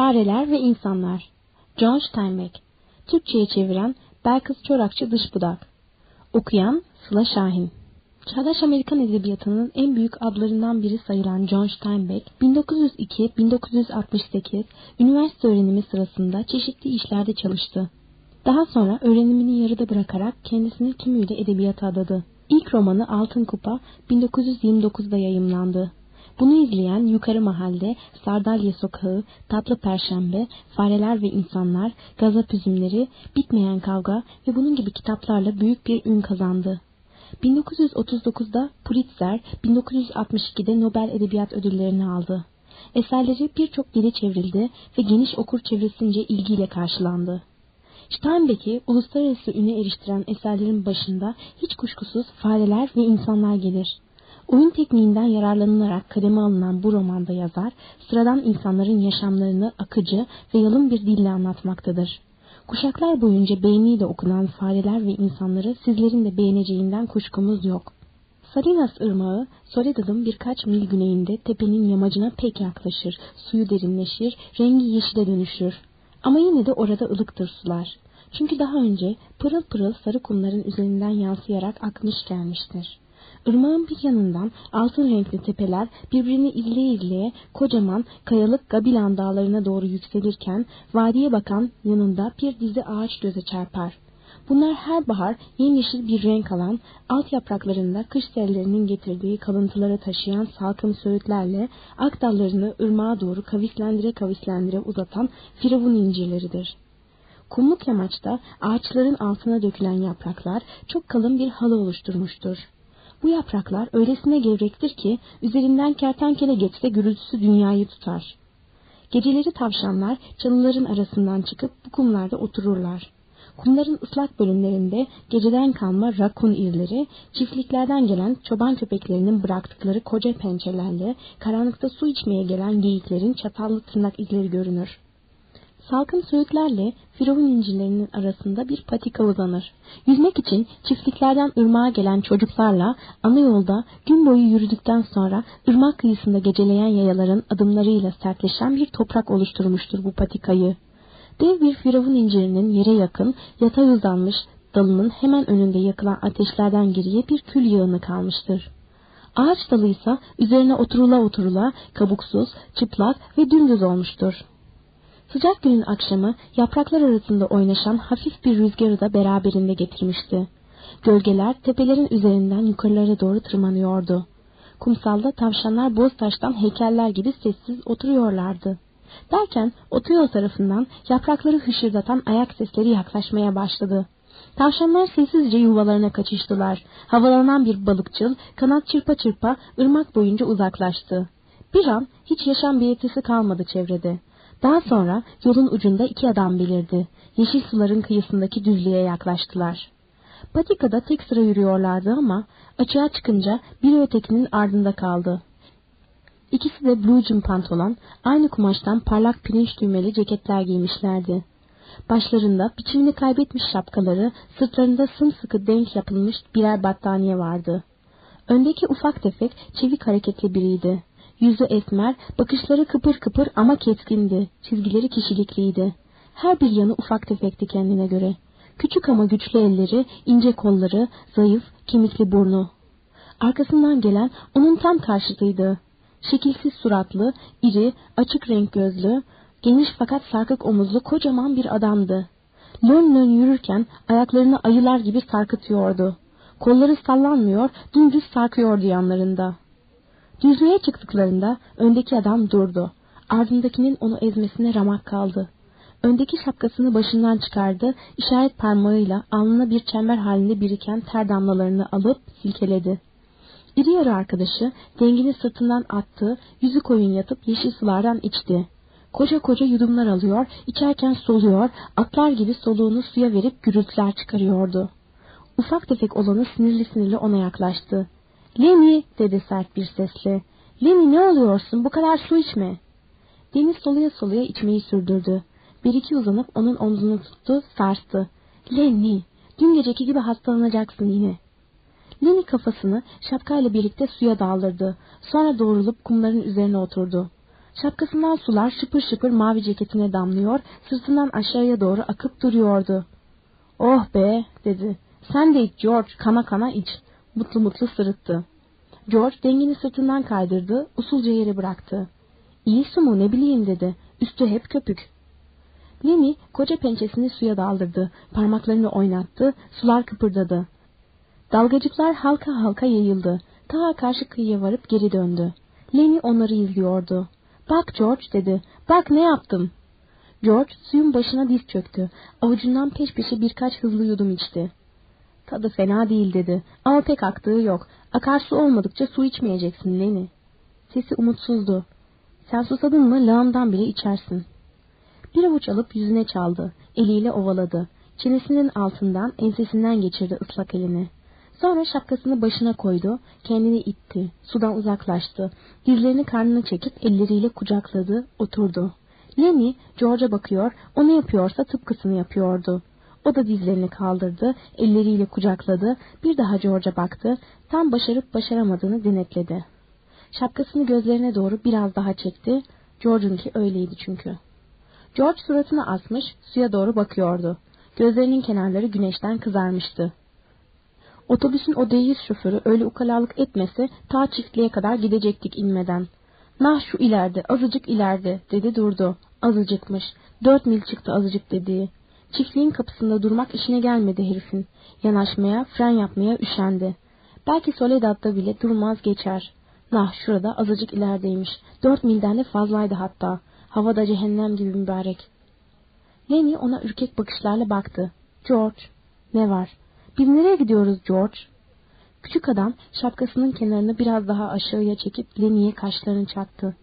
Fareler ve İnsanlar John Steinbeck Türkçe'ye çeviren Belkıs Çorakçı Dış Budak Okuyan Sıla Şahin Çağdaş Amerikan Edebiyatı'nın en büyük adlarından biri sayılan John Steinbeck, 1902-1968 üniversite öğrenimi sırasında çeşitli işlerde çalıştı. Daha sonra öğrenimini yarıda bırakarak kendisini tümüyle edebiyata adadı. İlk romanı Altın Kupa 1929'da yayımlandı. Bunu izleyen Yukarı Mahalle, Sardalya Sokağı, Tatlı Perşembe, Fareler ve İnsanlar, Gazap Üzümleri, Bitmeyen Kavga ve bunun gibi kitaplarla büyük bir ün kazandı. 1939'da Pulitzer, 1962'de Nobel Edebiyat Ödülleri'ni aldı. Eserleri birçok dile çevrildi ve geniş okur çevresince ilgiyle karşılandı. Steinbeck'i uluslararası üne eriştiren eserlerin başında hiç kuşkusuz fareler ve insanlar gelir. Oyun tekniğinden yararlanılarak kaleme alınan bu romanda yazar, sıradan insanların yaşamlarını akıcı ve yalın bir dille anlatmaktadır. Kuşaklar boyunca beğeniyle okunan fareler ve insanları sizlerin de beğeneceğinden kuşkumuz yok. Salinas Irmağı, Soledad'ın birkaç mil güneyinde tepenin yamacına pek yaklaşır, suyu derinleşir, rengi yeşile dönüşür. Ama yine de orada ılıktır sular. Çünkü daha önce pırıl pırıl sarı kumların üzerinden yansıyarak akmış gelmiştir. Irmağın bir yanından altın renkli tepeler birbirini izleye izleye kocaman kayalık Gabilan dağlarına doğru yükselirken vadiye bakan yanında bir dizi ağaç göze çarpar. Bunlar her bahar yemyeşil bir renk alan, alt yapraklarında kış sellerinin getirdiği kalıntıları taşıyan salkım söğütlerle ak dallarını ırmağa doğru kavislendire kavislendire uzatan firavun incirleridir. Kumluk yamaçta ağaçların altına dökülen yapraklar çok kalın bir halı oluşturmuştur. Bu yapraklar öylesine gevrektir ki üzerinden kertenkele geçse gürültüsü dünyayı tutar. Geceleri tavşanlar çalıların arasından çıkıp bu kumlarda otururlar. Kumların ıslak bölümlerinde geceden kalma rakun irleri, çiftliklerden gelen çoban köpeklerinin bıraktıkları koca pençelerle karanlıkta su içmeye gelen geyiklerin çatallı tırnak izleri görünür. Salkım söğütlerle firavun incilerinin arasında bir patika uzanır. Yüzmek için çiftliklerden ırmağa gelen çocuklarla ana yolda gün boyu yürüdükten sonra ırmak kıyısında geceleyen yayaların adımlarıyla sertleşen bir toprak oluşturmuştur bu patikayı. Dev bir firavun incirinin yere yakın, yatay uzanmış dalının hemen önünde yakılan ateşlerden geriye bir kül yağını kalmıştır. Ağaç dalı ise üzerine oturula oturula kabuksuz, çıplak ve dümdüz olmuştur. Sıcak günün akşamı yapraklar arasında oynaşan hafif bir rüzgarı da beraberinde getirmişti. Gölgeler tepelerin üzerinden yukarılara doğru tırmanıyordu. Kumsalda tavşanlar boz taştan heykeller gibi sessiz oturuyorlardı. Derken otoyol tarafından yaprakları hışırdatan ayak sesleri yaklaşmaya başladı. Tavşanlar sessizce yuvalarına kaçıştılar. Havalanan bir balıkçıl kanat çırpa çırpa ırmak boyunca uzaklaştı. Bir an hiç yaşam belirtisi kalmadı çevrede. Daha sonra yolun ucunda iki adam belirdi. Yeşil suların kıyısındaki düzlüğe yaklaştılar. Patikada tek sıra yürüyorlardı ama açığa çıkınca biri ötekinin ardında kaldı. İkisi de blue jean pantolon, aynı kumaştan parlak pirinç düğmeli ceketler giymişlerdi. Başlarında biçimini kaybetmiş şapkaları, sırtlarında sımsıkı denk yapılmış birer battaniye vardı. Öndeki ufak tefek, çevik hareketli biriydi. Yüzü esmer, bakışları kıpır kıpır ama keskindi. Çizgileri kişilikliydi. Her bir yanı ufak tefekti kendine göre. Küçük ama güçlü elleri, ince kolları, zayıf, kemikli burnu. Arkasından gelen onun tam karşıtıydı. Şekilsiz suratlı, iri, açık renk gözlü, geniş fakat sarkık omuzlu kocaman bir adamdı. Lön lön yürürken ayaklarını ayılar gibi sarkıtıyordu. Kolları sallanmıyor, dümdüz sarkıyordu yanlarında. Düzlüğe çıktıklarında öndeki adam durdu. Ardındakinin onu ezmesine ramak kaldı. Öndeki şapkasını başından çıkardı, işaret parmağıyla alnına bir çember halinde biriken ter damlalarını alıp silkeledi. İri yarı arkadaşı dengini sırtından attı, yüzü koyun yatıp yeşil sulardan içti. Koca koca yudumlar alıyor, içerken soluyor, atlar gibi soluğunu suya verip gürültüler çıkarıyordu. Ufak tefek olanı sinirli sinirli ona yaklaştı. Lenny dedi sert bir sesle. Lenny ne oluyorsun bu kadar su içme. Deniz soluya soluya içmeyi sürdürdü. Bir iki uzanıp onun omzunu tuttu sarstı. Lenny dün geceki gibi hastalanacaksın yine. Lenny kafasını şapkayla birlikte suya daldırdı. Sonra doğrulup kumların üzerine oturdu. Şapkasından sular şıpır şıpır mavi ceketine damlıyor, sırtından aşağıya doğru akıp duruyordu. Oh be dedi. Sen de iç George, kana kana iç. Mutlu mutlu sırıttı. George dengini sırtından kaydırdı, usulca yere bıraktı. İyi su mu ne bileyim dedi. Üstü hep köpük. Lenny koca pençesini suya daldırdı. Parmaklarını oynattı, sular kıpırdadı. Dalgacıklar halka halka yayıldı. Ta karşı kıyıya varıp geri döndü. Lenny onları izliyordu. Bak George dedi. Bak ne yaptım. George suyun başına diz çöktü. Avucundan peş peşe birkaç hızlı yudum içti. Tadı fena değil dedi. Ama pek aktığı yok. Akarsu olmadıkça su içmeyeceksin Lenny. Sesi umutsuzdu. Sen susadın mı lağımdan bile içersin. Bir avuç alıp yüzüne çaldı. Eliyle ovaladı. Çenesinin altından ensesinden geçirdi ıslak elini. Sonra şapkasını başına koydu, kendini itti, sudan uzaklaştı. Dizlerini karnına çekip elleriyle kucakladı, oturdu. Lenny, George'a bakıyor, o ne yapıyorsa tıpkısını yapıyordu. O da dizlerini kaldırdı, elleriyle kucakladı, bir daha George'a baktı, tam başarıp başaramadığını denetledi. Şapkasını gözlerine doğru biraz daha çekti, George'unki öyleydi çünkü. George suratını asmış, suya doğru bakıyordu. Gözlerinin kenarları güneşten kızarmıştı. Otobüsün o deyiz şoförü öyle ukalalık etmese ta çiftliğe kadar gidecektik inmeden. Nah şu ileride, azıcık ileride, dedi durdu. Azıcıkmış. Dört mil çıktı azıcık dediği. Çiftliğin kapısında durmak işine gelmedi herifin. Yanaşmaya, fren yapmaya üşendi. Belki Soledad'da bile durmaz geçer. Nah şurada azıcık ilerideymiş. Dört milden de fazlaydı hatta. Havada cehennem gibi mübarek. Lenny ona ürkek bakışlarla baktı. George, ne var? Biz nereye gidiyoruz George? Küçük adam şapkasının kenarını biraz daha aşağıya çekip Lenny'ye kaşlarını çattı.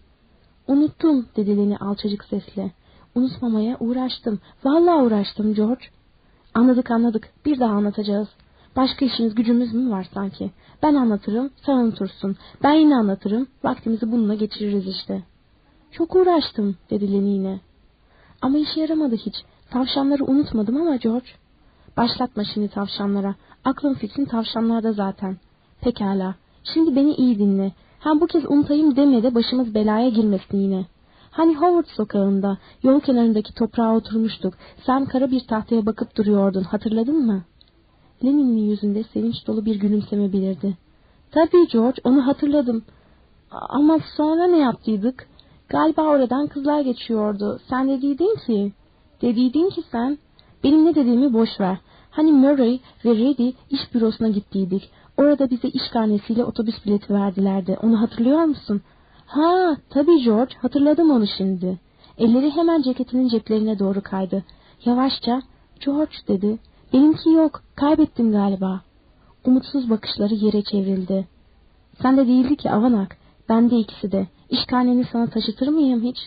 Unuttum dedi Lenny alçacık sesle. Unutmamaya uğraştım. Vallahi uğraştım George. Anladık anladık. Bir daha anlatacağız. Başka işiniz gücümüz mü var sanki? Ben anlatırım, sen unutursun. Ben yine anlatırım, vaktimizi bununla geçiririz işte. Çok uğraştım, dedi Lenny yine. Ama işe yaramadı hiç. Tavşanları unutmadım ama George. Başlatma şimdi tavşanlara. Aklım fikrin tavşanlarda zaten. Pekala. Şimdi beni iyi dinle. Hem bu kez unutayım deme de başımız belaya girmesin yine. Hani Howard sokağında, yol kenarındaki toprağa oturmuştuk. Sen kara bir tahtaya bakıp duruyordun. Hatırladın mı? Lenin'in yüzünde sevinç dolu bir gülümseme belirdi. Tabii George, onu hatırladım. Ama sonra ne yaptıydık? Galiba oradan kızlar geçiyordu. Sen dediydin ki... Dediydin ki sen... Benim ne dediğimi boş ver. Hani Murray ve Reddy iş bürosuna gittiydik. Orada bize iş karnesiyle otobüs bileti verdilerdi. Onu hatırlıyor musun? Ha, tabii George, hatırladım onu şimdi. Elleri hemen ceketinin ceplerine doğru kaydı. Yavaşça, George dedi. Benimki yok, kaybettim galiba. Umutsuz bakışları yere çevrildi. Sen de değildi ki avanak. Ben de ikisi de. İş karneni sana taşıtır mıyım hiç?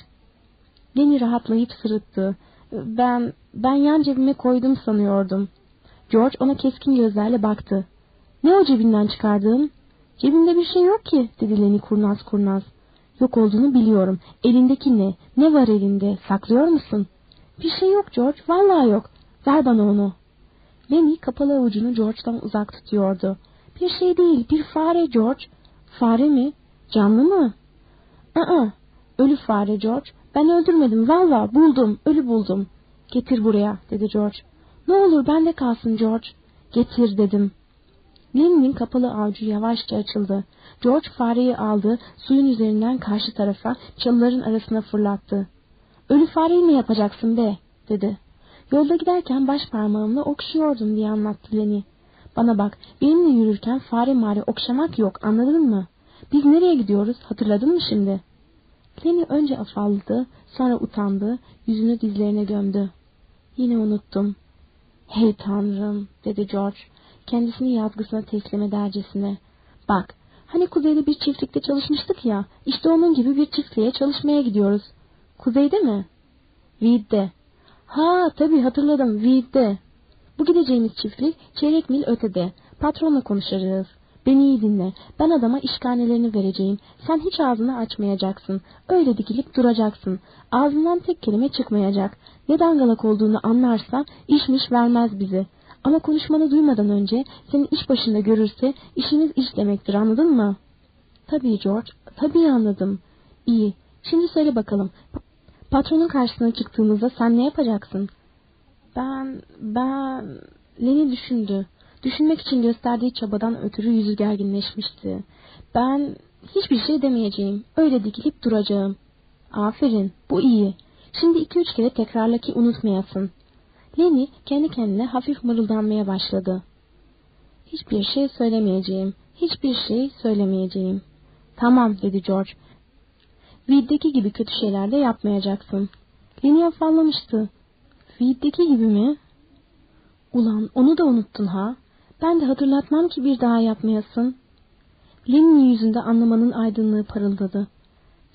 Beni rahatlayıp sırıttı. Ben, ben yan cebime koydum sanıyordum. George ona keskin gözlerle baktı. Ne o cebinden çıkardığın? Cebimde bir şey yok ki, dedi Lenny kurnaz kurnaz. Yok olduğunu biliyorum. Elindeki ne? Ne var elinde? Saklıyor musun? Bir şey yok George, vallahi yok. Ver bana onu. Lenny kapalı avucunu George'dan uzak tutuyordu. Bir şey değil, bir fare George. Fare mi? Canlı mı? Aa, ölü fare George. Ben öldürmedim, valla buldum, ölü buldum. Getir buraya, dedi George. Ne olur bende kalsın George. Getir dedim. Lenny'nin kapalı avucu yavaşça açıldı. George fareyi aldı, suyun üzerinden karşı tarafa, çalıların arasına fırlattı. Ölü fareyi mi yapacaksın be? dedi. Yolda giderken baş parmağımla okşuyordum diye anlattı Lenny. Bana bak, benimle yürürken fare mare okşamak yok, anladın mı? Biz nereye gidiyoruz, hatırladın mı şimdi? Lenny önce afalladı, sonra utandı, yüzünü dizlerine gömdü. Yine unuttum. Hey tanrım, dedi George, kendisini yazgısına teslim edercesine. Bak, hani kuzeyde bir çiftlikte çalışmıştık ya, işte onun gibi bir çiftliğe çalışmaya gidiyoruz. Kuzeyde mi? Weed'de. Ha, tabii hatırladım, Weed'de. Bu gideceğimiz çiftlik çeyrek mil ötede. Patronla konuşacağız. Beni iyi dinle. Ben adama işkanelerini vereceğim. Sen hiç ağzını açmayacaksın. Öyle dikilip duracaksın. Ağzından tek kelime çıkmayacak. Ne dangalak olduğunu anlarsa işmiş vermez bizi. Ama konuşmanı duymadan önce seni iş başında görürse işimiz iş demektir anladın mı? Tabii George, tabii anladım. İyi, Şimdi söyle bakalım. Patronun karşısına çıktığımızda sen ne yapacaksın? Ben, ben... Leni düşündü. Düşünmek için gösterdiği çabadan ötürü yüzü gerginleşmişti. Ben hiçbir şey demeyeceğim. Öyle dikilip duracağım. Aferin, bu iyi. Şimdi iki üç kere tekrarla ki unutmayasın. Leni kendi kendine hafif mırıldanmaya başladı. Hiçbir şey söylemeyeceğim. Hiçbir şey söylemeyeceğim. Tamam dedi George. Vid'deki gibi kötü şeyler de yapmayacaksın. Leni afallamıştı. Vid'deki gibi mi? Ulan onu da unuttun ha. Ben de hatırlatmam ki bir daha yapmayasın. Lenin'in yüzünde anlamanın aydınlığı parıldadı.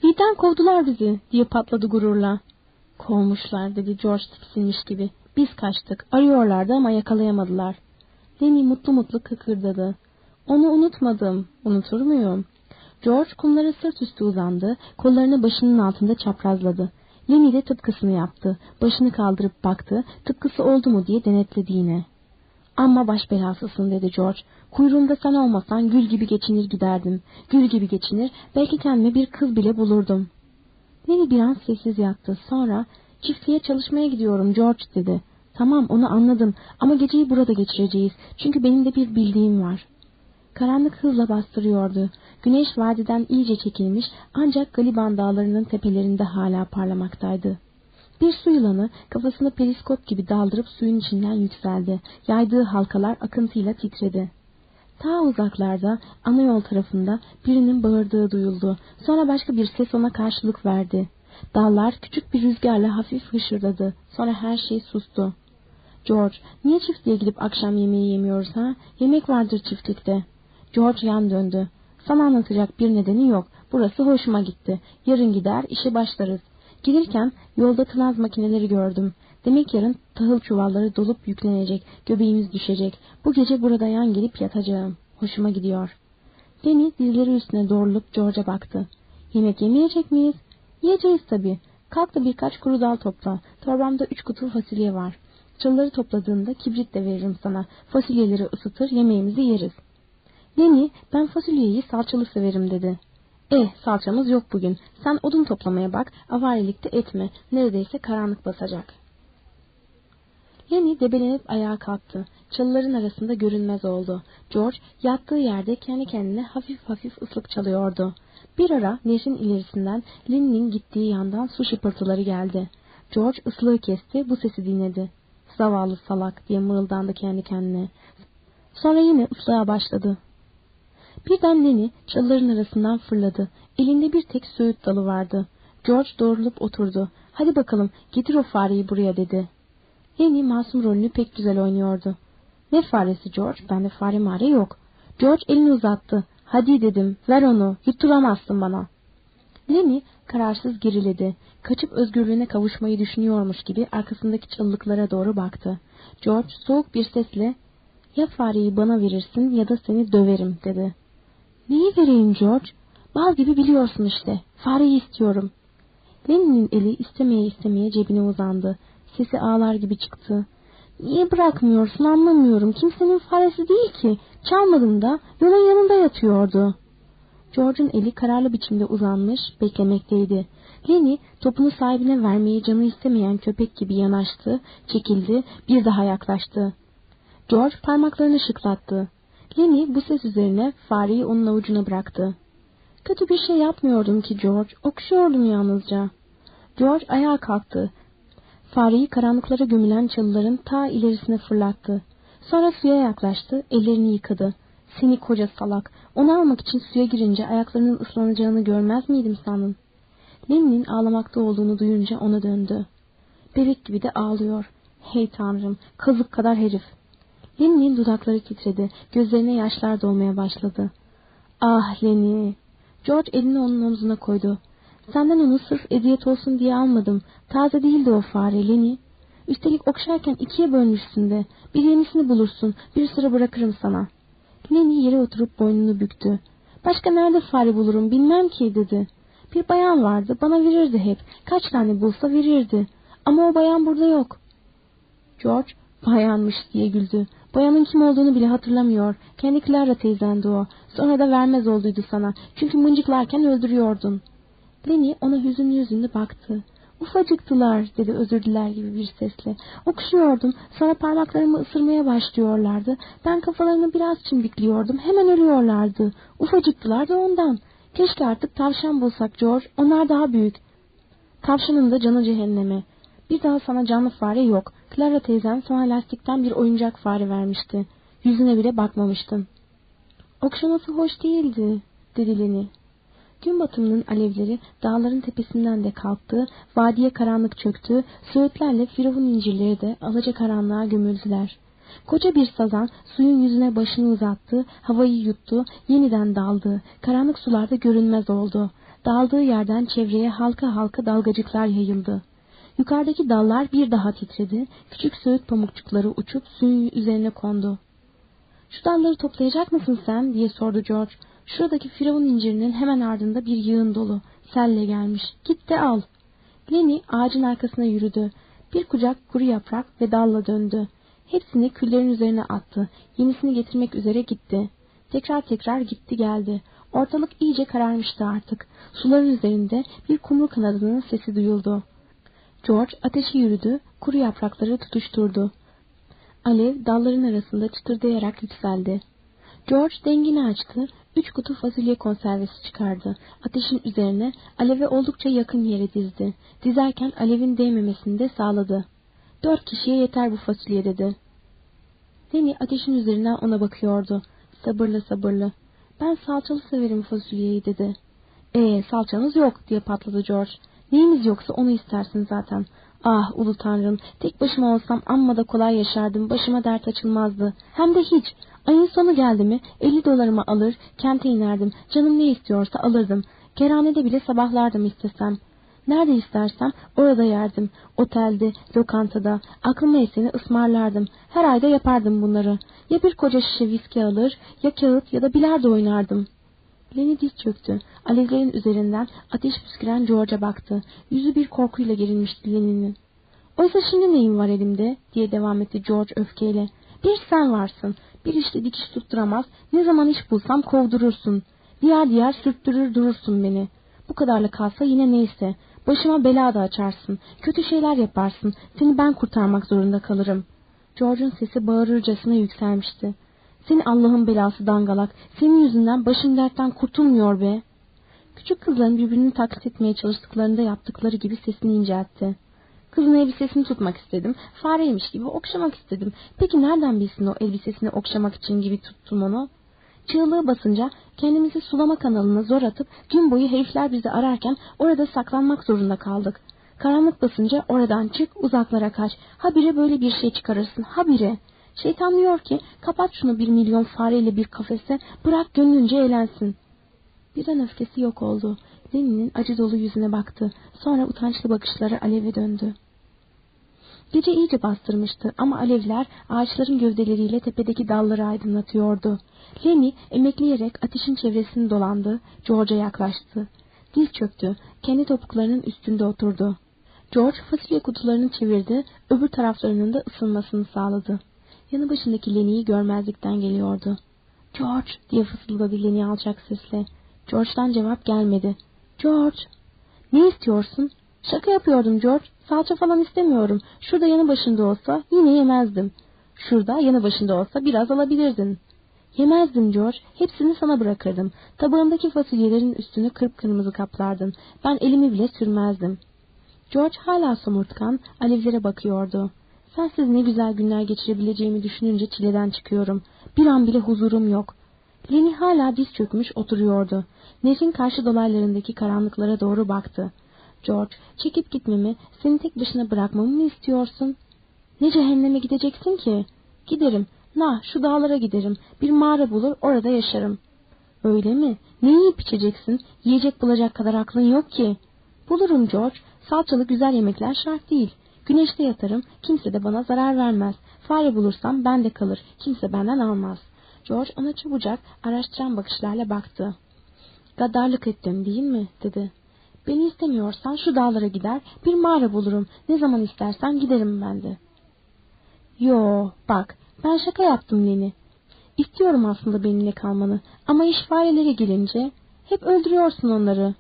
Vid'den kovdular bizi diye patladı gururla. Kovmuşlar dedi George tiksinmiş gibi. Biz kaçtık. Arıyorlardı ama yakalayamadılar. Lenny mutlu mutlu kıkırdadı. Onu unutmadım. Unutur muyum? George kumlara sırt üstü uzandı. Kollarını başının altında çaprazladı. Lenny de tıpkısını yaptı. Başını kaldırıp baktı. Tıpkısı oldu mu diye denetledi yine. Ama baş belasısın dedi George. Kuyruğunda sen olmasan gül gibi geçinir giderdim. Gül gibi geçinir, belki kendime bir kız bile bulurdum. Lenny bir an sessiz yattı. Sonra çiftliğe çalışmaya gidiyorum George dedi. Tamam onu anladım ama geceyi burada geçireceğiz. Çünkü benim de bir bildiğim var. Karanlık hızla bastırıyordu. Güneş vadiden iyice çekilmiş ancak Galiban dağlarının tepelerinde hala parlamaktaydı. Bir su yılanı kafasını periskop gibi daldırıp suyun içinden yükseldi. Yaydığı halkalar akıntıyla titredi. Ta uzaklarda ana yol tarafında birinin bağırdığı duyuldu. Sonra başka bir ses ona karşılık verdi. Dallar küçük bir rüzgarla hafif hışırdadı. Sonra her şey sustu. George, niye çiftliğe gidip akşam yemeği yemiyoruz ha? Yemek vardır çiftlikte. George yan döndü. Sana anlatacak bir nedeni yok. Burası hoşuma gitti. Yarın gider, işe başlarız. Gelirken yolda tınaz makineleri gördüm. Demek yarın tahıl çuvalları dolup yüklenecek, göbeğimiz düşecek. Bu gece burada yan gelip yatacağım. Hoşuma gidiyor. Deni dizleri üstüne doğrulup George'a baktı. Yemek yemeyecek miyiz? Yiyeceğiz tabii. Kalk da birkaç kuru dal topla. Torbamda üç kutu fasulye var. Çalıları topladığında kibrit de veririm sana. Fasulyeleri ısıtır, yemeğimizi yeriz. Leni, ben fasulyeyi salçalı severim dedi. Eh, salçamız yok bugün. Sen odun toplamaya bak, avarilikte etme. Neredeyse karanlık basacak. Leni debelenip ayağa kalktı. Çalıların arasında görünmez oldu. George yattığı yerde kendi kendine hafif hafif ıslık çalıyordu. Bir ara nehrin ilerisinden Lenny'nin gittiği yandan su şıpırtıları geldi. George ıslığı kesti, bu sesi dinledi. Zavallı salak diye mırıldandı kendi kendine. Sonra yine ıslığa başladı. Birden Lenny çalıların arasından fırladı. Elinde bir tek söğüt dalı vardı. George doğrulup oturdu. Hadi bakalım getir o fareyi buraya dedi. Lenny masum rolünü pek güzel oynuyordu. Ne faresi George? Bende fare mare yok. George elini uzattı. Hadi dedim ver onu yutturamazsın bana. Lenny kararsız geriledi. Kaçıp özgürlüğüne kavuşmayı düşünüyormuş gibi arkasındaki çalılıklara doğru baktı. George soğuk bir sesle ya fareyi bana verirsin ya da seni döverim dedi. Neyi vereyim George? Bal gibi biliyorsun işte. Fareyi istiyorum. Lenny'nin eli istemeye istemeye cebine uzandı. Sesi ağlar gibi çıktı. Niye bırakmıyorsun anlamıyorum. Kimsenin faresi değil ki. Çalmadım da yolun yanında yatıyordu. George'un eli kararlı biçimde uzanmış, beklemekteydi. Lenny topunu sahibine vermeyi canı istemeyen köpek gibi yanaştı, çekildi, bir daha yaklaştı. George parmaklarını şıklattı. Lenny bu ses üzerine fareyi onun avucuna bıraktı. Kötü bir şey yapmıyordum ki George, okşuyordum yalnızca. George ayağa kalktı. Fareyi karanlıklara gömülen çalıların ta ilerisine fırlattı. Sonra suya yaklaştı, ellerini yıkadı. Seni koca salak, onu almak için suya girince ayaklarının ıslanacağını görmez miydim sandın? Lenin'in ağlamakta olduğunu duyunca ona döndü. Bebek gibi de ağlıyor. Hey tanrım, kazık kadar herif. Lenin'in dudakları titredi, gözlerine yaşlar dolmaya başladı. Ah Leni! George elini onun omzuna koydu. Senden onu sırf eziyet olsun diye almadım. Taze değildi o fare Leni. Üstelik okşarken ikiye bölmüşsün de. Bir yenisini bulursun, bir sıra bırakırım sana. Leni yere oturup boynunu büktü. Başka nerede fare bulurum bilmem ki dedi. Bir bayan vardı bana verirdi hep. Kaç tane bulsa verirdi. Ama o bayan burada yok. George bayanmış diye güldü. Bayanın kim olduğunu bile hatırlamıyor. Kendi Clara teyzendi o. Sonra da vermez olduydu sana. Çünkü mıncıklarken öldürüyordun. Lenny ona hüzünlü yüzünde baktı. Ufacıktılar dedi özür diler gibi bir sesle. Okşuyordum. Sonra parmaklarımı ısırmaya başlıyorlardı. Ben kafalarını biraz çimdikliyordum. Hemen ölüyorlardı. Ufacıktılar da ondan. Keşke artık tavşan bulsak George. Onlar daha büyük. Tavşanın da canı cehenneme. Bir daha sana canlı fare yok. Clara teyzen sana lastikten bir oyuncak fare vermişti. Yüzüne bile bakmamıştın. Okşaması hoş değildi, dedi Leni. Gün batımının alevleri dağların tepesinden de kalktı, vadiye karanlık çöktü, söğütlerle firavun incirleri de alaca karanlığa gömüldüler. Koca bir sazan suyun yüzüne başını uzattı, havayı yuttu, yeniden daldı, karanlık sularda görünmez oldu. Daldığı yerden çevreye halka halka dalgacıklar yayıldı. Yukarıdaki dallar bir daha titredi, küçük söğüt pamukçukları uçup suyun üzerine kondu. ''Şu dalları toplayacak mısın sen?'' diye sordu George. Şuradaki firavun incirinin hemen ardında bir yığın dolu. Selle gelmiş. Git de al. Lenny ağacın arkasına yürüdü. Bir kucak kuru yaprak ve dalla döndü. Hepsini küllerin üzerine attı. Yenisini getirmek üzere gitti. Tekrar tekrar gitti geldi. Ortalık iyice kararmıştı artık. Suların üzerinde bir kumru kanadının sesi duyuldu. George ateşi yürüdü, kuru yaprakları tutuşturdu. Alev dalların arasında çıtırdayarak yükseldi. George dengini açtı, üç kutu fasulye konservesi çıkardı. Ateşin üzerine aleve oldukça yakın yere dizdi. Dizerken alevin değmemesini de sağladı. Dört kişiye yeter bu fasulye dedi. Deni ateşin üzerinden ona bakıyordu. Sabırlı sabırlı. Ben salçalı severim fasulyeyi dedi. Ee salçanız yok diye patladı George. Neyimiz yoksa onu istersin zaten. Ah ulu tanrım tek başıma olsam amma da kolay yaşardım başıma dert açılmazdı. Hem de hiç ayın sonu geldi mi 50 dolarımı alır kente inerdim canım ne istiyorsa alırdım. Kerhanede bile sabahlardım istesem. Nerede istersem orada yerdim. Otelde, lokantada, aklıma eseni ısmarlardım. Her ayda yapardım bunları. Ya bir koca şişe viski alır, ya kağıt ya da bilardo oynardım. Lenny diz çöktü. Alevlerin üzerinden ateş püsküren George'a baktı. Yüzü bir korkuyla gerilmişti Lenny'nin. Oysa şimdi neyim var elimde diye devam etti George öfkeyle. Bir sen varsın. Bir işte dikiş tutturamaz. Ne zaman iş bulsam kovdurursun. Diğer diğer sürttürür durursun beni. Bu kadarla kalsa yine neyse. Başıma bela da açarsın. Kötü şeyler yaparsın. Seni ben kurtarmak zorunda kalırım. George'un sesi bağırırcasına yükselmişti. Seni Allah'ın belası dangalak. Senin yüzünden başım dertten kurtulmuyor be. Küçük kızların birbirini taklit etmeye çalıştıklarında yaptıkları gibi sesini inceltti. Kızın elbisesini tutmak istedim. Fareymiş gibi okşamak istedim. Peki nereden bilsin o elbisesini okşamak için gibi tuttum onu? Çığlığı basınca kendimizi sulama kanalına zor atıp gün boyu herifler bizi ararken orada saklanmak zorunda kaldık. Karanlık basınca oradan çık uzaklara kaç. Habire böyle bir şey çıkarırsın habire. Şeytan diyor ki kapat şunu bir milyon fareyle bir kafese bırak gönlünce eğlensin. Birden öfkesi yok oldu. Lenin'in acı dolu yüzüne baktı. Sonra utançlı bakışları aleve döndü. Gece iyice bastırmıştı ama alevler ağaçların gövdeleriyle tepedeki dalları aydınlatıyordu. Lenny emekleyerek ateşin çevresini dolandı, George'a yaklaştı. Diz çöktü, kendi topuklarının üstünde oturdu. George fasulye kutularını çevirdi, öbür taraflarının da ısınmasını sağladı. Yanı başındaki Lenny'yi görmezlikten geliyordu. George diye fısıldadı Lenny alçak sesle. George'dan cevap gelmedi. George! Ne istiyorsun? Şaka yapıyordum George. Salça falan istemiyorum. Şurada yanı başında olsa yine yemezdim. Şurada yanı başında olsa biraz alabilirdin. Yemezdim George. Hepsini sana bırakırdım. Tabağındaki fasulyelerin üstünü kırmızı kaplardın. Ben elimi bile sürmezdim. George hala somurtkan, alevlere bakıyordu. Sensiz ne güzel günler geçirebileceğimi düşününce çileden çıkıyorum. Bir an bile huzurum yok. Lenny hala diz çökmüş oturuyordu. Nehrin karşı dolaylarındaki karanlıklara doğru baktı. George, çekip gitmemi, seni tek başına bırakmamı mı istiyorsun? Ne cehenneme gideceksin ki? Giderim. Na, şu dağlara giderim. Bir mağara bulur, orada yaşarım. Öyle mi? Ne yiyip içeceksin? Yiyecek bulacak kadar aklın yok ki. Bulurum George. Salçalı güzel yemekler şart değil. Güneşte yatarım, kimse de bana zarar vermez. Fare bulursam ben de kalır, kimse benden almaz. George ona çabucak, araştıran bakışlarla baktı. Gaddarlık ettim değil mi? dedi. Beni istemiyorsan şu dağlara gider, bir mağara bulurum. Ne zaman istersen giderim ben de. Yo, bak, ben şaka yaptım Leni. İstiyorum aslında benimle kalmanı ama iş farelere gelince hep öldürüyorsun onları.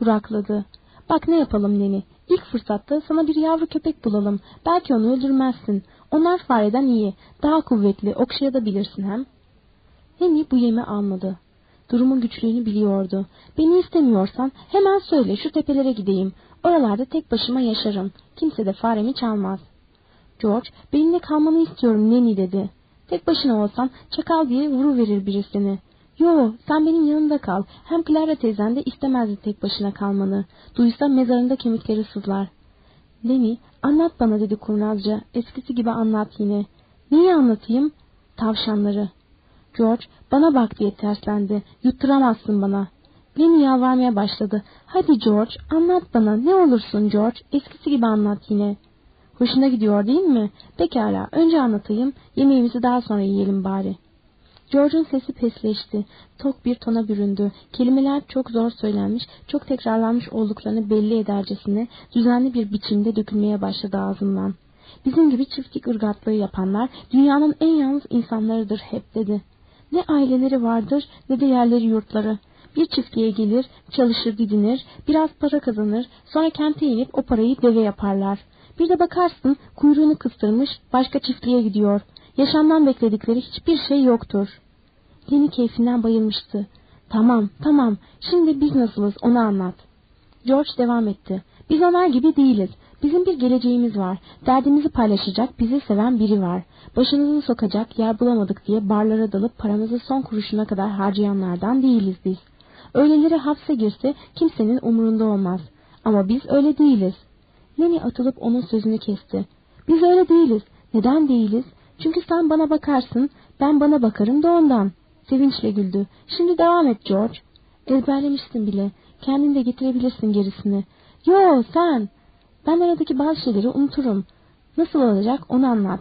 Durakladı. Bak ne yapalım Neni. İlk fırsatta sana bir yavru köpek bulalım. Belki onu öldürmezsin. Onlar fareden iyi. Daha kuvvetli. Okşayabilirsin hem. Neni bu yemi almadı. Durumun güçlüğünü biliyordu. Beni istemiyorsan hemen söyle şu tepelere gideyim. Oralarda tek başıma yaşarım. Kimse de faremi çalmaz. George, benimle kalmanı istiyorum Neni dedi. Tek başına olsan çakal diye vuru verir birisini. Yo, sen benim yanımda kal. Hem Clara teyzen de istemezdi tek başına kalmanı. Duysa mezarında kemikleri sızlar. Lenny, anlat bana dedi kurnazca. Eskisi gibi anlat yine. Neyi anlatayım? Tavşanları. George, bana bak diye terslendi. Yutturamazsın bana. Lenny yalvarmaya başladı. Hadi George, anlat bana. Ne olursun George, eskisi gibi anlat yine. Hoşuna gidiyor değil mi? Pekala, önce anlatayım. Yemeğimizi daha sonra yiyelim bari. George'un sesi pesleşti. Tok bir tona büründü. Kelimeler çok zor söylenmiş, çok tekrarlanmış olduklarını belli edercesine düzenli bir biçimde dökülmeye başladı ağzından. Bizim gibi çiftlik ırgatlığı yapanlar dünyanın en yalnız insanlarıdır hep dedi. Ne aileleri vardır ne de yerleri yurtları. Bir çiftliğe gelir, çalışır didinir, biraz para kazanır, sonra kente inip o parayı deve yaparlar. Bir de bakarsın kuyruğunu kıstırmış başka çiftliğe gidiyor. Yaşamdan bekledikleri hiçbir şey yoktur. Yeni keyfinden bayılmıştı. Tamam, tamam. Şimdi biz nasılız onu anlat. George devam etti. Biz onlar gibi değiliz. Bizim bir geleceğimiz var. Derdimizi paylaşacak, bizi seven biri var. Başınızı sokacak yer bulamadık diye barlara dalıp paramızı son kuruşuna kadar harcayanlardan değiliz biz. Öyleleri hapse girse kimsenin umurunda olmaz. Ama biz öyle değiliz. Lenny atılıp onun sözünü kesti. Biz öyle değiliz. Neden değiliz? Çünkü sen bana bakarsın, ben bana bakarım da ondan. Sevinçle güldü. Şimdi devam et George. Ezberlemişsin bile. Kendin de getirebilirsin gerisini. Yo sen. Ben aradaki bazı şeyleri unuturum. Nasıl olacak onu anlat.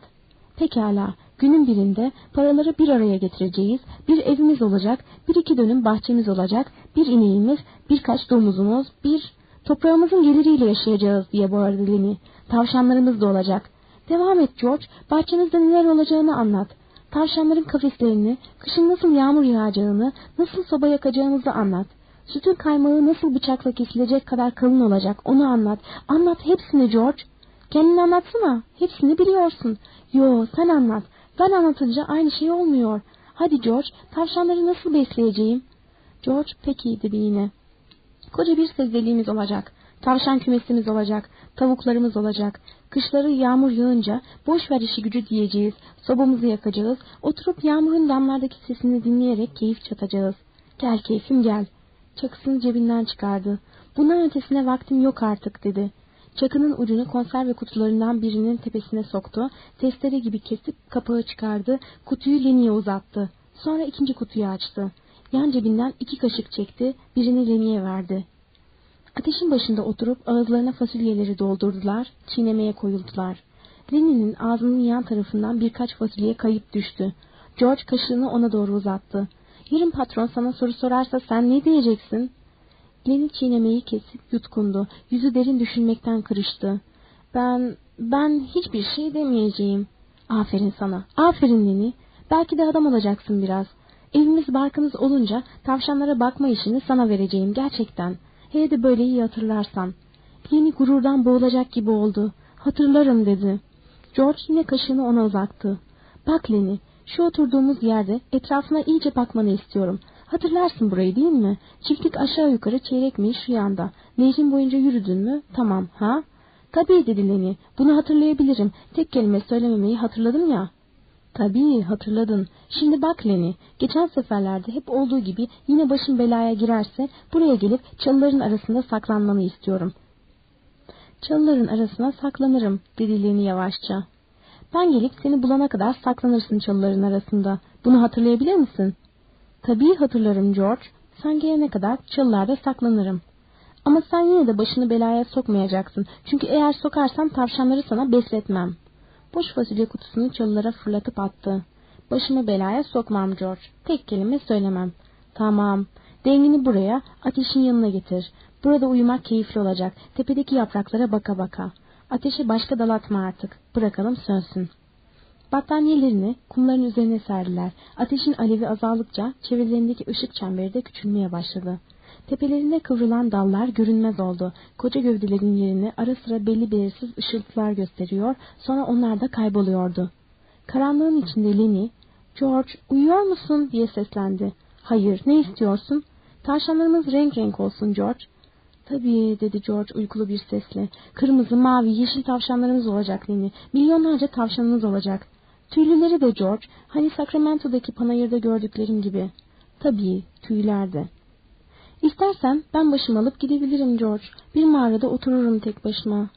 Pekala. Günün birinde paraları bir araya getireceğiz. Bir evimiz olacak. Bir iki dönüm bahçemiz olacak. Bir ineğimiz, birkaç domuzumuz, bir toprağımızın geliriyle yaşayacağız diye bağırdı Lenny. Tavşanlarımız da olacak. Devam et George. Bahçemizde neler olacağını anlat. Tavşanların kafeslerini, kışın nasıl yağmur yağacağını, nasıl soba yakacağımızı anlat. Sütün kaymağı nasıl bıçakla kesilecek kadar kalın olacak onu anlat. Anlat hepsini George. Kendin anlatsana. Hepsini biliyorsun. Yo sen anlat. Ben anlatınca aynı şey olmuyor. Hadi George tavşanları nasıl besleyeceğim? George pek iyiydi bir yine. Koca bir sebzeliğimiz olacak. Tavşan kümesimiz olacak. Tavuklarımız olacak. Kışları yağmur yağınca boş ver işi gücü diyeceğiz. Sobamızı yakacağız. Oturup yağmurun damlardaki sesini dinleyerek keyif çatacağız. Gel keyfim gel. Çakısını cebinden çıkardı. Bundan ötesine vaktim yok artık dedi. Çakının ucunu konserve kutularından birinin tepesine soktu. Testere gibi kesip kapağı çıkardı. Kutuyu Leni'ye uzattı. Sonra ikinci kutuyu açtı. Yan cebinden iki kaşık çekti. Birini Leni'ye verdi. Ateşin başında oturup ağızlarına fasulyeleri doldurdular, çiğnemeye koyuldular. Lenin'in ağzının yan tarafından birkaç fasulye kayıp düştü. George kaşığını ona doğru uzattı. Yarın patron sana soru sorarsa sen ne diyeceksin? Lenin çiğnemeyi kesip yutkundu. Yüzü derin düşünmekten kırıştı. Ben, ben hiçbir şey demeyeceğim. Aferin sana. Aferin Leni. Belki de adam olacaksın biraz. Evimiz barkımız olunca tavşanlara bakma işini sana vereceğim gerçekten.'' Hele de böyle iyi hatırlarsan. Yeni gururdan boğulacak gibi oldu. Hatırlarım dedi. George yine kaşını ona uzattı. Bak Lenny, şu oturduğumuz yerde etrafına iyice bakmanı istiyorum. Hatırlarsın burayı değil mi? Çiftlik aşağı yukarı çeyrek mil şu yanda. Nehrin boyunca yürüdün mü? Tamam, ha? Tabii dedi Lenny. Bunu hatırlayabilirim. Tek kelime söylememeyi hatırladım ya. Tabii hatırladın. Şimdi bak Leni, geçen seferlerde hep olduğu gibi yine başın belaya girerse buraya gelip çalıların arasında saklanmanı istiyorum. Çalıların arasına saklanırım dedi Leni yavaşça. Ben gelip seni bulana kadar saklanırsın çalıların arasında. Bunu hatırlayabilir misin? Tabii hatırlarım George. Sen gelene kadar çalılarda saklanırım. Ama sen yine de başını belaya sokmayacaksın. Çünkü eğer sokarsan tavşanları sana besletmem. Boş fasulye kutusunu çalılara fırlatıp attı. Başımı belaya sokmam George. Tek kelime söylemem. Tamam. Dengini buraya, ateşin yanına getir. Burada uyumak keyifli olacak. Tepedeki yapraklara baka baka. Ateşe başka dal atma artık. Bırakalım sönsün. Battaniyelerini kumların üzerine serdiler. Ateşin alevi azaldıkça çevrelerindeki ışık çemberi de küçülmeye başladı. Tepelerinde kıvrılan dallar görünmez oldu. Koca gövdelerin yerini ara sıra belli belirsiz ışıltılar gösteriyor, sonra onlar da kayboluyordu. Karanlığın içinde Lenny, ''George, uyuyor musun?'' diye seslendi. ''Hayır, ne istiyorsun?'' ''Tavşanlarımız renk renk olsun George.'' Tabii dedi George uykulu bir sesle. Kırmızı, mavi, yeşil tavşanlarımız olacak Lenny. Milyonlarca tavşanımız olacak. Tüylüleri de George. Hani Sacramento'daki panayırda gördüklerim gibi. Tabii, tüyler de. İstersen ben başımı alıp gidebilirim George. Bir mağarada otururum tek başıma.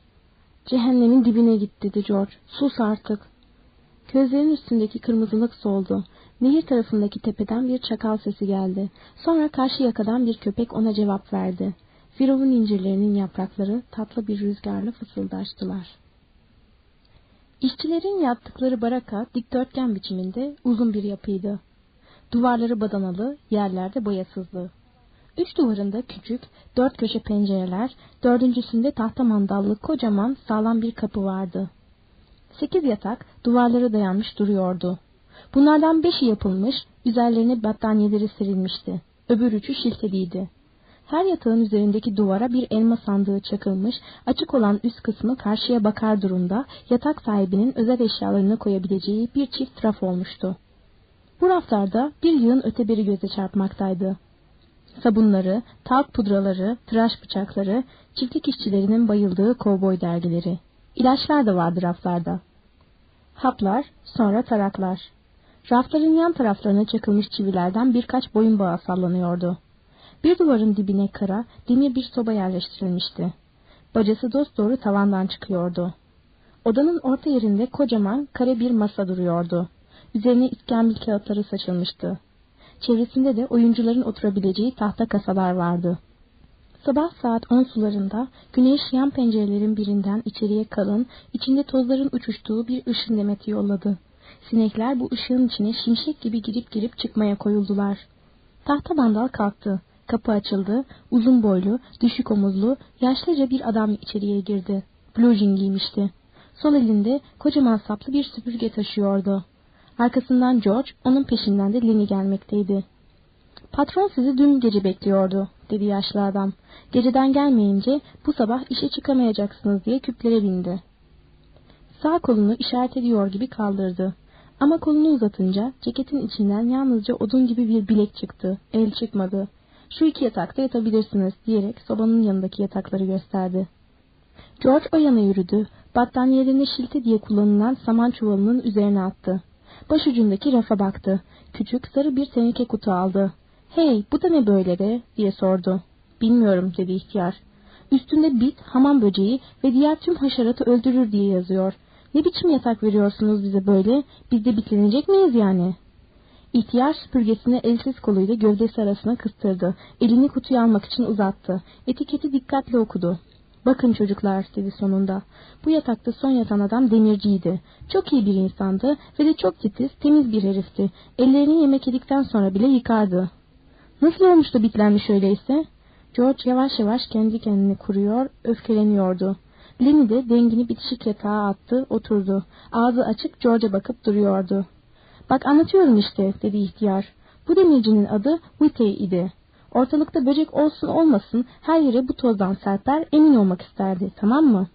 Cehennemin dibine git dedi George. Sus artık. Gözlerin üstündeki kırmızılık soldu. Nehir tarafındaki tepeden bir çakal sesi geldi. Sonra karşı yakadan bir köpek ona cevap verdi. Firavun incirlerinin yaprakları tatlı bir rüzgarla fısıldaştılar. İşçilerin yattıkları baraka dikdörtgen biçiminde uzun bir yapıydı. Duvarları badanalı, yerlerde boyasızdı. Üç duvarında küçük, dört köşe pencereler, dördüncüsünde tahta mandallı kocaman sağlam bir kapı vardı. Sekiz yatak duvarlara dayanmış duruyordu. Bunlardan beşi yapılmış, üzerlerine battaniyeleri serilmişti. Öbür üçü şilteliydi. Her yatağın üzerindeki duvara bir elma sandığı çakılmış, açık olan üst kısmı karşıya bakar durumda yatak sahibinin özel eşyalarını koyabileceği bir çift raf olmuştu. Bu raflarda bir yığın öteberi göze çarpmaktaydı. Sabunları, talk pudraları, tıraş bıçakları, çiftlik işçilerinin bayıldığı kovboy dergileri. İlaçlar da vardı raflarda. Haplar, sonra taraklar. Rafların yan taraflarına çakılmış çivilerden birkaç boyun bağı sallanıyordu. Bir duvarın dibine kara, demir bir soba yerleştirilmişti. Bacası dosdoğru tavandan çıkıyordu. Odanın orta yerinde kocaman kare bir masa duruyordu. Üzerine iskambil kağıtları saçılmıştı. Çevresinde de oyuncuların oturabileceği tahta kasalar vardı. Sabah saat on sularında güneş yan pencerelerin birinden içeriye kalın, içinde tozların uçuştuğu bir ışın demeti yolladı. Sinekler bu ışığın içine şimşek gibi girip girip çıkmaya koyuldular. Tahta bandal kalktı. Kapı açıldı. Uzun boylu, düşük omuzlu, yaşlıca bir adam içeriye girdi. Blue jean giymişti. Sol elinde kocaman saplı bir süpürge taşıyordu. Arkasından George, onun peşinden de Lenny gelmekteydi. Patron sizi dün gece bekliyordu, dedi yaşlı adam. Geceden gelmeyince bu sabah işe çıkamayacaksınız diye küplere bindi. Sağ kolunu işaret ediyor gibi kaldırdı. Ama kolunu uzatınca ceketin içinden yalnızca odun gibi bir bilek çıktı. El çıkmadı. Şu iki yatakta yatabilirsiniz diyerek sobanın yanındaki yatakları gösterdi. George o yana yürüdü. Battaniyelerini şilte diye kullanılan saman çuvalının üzerine attı. Başucundaki rafa baktı. Küçük sarı bir teneke kutu aldı. Hey bu da ne böyle diye sordu. Bilmiyorum dedi ihtiyar. Üstünde bit, hamam böceği ve diğer tüm haşeratı öldürür diye yazıyor. Ne biçim yatak veriyorsunuz bize böyle? Biz de bitlenecek miyiz yani? İhtiyar süpürgesini elsiz koluyla gövdesi arasına kıstırdı. Elini kutuyu almak için uzattı. Etiketi dikkatle okudu. Bakın çocuklar dedi sonunda. Bu yatakta son yatan adam demirciydi. Çok iyi bir insandı ve de çok titiz, temiz bir herifti. Ellerini yemek yedikten sonra bile yıkardı. Nasıl olmuş da bitlenmiş öyleyse? George yavaş yavaş kendi kendini kuruyor, öfkeleniyordu. Lenny de dengini bitişik yatağa attı, oturdu. Ağzı açık George'a bakıp duruyordu. Bak anlatıyorum işte dedi ihtiyar. Bu demircinin adı Whitey idi. Ortalıkta böcek olsun olmasın her yere bu tozdan serper emin olmak isterdi tamam mı?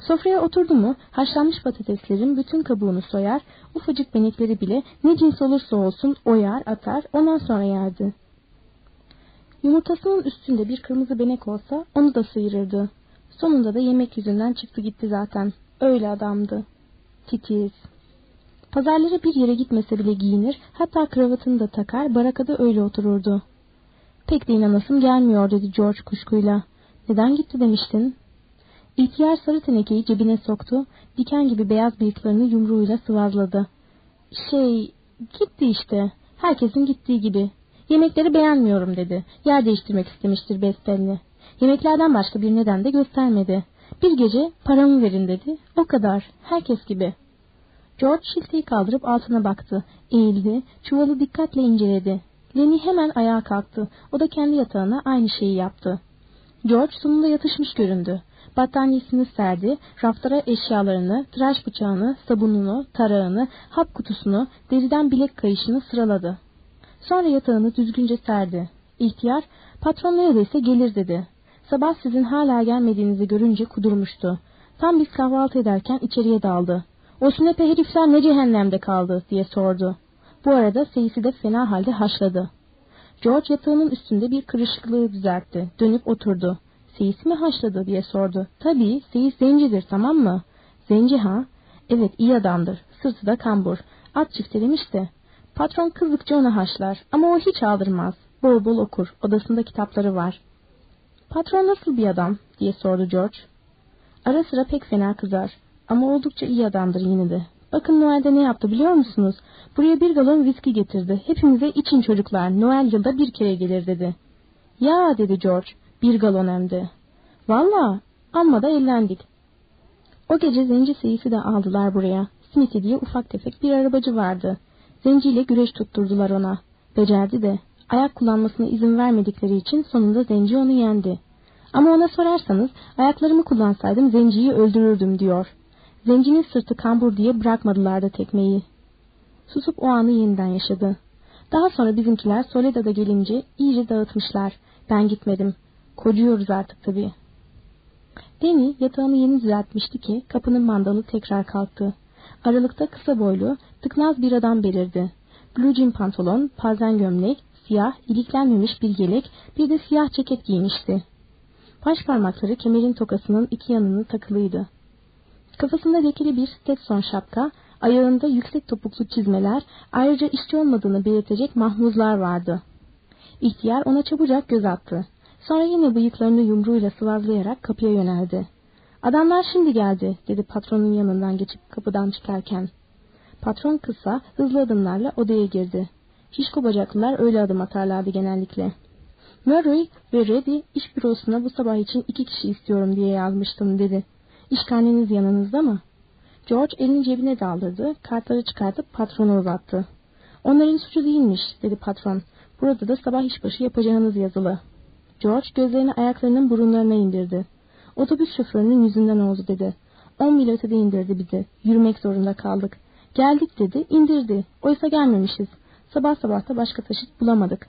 Sofraya oturdu mu haşlanmış patateslerin bütün kabuğunu soyar, ufacık benekleri bile ne cins olursa olsun oyar atar ondan sonra yerdi. Yumurtasının üstünde bir kırmızı benek olsa onu da sıyırırdı. Sonunda da yemek yüzünden çıktı gitti zaten. Öyle adamdı. Titiz. Pazarlara bir yere gitmese bile giyinir, hatta kravatını da takar, barakada öyle otururdu. Pek de inanasım gelmiyor dedi George kuşkuyla. Neden gitti demiştin? İhtiyar sarı tenekeyi cebine soktu, diken gibi beyaz bıyıklarını yumruğuyla sıvazladı. Şey, gitti işte. Herkesin gittiği gibi. Yemekleri beğenmiyorum dedi. Yer değiştirmek istemiştir besbelli. Yemeklerden başka bir neden de göstermedi. Bir gece paramı verin dedi. O kadar. Herkes gibi. George şilteyi kaldırıp altına baktı. Eğildi. Çuvalı dikkatle inceledi. Lenny hemen ayağa kalktı. O da kendi yatağına aynı şeyi yaptı. George sonunda yatışmış göründü. Battaniyesini serdi, raftara eşyalarını, tıraş bıçağını, sabununu, tarağını, hap kutusunu, deriden bilek kayışını sıraladı. Sonra yatağını düzgünce serdi. İhtiyar, patron neredeyse gelir dedi. Sabah sizin hala gelmediğinizi görünce kudurmuştu. Tam biz kahvaltı ederken içeriye daldı. O sünepe herifler ne cehennemde kaldı diye sordu. Bu arada Seyis'i de fena halde haşladı. George yatağının üstünde bir kırışıklığı düzeltti. Dönüp oturdu. Seyis mi haşladı diye sordu. Tabii Seyis zencidir tamam mı? Zenci ha? Evet iyi adamdır. Sırtı da kambur. At çiftelemiş de. Patron kızdıkça onu haşlar ama o hiç aldırmaz. Bol bol okur. Odasında kitapları var. Patron nasıl bir adam diye sordu George. Ara sıra pek fena kızar. Ama oldukça iyi adamdır yine de. Bakın Noel'de ne yaptı biliyor musunuz? Buraya bir galon viski getirdi. Hepimize için çocuklar. Noel yılda bir kere gelir dedi. Ya dedi George. Bir galon hem de. Valla amma da eğlendik. O gece zenci Seyfi de aldılar buraya. Smithy diye ufak tefek bir arabacı vardı. Zenciyle güreş tutturdular ona. Becerdi de. Ayak kullanmasına izin vermedikleri için sonunda zenci onu yendi. Ama ona sorarsanız ayaklarımı kullansaydım zenciyi öldürürdüm diyor. Zencinin sırtı kambur diye bırakmadılar da tekmeyi. Susup o anı yeniden yaşadı. Daha sonra bizimkiler Soledad'a gelince iyice dağıtmışlar. Ben gitmedim. Kocuyoruz artık tabii. Deni yatağını yeni düzeltmişti ki kapının mandalı tekrar kalktı. Aralıkta kısa boylu, tıknaz bir adam belirdi. Blue jean pantolon, pazen gömlek, siyah, iliklenmemiş bir yelek, bir de siyah ceket giymişti. Baş parmakları kemerin tokasının iki yanını takılıydı. Kafasında lekeli bir Stetson şapka, ayağında yüksek topuklu çizmeler, ayrıca işçi olmadığını belirtecek mahmuzlar vardı. İhtiyar ona çabucak göz attı. Sonra yine bıyıklarını yumruğuyla sıvazlayarak kapıya yöneldi. Adamlar şimdi geldi, dedi patronun yanından geçip kapıdan çıkarken. Patron kısa, hızlı adımlarla odaya girdi. Şişko bacaklılar öyle adım atarlardı genellikle. Murray ve Reddy iş bürosuna bu sabah için iki kişi istiyorum diye yazmıştım dedi. İş karneniz yanınızda mı? George elini cebine daldırdı, kartları çıkartıp patrona uzattı. Onların suçu değilmiş, dedi patron. Burada da sabah işbaşı yapacağınız yazılı. George gözlerini ayaklarının burunlarına indirdi. Otobüs şoförünün yüzünden oldu dedi. On mil ötede indirdi bizi. Yürümek zorunda kaldık. Geldik dedi, indirdi. Oysa gelmemişiz. Sabah sabah da başka taşıt bulamadık.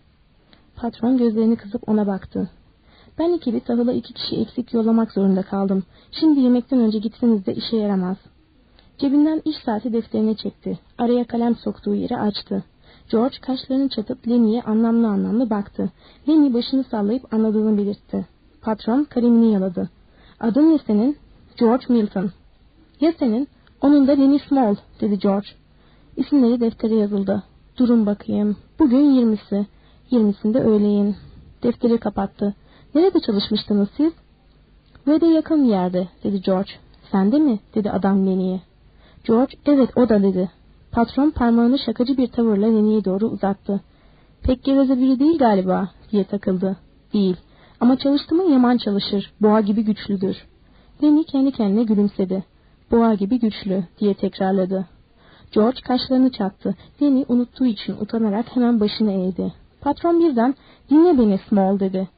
Patron gözlerini kızıp ona baktı. Ben ekibi tahıla iki kişi eksik yollamak zorunda kaldım. Şimdi yemekten önce gitseniz de işe yaramaz. Cebinden iş saati defterine çekti. Araya kalem soktuğu yeri açtı. George kaşlarını çatıp Lenny'e anlamlı anlamlı baktı. Lenny başını sallayıp anladığını belirtti. Patron kalemini yaladı. Adın ne senin? George Milton. Ya senin? Onun da Lenny Small, dedi George. İsimleri deftere yazıldı. Durun bakayım. Bugün yirmisi. Yirmisinde öğleyin. Defteri kapattı. Nerede çalışmıştınız siz? Ve yakın yerde, dedi George. Sen de mi? dedi adam Lenny'e. George, evet o da dedi. Patron parmağını şakacı bir tavırla Lenny'e doğru uzattı. Pek geveze biri değil galiba, diye takıldı. Değil. Ama çalıştı yaman çalışır, boğa gibi güçlüdür. Lenny kendi kendine gülümsedi. Boğa gibi güçlü, diye tekrarladı. George kaşlarını çattı. Lenny unuttuğu için utanarak hemen başını eğdi. Patron birden, dinle beni Small dedi.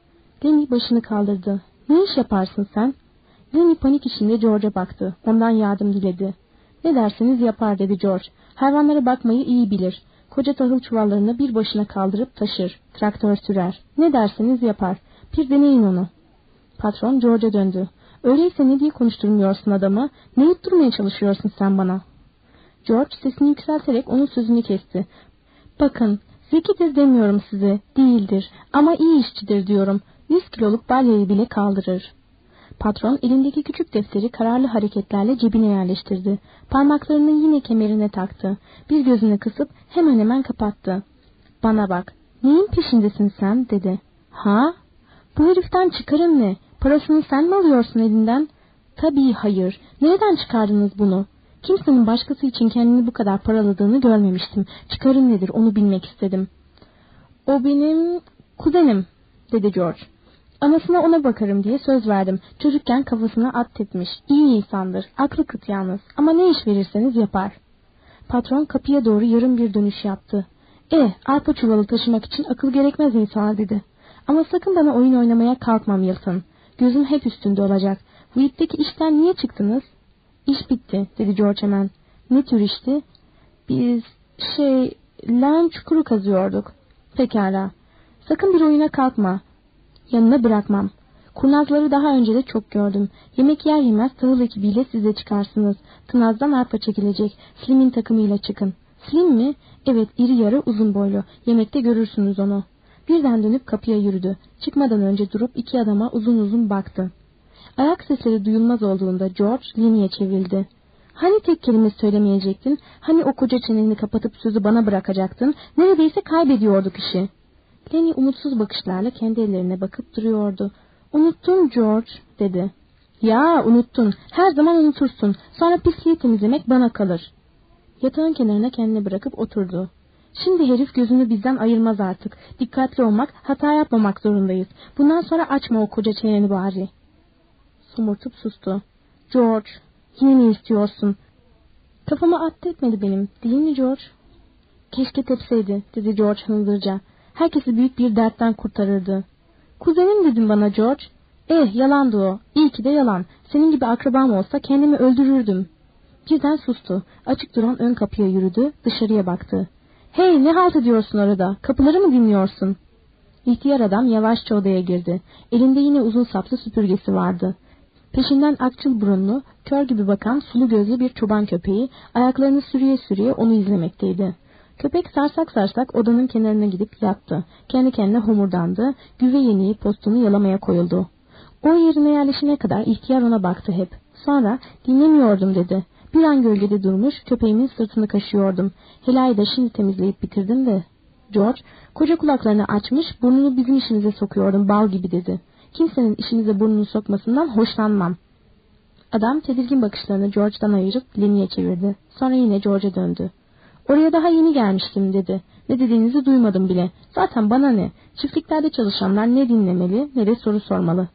Lenny başını kaldırdı. Ne iş yaparsın sen? Lenny panik içinde George'a baktı. Ondan yardım diledi. Ne derseniz yapar dedi George. Hayvanlara bakmayı iyi bilir. Koca tahıl çuvallarını bir başına kaldırıp taşır. Traktör sürer. Ne derseniz yapar. Bir deneyin onu. Patron George'a döndü. Öyleyse ne diye konuşturmuyorsun adamı? Ne yutturmaya çalışıyorsun sen bana? George sesini yükselterek onun sözünü kesti. Bakın, zekidir demiyorum size, değildir. Ama iyi işçidir diyorum. Yüz kiloluk balyayı bile kaldırır. Patron elindeki küçük defteri kararlı hareketlerle cebine yerleştirdi. Parmaklarını yine kemerine taktı. Bir gözünü kısıp hemen hemen kapattı. Bana bak, neyin peşindesin sen dedi. Ha? Bu heriften çıkarın ne? Parasını sen mi alıyorsun elinden? Tabii hayır. Nereden çıkardınız bunu? Kimsenin başkası için kendini bu kadar paraladığını görmemiştim. Çıkarın nedir onu bilmek istedim. O benim kuzenim dedi George. Anasına ona bakarım diye söz verdim. Çocukken kafasına at tepmiş. İyi insandır. Aklı kıt yalnız. Ama ne iş verirseniz yapar. Patron kapıya doğru yarım bir dönüş yaptı. E, arpa çuvalı taşımak için akıl gerekmez insana dedi. Ama sakın bana oyun oynamaya kalkma Milton. Gözüm hep üstünde olacak. Reed'deki işten niye çıktınız? İş bitti dedi George hemen. Ne tür işti? Biz şey lan çukuru kazıyorduk. Pekala. Sakın bir oyuna kalkma. Yanına bırakmam. Kurnazları daha önce de çok gördüm. Yemek yer yemez tahıl ekibiyle size çıkarsınız. Tınazdan arpa çekilecek. Slim'in takımıyla çıkın. Slim mi? Evet iri yarı uzun boylu. Yemekte görürsünüz onu. Birden dönüp kapıya yürüdü. Çıkmadan önce durup iki adama uzun uzun baktı. Ayak sesleri duyulmaz olduğunda George Lenny'e çevrildi. Hani tek kelime söylemeyecektin? Hani o koca çeneni kapatıp sözü bana bırakacaktın? Neredeyse kaybediyorduk işi. Lenny umutsuz bakışlarla kendi ellerine bakıp duruyordu. Unuttum George dedi. Ya unuttun. Her zaman unutursun. Sonra pisliği temizlemek bana kalır. Yatağın kenarına kendini bırakıp oturdu. Şimdi herif gözünü bizden ayırmaz artık. Dikkatli olmak, hata yapmamak zorundayız. Bundan sonra açma o koca çeneni bari. Somurtup sustu. George, yine mi istiyorsun? Kafamı etmedi benim, değil mi George? Keşke tepseydi, dedi George hınzırca. Herkesi büyük bir dertten kurtarırdı. Kuzenim dedim bana George. Eh yalandı o. İyi ki de yalan. Senin gibi akrabam olsa kendimi öldürürdüm. Birden sustu. Açık duran ön kapıya yürüdü. Dışarıya baktı. Hey ne halt ediyorsun orada? Kapıları mı dinliyorsun? İhtiyar adam yavaşça odaya girdi. Elinde yine uzun saplı süpürgesi vardı. Peşinden akçıl burunlu, kör gibi bakan sulu gözlü bir çoban köpeği ayaklarını sürüye sürüye onu izlemekteydi. Köpek sarsak sarsak odanın kenarına gidip yattı. Kendi kendine homurdandı, güve yeniği postunu yalamaya koyuldu. O yerine yerleşene kadar ihtiyar ona baktı hep. Sonra dinlemiyordum dedi. Bir an gölgede durmuş köpeğimin sırtını kaşıyordum. Helayı da şimdi temizleyip bitirdim de. George koca kulaklarını açmış burnunu bizim işimize sokuyordum bal gibi dedi. Kimsenin işinize burnunu sokmasından hoşlanmam. Adam tedirgin bakışlarını George'dan ayırıp Lenny'e çevirdi. Sonra yine George'a döndü. Oraya daha yeni gelmiştim dedi. Ne dediğinizi duymadım bile. Zaten bana ne? Çiftliklerde çalışanlar ne dinlemeli ne de soru sormalı.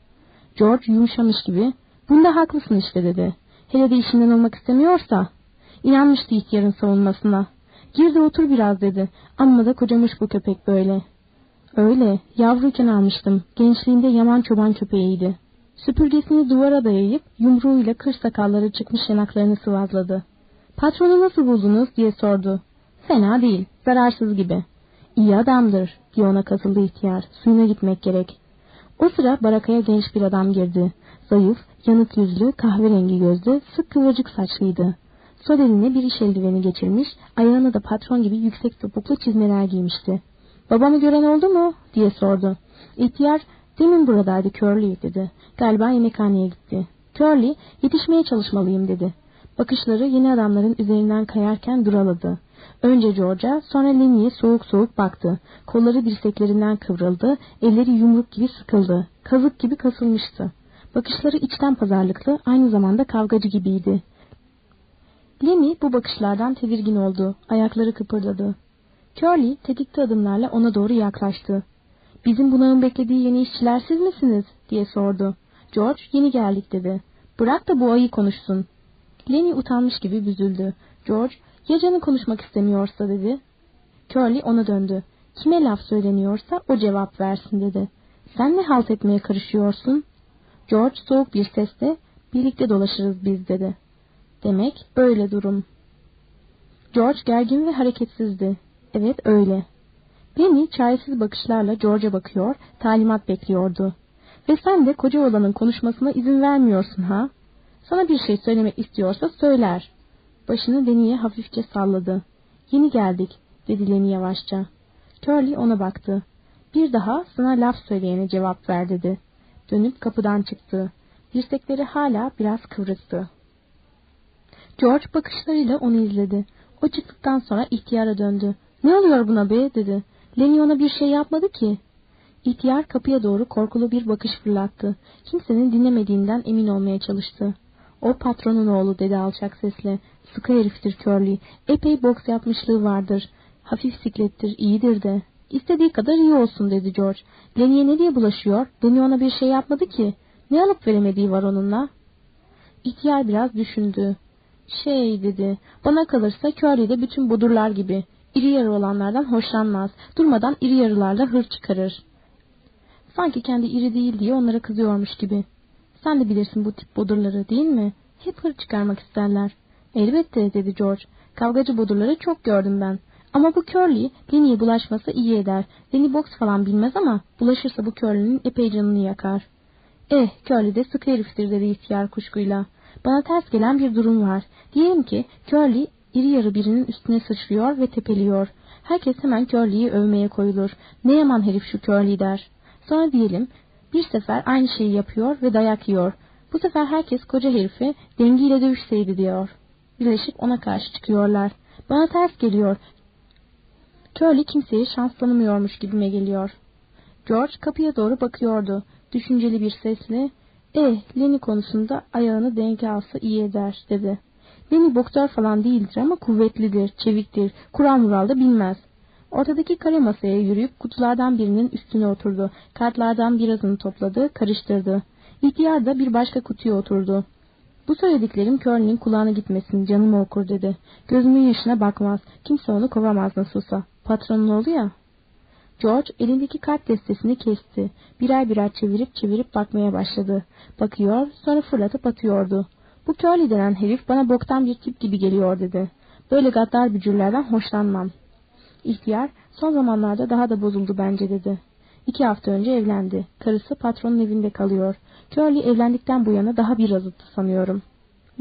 George yumuşamış gibi. Bunda haklısın işte dedi. Hele de işinden olmak istemiyorsa. İnanmıştı ihtiyarın savunmasına. Gir de otur biraz dedi. Amma da kocamış bu köpek böyle. Öyle. Yavruyken almıştım. Gençliğinde yaman çoban köpeğiydi. Süpürgesini duvara dayayıp yumruğuyla kır sakalları çıkmış yanaklarını sıvazladı. Patronu nasıl buldunuz diye sordu. Fena değil. Zararsız gibi. İyi adamdır diye ona katıldı ihtiyar. Suyuna gitmek gerek. O sıra barakaya genç bir adam girdi. Zayıf, yanık yüzlü, kahverengi gözlü, sık kıvırcık saçlıydı. Sol eline bir iş eldiveni geçirmiş, ayağına da patron gibi yüksek topuklu çizmeler giymişti. Babamı gören oldu mu? diye sordu. İhtiyar, demin buradaydı Curly dedi. Galiba yemekhaneye gitti. Curly, yetişmeye çalışmalıyım dedi. Bakışları yeni adamların üzerinden kayarken duraladı. Önce George'a sonra Lenny'e soğuk soğuk baktı. Kolları dirseklerinden kıvrıldı, elleri yumruk gibi sıkıldı. Kazık gibi kasılmıştı. Bakışları içten pazarlıklı, aynı zamanda kavgacı gibiydi. Lenny bu bakışlardan tedirgin oldu. Ayakları kıpırdadı. Curly tetikte adımlarla ona doğru yaklaştı. Bizim bunağın beklediği yeni işçiler siz misiniz? diye sordu. George yeni geldik dedi. Bırak da bu ayı konuşsun. Lenny utanmış gibi büzüldü. George ya canı konuşmak istemiyorsa dedi. Curly ona döndü. Kime laf söyleniyorsa o cevap versin dedi. Sen ne halt etmeye karışıyorsun? George soğuk bir sesle birlikte dolaşırız biz dedi. Demek böyle durum. George gergin ve hareketsizdi. Evet öyle. Penny çaresiz bakışlarla George'a bakıyor, talimat bekliyordu. Ve sen de koca olanın konuşmasına izin vermiyorsun ha? Sana bir şey söylemek istiyorsa söyler. Başını Lenny'e hafifçe salladı. Yeni geldik, dedi Lenny yavaşça. Curly ona baktı. Bir daha sana laf söyleyene cevap ver dedi. Dönüp kapıdan çıktı. Dirsekleri hala biraz kıvrıktı. George bakışlarıyla onu izledi. O çıktıktan sonra ihtiyara döndü. Ne oluyor buna be dedi. Lenny ona bir şey yapmadı ki. İhtiyar kapıya doğru korkulu bir bakış fırlattı. Kimsenin dinlemediğinden emin olmaya çalıştı. O patronun oğlu dedi alçak sesle. Sıkı heriftir Curly. Epey boks yapmışlığı vardır. Hafif siklettir, iyidir de. İstediği kadar iyi olsun dedi George. Lenny'e ne diye bulaşıyor? Lenny ona bir şey yapmadı ki. Ne alıp veremediği var onunla? İhtiyar biraz düşündü. Şey dedi, bana kalırsa Curly de bütün bodurlar gibi. İri yarı olanlardan hoşlanmaz. Durmadan iri yarılarla hır çıkarır. Sanki kendi iri değil diye onlara kızıyormuş gibi. Sen de bilirsin bu tip bodurları değil mi? Hep hır çıkarmak isterler. Elbette dedi George. Kavgacı bodurları çok gördüm ben. Ama bu Curly Lenny'ye bulaşmasa iyi eder. Lenny boks falan bilmez ama bulaşırsa bu Curly'nin epey canını yakar. Eh Curly de sıkı heriftir dedi ihtiyar kuşkuyla. Bana ters gelen bir durum var. Diyelim ki Curly iri yarı birinin üstüne sıçrıyor ve tepeliyor. Herkes hemen Curly'yi övmeye koyulur. Ne yaman herif şu Curly der. Sonra diyelim bir sefer aynı şeyi yapıyor ve dayak yiyor. Bu sefer herkes koca herifi dengiyle dövüşseydi diyor. Birleşip ona karşı çıkıyorlar. Bana ters geliyor. Curly kimseye şans tanımıyormuş gibime geliyor. George kapıya doğru bakıyordu. Düşünceli bir sesle, eh Lenny konusunda ayağını denk alsa iyi eder dedi. Lenny boktör falan değildir ama kuvvetlidir, çeviktir, kural mural bilmez. Ortadaki kare masaya yürüyüp kutulardan birinin üstüne oturdu. Kartlardan birazını topladı, karıştırdı. İhtiyar da bir başka kutuya oturdu. Bu söylediklerim Curly'nin kulağına gitmesin, canımı okur dedi. Gözümün yaşına bakmaz, kimse onu kovamaz nasılsa. Patronun oğlu ya. George elindeki kart destesini kesti. Birer birer çevirip çevirip bakmaya başladı. Bakıyor, sonra fırlatıp atıyordu. Bu Curly denen herif bana boktan bir tip gibi geliyor dedi. Böyle gaddar bücürlerden hoşlanmam. İhtiyar, son zamanlarda daha da bozuldu bence dedi. İki hafta önce evlendi. Karısı patronun evinde kalıyor. Curly evlendikten bu yana daha bir azıttı sanıyorum.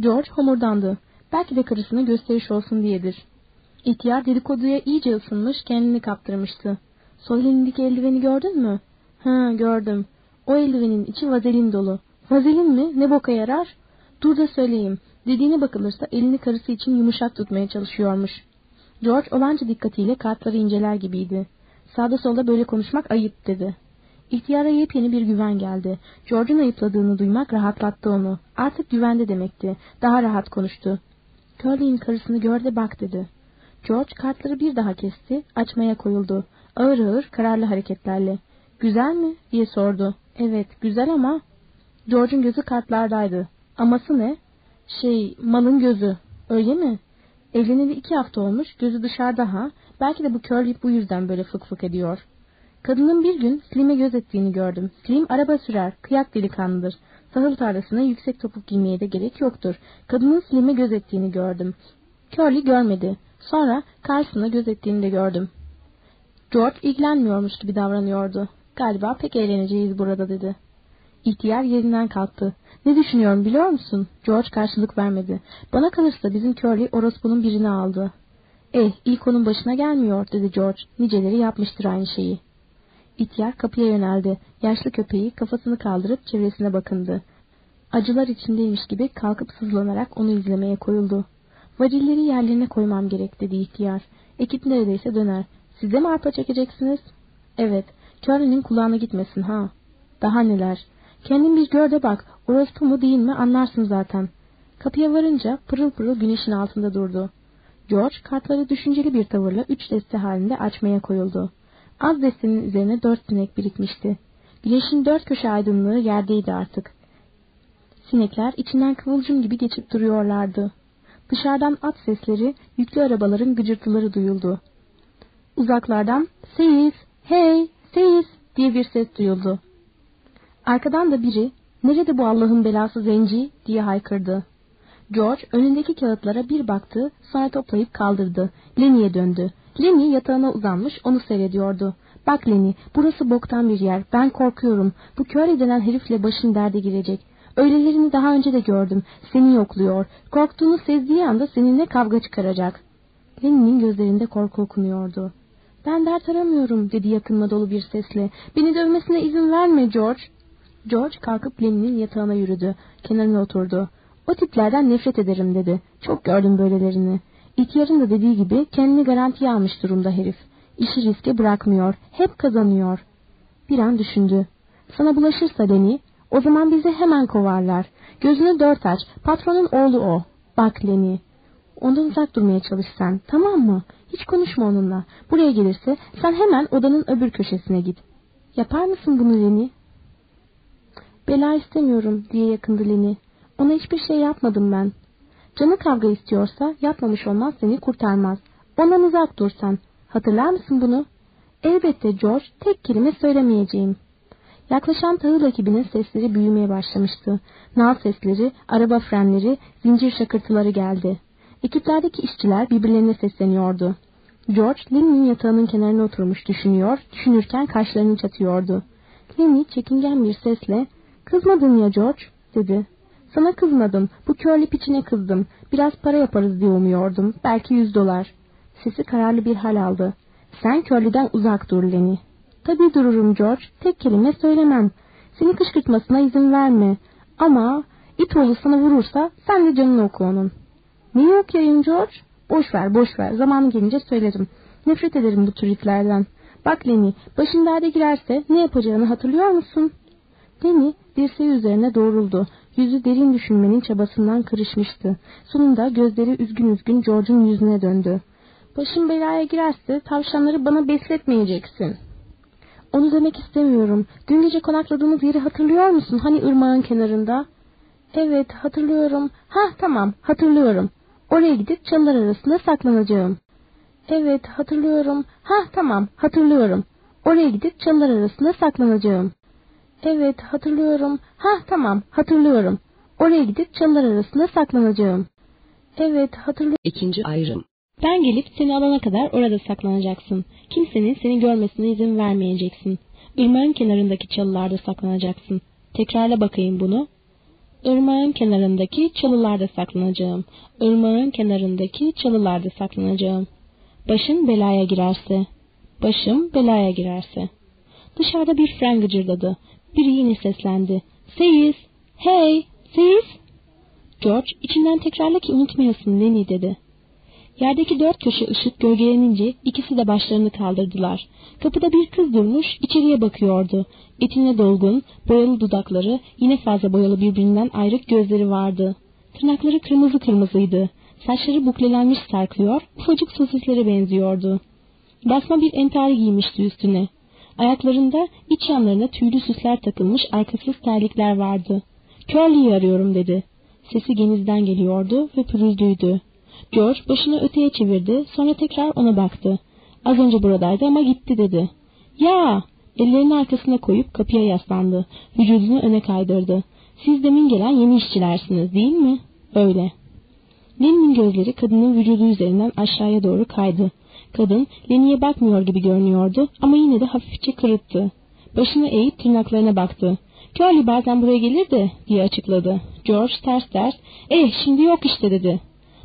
George homurdandı. Belki de karısına gösteriş olsun diyedir. İhtiyar dedikoduya iyice ısınmış, kendini kaptırmıştı. Sol elindeki eldiveni gördün mü? Ha gördüm. O eldivenin içi vazelin dolu. Vazelin mi? Ne boka yarar? Dur da söyleyeyim. Dediğine bakılırsa elini karısı için yumuşak tutmaya çalışıyormuş. George olanca dikkatiyle kartları inceler gibiydi. Sağda solda böyle konuşmak ayıp dedi. İhtiyara yepyeni bir güven geldi. George'un ayıpladığını duymak rahatlattı onu. Artık güvende demekti. Daha rahat konuştu. Curly'in karısını gör de bak dedi. George kartları bir daha kesti, açmaya koyuldu. Ağır ağır, kararlı hareketlerle. Güzel mi? diye sordu. Evet, güzel ama... George'un gözü kartlardaydı. Aması ne? Şey, malın gözü. Öyle mi? Evleneli iki hafta olmuş, gözü dışarıda ha. Belki de bu Curly bu yüzden böyle fık fık ediyor. Kadının bir gün Slim'e göz ettiğini gördüm. Slim araba sürer, kıyak delikanlıdır. Sahıl tarlasına yüksek topuk giymeye de gerek yoktur. Kadının Slim'e göz ettiğini gördüm. Curly görmedi. Sonra karşısına göz ettiğini de gördüm. George ilgilenmiyormuş gibi davranıyordu. Galiba pek eğleneceğiz burada dedi. İhtiyar yerinden kalktı. Ne düşünüyorum biliyor musun? George karşılık vermedi. Bana kalırsa bizim Curly orospunun birini aldı. Eh ilk onun başına gelmiyor dedi George. Niceleri yapmıştır aynı şeyi. İhtiyar kapıya yöneldi. Yaşlı köpeği kafasını kaldırıp çevresine bakındı. Acılar içindeymiş gibi kalkıp sızlanarak onu izlemeye koyuldu. Varilleri yerlerine koymam gerek dedi ihtiyar. Ekip neredeyse döner. Siz de mi arpa çekeceksiniz? Evet. Curly'nin kulağına gitmesin ha. Daha neler. Kendin bir gör de bak. Orospu mu değil mi anlarsın zaten. Kapıya varınca pırıl pırıl güneşin altında durdu. George kartları düşünceli bir tavırla üç deste halinde açmaya koyuldu. Az destenin üzerine dört sinek birikmişti. Güneşin dört köşe aydınlığı yerdeydi artık. Sinekler içinden kıvılcım gibi geçip duruyorlardı. Dışarıdan at sesleri, yüklü arabaların gıcırtıları duyuldu. Uzaklardan seyis, hey, seyis diye bir ses duyuldu. Arkadan da biri, nerede bu Allah'ın belası zenci diye haykırdı. George önündeki kağıtlara bir baktı, sonra toplayıp kaldırdı. Lenny'e döndü. Lenny yatağına uzanmış, onu seyrediyordu. Bak Lenny, burası boktan bir yer. Ben korkuyorum. Bu kör edilen herifle başın derde girecek. Öylelerini daha önce de gördüm. Seni yokluyor. Korktuğunu sezdiği anda seninle kavga çıkaracak. Lenny'nin gözlerinde korku okunuyordu. Ben dert aramıyorum dedi yakınma dolu bir sesle. Beni dövmesine izin verme George. George kalkıp Lenny'nin yatağına yürüdü. Kenarına oturdu. O tiplerden nefret ederim dedi. Çok gördüm böylelerini. İhtiyarın da dediği gibi kendini garantiye almış durumda herif. İşi riske bırakmıyor. Hep kazanıyor. Bir an düşündü. Sana bulaşırsa Lenny, o zaman bizi hemen kovarlar. Gözünü dört aç. Patronun oğlu o. Bak Lenny. Ondan uzak durmaya çalış sen. Tamam mı? Hiç konuşma onunla. Buraya gelirse sen hemen odanın öbür köşesine git. Yapar mısın bunu Lenny? Bela istemiyorum diye yakındı Lenny. Ona hiçbir şey yapmadım ben. Canı kavga istiyorsa yapmamış olmaz seni kurtarmaz. Ondan uzak dursan. Hatırlar mısın bunu? Elbette George tek kelime söylemeyeceğim. Yaklaşan tahıl ekibinin sesleri büyümeye başlamıştı. Nal sesleri, araba frenleri, zincir şakırtıları geldi. Ekiplerdeki işçiler birbirlerine sesleniyordu. George, Lenny'nin yatağının kenarına oturmuş düşünüyor, düşünürken kaşlarını çatıyordu. Lenny çekingen bir sesle, ''Kızmadın ya George?'' dedi. ''Sana kızmadım, bu körlü piçine kızdım. Biraz para yaparız diye umuyordum, belki yüz dolar.'' Sesi kararlı bir hal aldı. ''Sen körlüden uzak dur Lenny.'' ''Tabii dururum George, tek kelime söylemem. Seni kışkırtmasına izin verme. Ama it oğlu sana vurursa sen de canını oku onun.'' ''Neyi okuyayım George?'' Boş ver, boş ver. Zamanı gelince söylerim. Nefret ederim bu tür itlerden. Bak Lenny, başın derde girerse ne yapacağını hatırlıyor musun? Lenny dirseği üzerine doğruldu. Yüzü derin düşünmenin çabasından kırışmıştı. Sonunda gözleri üzgün üzgün George'un yüzüne döndü. Başın belaya girerse tavşanları bana besletmeyeceksin. Onu demek istemiyorum. Dün gece konakladığımız yeri hatırlıyor musun? Hani ırmağın kenarında? Evet hatırlıyorum. Ha tamam hatırlıyorum. Oraya gidip çalılar arasında saklanacağım. Evet hatırlıyorum. Ha tamam hatırlıyorum. Oraya gidip çalılar arasında saklanacağım. Evet hatırlıyorum. Ha tamam hatırlıyorum. Oraya gidip çalılar arasında saklanacağım. Evet hatırlıyorum. İkinci ayrım. Ben gelip seni alana kadar orada saklanacaksın. Kimsenin seni görmesine izin vermeyeceksin. Irmağın kenarındaki çalılarda saklanacaksın. Tekrarla bakayım bunu. Irmağın kenarındaki çalılarda saklanacağım. Irmağın kenarındaki çalılarda saklanacağım. Başın belaya girerse. Başım belaya girerse. Dışarıda bir fren gıcırdadı. Biri yine seslendi. Seyiz! Hey! Seyiz! George içinden tekrarla ki unutmayasın Lenny dedi. Yerdeki dört köşe ışık gölgelenince ikisi de başlarını kaldırdılar. Kapıda bir kız durmuş, içeriye bakıyordu. Etine dolgun, boyalı dudakları, yine fazla boyalı birbirinden ayrık gözleri vardı. Tırnakları kırmızı kırmızıydı. Saçları buklelenmiş sarkıyor, ufacık sosislere benziyordu. Basma bir entari giymişti üstüne. Ayaklarında iç yanlarına tüylü süsler takılmış arkasız terlikler vardı. Curly'yi arıyorum dedi. Sesi genizden geliyordu ve pürüzlüydü. George başını öteye çevirdi, sonra tekrar ona baktı. Az önce buradaydı ama gitti dedi. Ya! Ellerini arkasına koyup kapıya yaslandı. Vücudunu öne kaydırdı. Siz demin gelen yeni işçilersiniz değil mi? Öyle. Lenny'nin gözleri kadının vücudu üzerinden aşağıya doğru kaydı. Kadın Lenny'e bakmıyor gibi görünüyordu ama yine de hafifçe kırıttı. Başını eğip tırnaklarına baktı. Curly bazen buraya gelir de diye açıkladı. George ters ters eh şimdi yok işte dedi.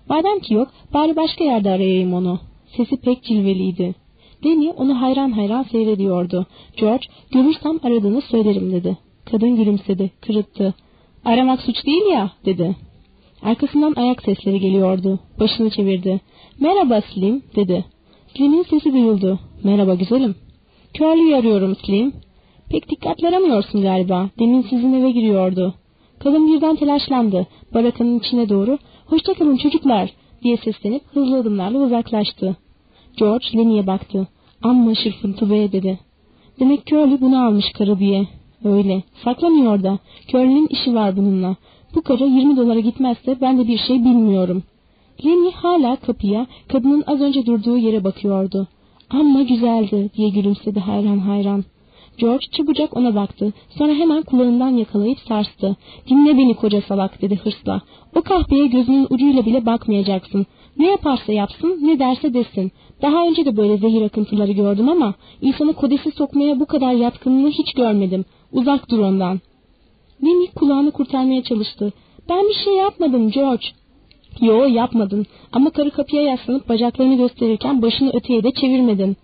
Madem ki yok bari başka yerde arayayım onu. Sesi pek cilveliydi. Lenny onu hayran hayran seyrediyordu. George görürsem aradığını söylerim dedi. Kadın gülümsedi, kırıttı. Aramak suç değil ya dedi. Arkasından ayak sesleri geliyordu. Başını çevirdi. Merhaba Slim dedi. Slim'in sesi duyuldu. Merhaba güzelim. Curly'yi arıyorum Slim. Pek dikkatli aramıyorsun galiba. Demin sizin eve giriyordu. Kadın birden telaşlandı. Barakanın içine doğru hoşçakalın çocuklar diye seslenip hızlı adımlarla uzaklaştı. George Lenny'e baktı. Amma şırfıntı be dedi. Demek Curly bunu almış karı diye. Öyle. Saklamıyor da. Curly'nin işi var bununla. Bu karı 20 dolara gitmezse ben de bir şey bilmiyorum. Lenny hala kapıya, kadının az önce durduğu yere bakıyordu. Amma güzeldi diye gülümsedi hayran hayran. George çabucak ona baktı. Sonra hemen kulağından yakalayıp sarstı. Dinle beni koca salak dedi hırsla. O kahveye gözünün ucuyla bile bakmayacaksın. Ne yaparsa yapsın, ne derse desin. Daha önce de böyle zehir akıntıları gördüm ama insanı kodesi sokmaya bu kadar yatkınlığı hiç görmedim. Uzak dur ondan. Lenny kulağını kurtarmaya çalıştı. Ben bir şey yapmadım George. Yo yapmadın ama karı kapıya yaslanıp bacaklarını gösterirken başını öteye de çevirmedin.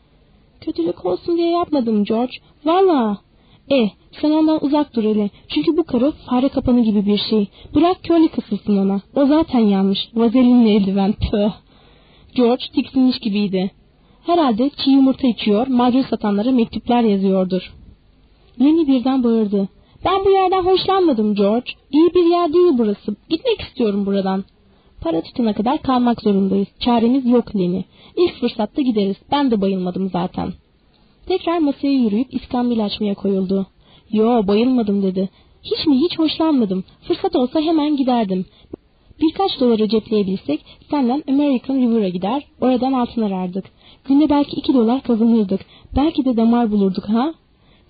Kötülük olsun diye yapmadım George. Valla. E, sen ondan uzak dur hele. Çünkü bu karı fare kapanı gibi bir şey. Bırak köle kısılsın ona. O zaten yanmış. Vazelinle eldiven. Püh. George tiksinmiş gibiydi. Herhalde çiğ yumurta içiyor, macun satanlara mektuplar yazıyordur. Lenny birden bağırdı. Ben bu yerden hoşlanmadım George. İyi bir yer değil burası. Gitmek istiyorum buradan. Para tutana kadar kalmak zorundayız. Çaremiz yok Lenny. İlk fırsatta gideriz. Ben de bayılmadım zaten. Tekrar masaya yürüyüp iskambil açmaya koyuldu. Yo bayılmadım dedi. Hiç mi hiç hoşlanmadım. Fırsat olsa hemen giderdim. Birkaç doları cepleyebilsek senden American River'a gider, oradan altın arardık. Günde belki iki dolar kazanırdık. Belki de damar bulurduk ha?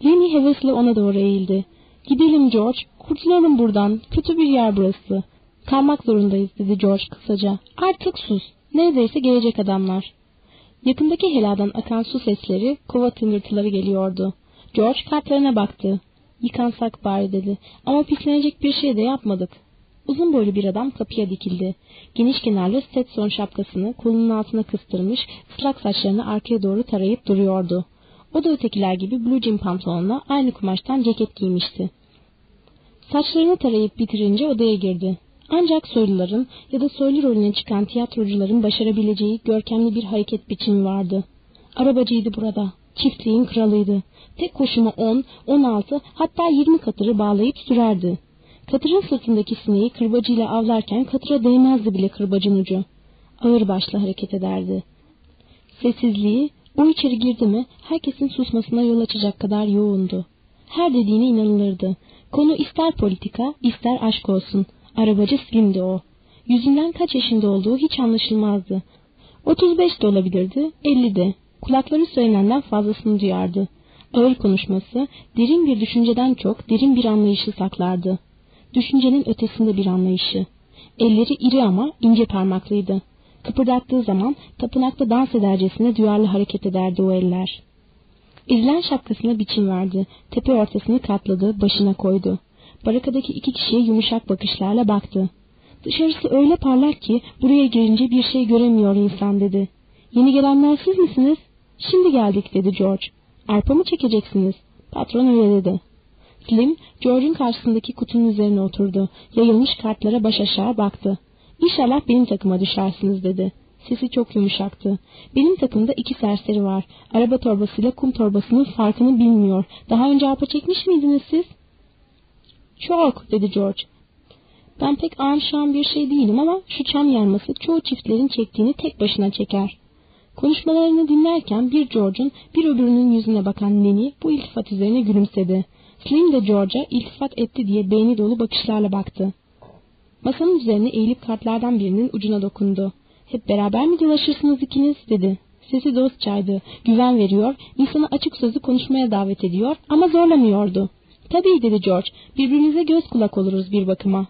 Lenny hevesle ona doğru eğildi. Gidelim George, kurtulalım buradan. Kötü bir yer burası. Kalmak zorundayız dedi George kısaca. Artık sus. Neredeyse gelecek adamlar. Yakındaki heladan akan su sesleri, kova tıngırtıları geliyordu. George kartlarına baktı. Yıkansak bari dedi. Ama pislenecek bir şey de yapmadık. Uzun boylu bir adam kapıya dikildi. Geniş kenarlı Stetson şapkasını kolunun altına kıstırmış, ıslak saçlarını arkaya doğru tarayıp duruyordu. O da ötekiler gibi blue jean pantolonla aynı kumaştan ceket giymişti. Saçlarını tarayıp bitirince odaya girdi. Ancak soyluların ya da soylu rolüne çıkan tiyatrocuların başarabileceği görkemli bir hareket biçimi vardı. Arabacıydı burada. Çiftliğin kralıydı. Tek koşuma on, on altı, hatta yirmi katırı bağlayıp sürerdi. Katırın sırtındaki sineği kırbacıyla avlarken katıra değmezdi bile kırbacın ucu. Ağır başlı hareket ederdi. Sessizliği, o içeri girdi mi herkesin susmasına yol açacak kadar yoğundu. Her dediğine inanılırdı. Konu ister politika, ister aşk olsun. Arabacı Slim'di o. Yüzünden kaç yaşında olduğu hiç anlaşılmazdı. 35 de olabilirdi, 50 de. Kulakları söylenenden fazlasını duyardı. Ağır konuşması, derin bir düşünceden çok derin bir anlayışı saklardı. Düşüncenin ötesinde bir anlayışı. Elleri iri ama ince parmaklıydı. Kıpırdattığı zaman tapınakta dans edercesine duyarlı hareket ederdi o eller. İzlen şapkasına biçim verdi. Tepe ortasını katladı, başına koydu. Barakadaki iki kişiye yumuşak bakışlarla baktı. Dışarısı öyle parlak ki buraya girince bir şey göremiyor insan dedi. Yeni gelenler siz misiniz? Şimdi geldik dedi George. Arpa mı çekeceksiniz? Patron öyle dedi. Slim, George'un karşısındaki kutunun üzerine oturdu. Yayılmış kartlara baş aşağı baktı. İnşallah benim takıma düşersiniz dedi. Sesi çok yumuşaktı. Benim takımda iki serseri var. Araba torbasıyla kum torbasının farkını bilmiyor. Daha önce arpa çekmiş miydiniz siz? Çok dedi George. Ben pek an bir şey değilim ama şu çam yarması çoğu çiftlerin çektiğini tek başına çeker. Konuşmalarını dinlerken bir George'un bir öbürünün yüzüne bakan Neni bu iltifat üzerine gülümsedi. Slim de George'a iltifat etti diye beğeni dolu bakışlarla baktı. Masanın üzerine eğilip kartlardan birinin ucuna dokundu. Hep beraber mi dolaşırsınız ikiniz dedi. Sesi dostçaydı, güven veriyor, insanı açık sözü konuşmaya davet ediyor ama zorlamıyordu. Tabii dedi George, birbirimize göz kulak oluruz bir bakıma.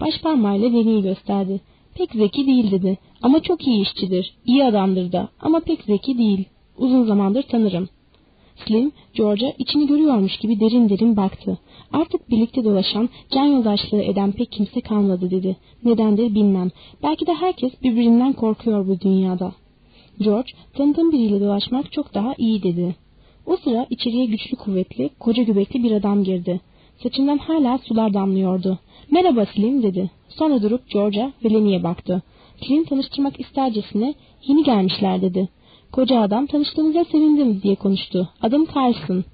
Baş parmağıyla gösterdi. Pek zeki değil dedi ama çok iyi işçidir, iyi adamdır da ama pek zeki değil. Uzun zamandır tanırım. Slim, George'a içini görüyormuş gibi derin derin baktı. Artık birlikte dolaşan, can yoldaşlığı eden pek kimse kalmadı dedi. Nedendir bilmem. Belki de herkes birbirinden korkuyor bu dünyada. George, tanıdığım biriyle dolaşmak çok daha iyi dedi. O sıra içeriye güçlü kuvvetli, koca göbekli bir adam girdi. Saçından hala sular damlıyordu. Merhaba Slim dedi. Sonra durup George'a ve Lenny'e baktı. Slim tanıştırmak istercesine yeni gelmişler dedi. Koca adam tanıştığınıza sevindim diye konuştu. Adım Carlson.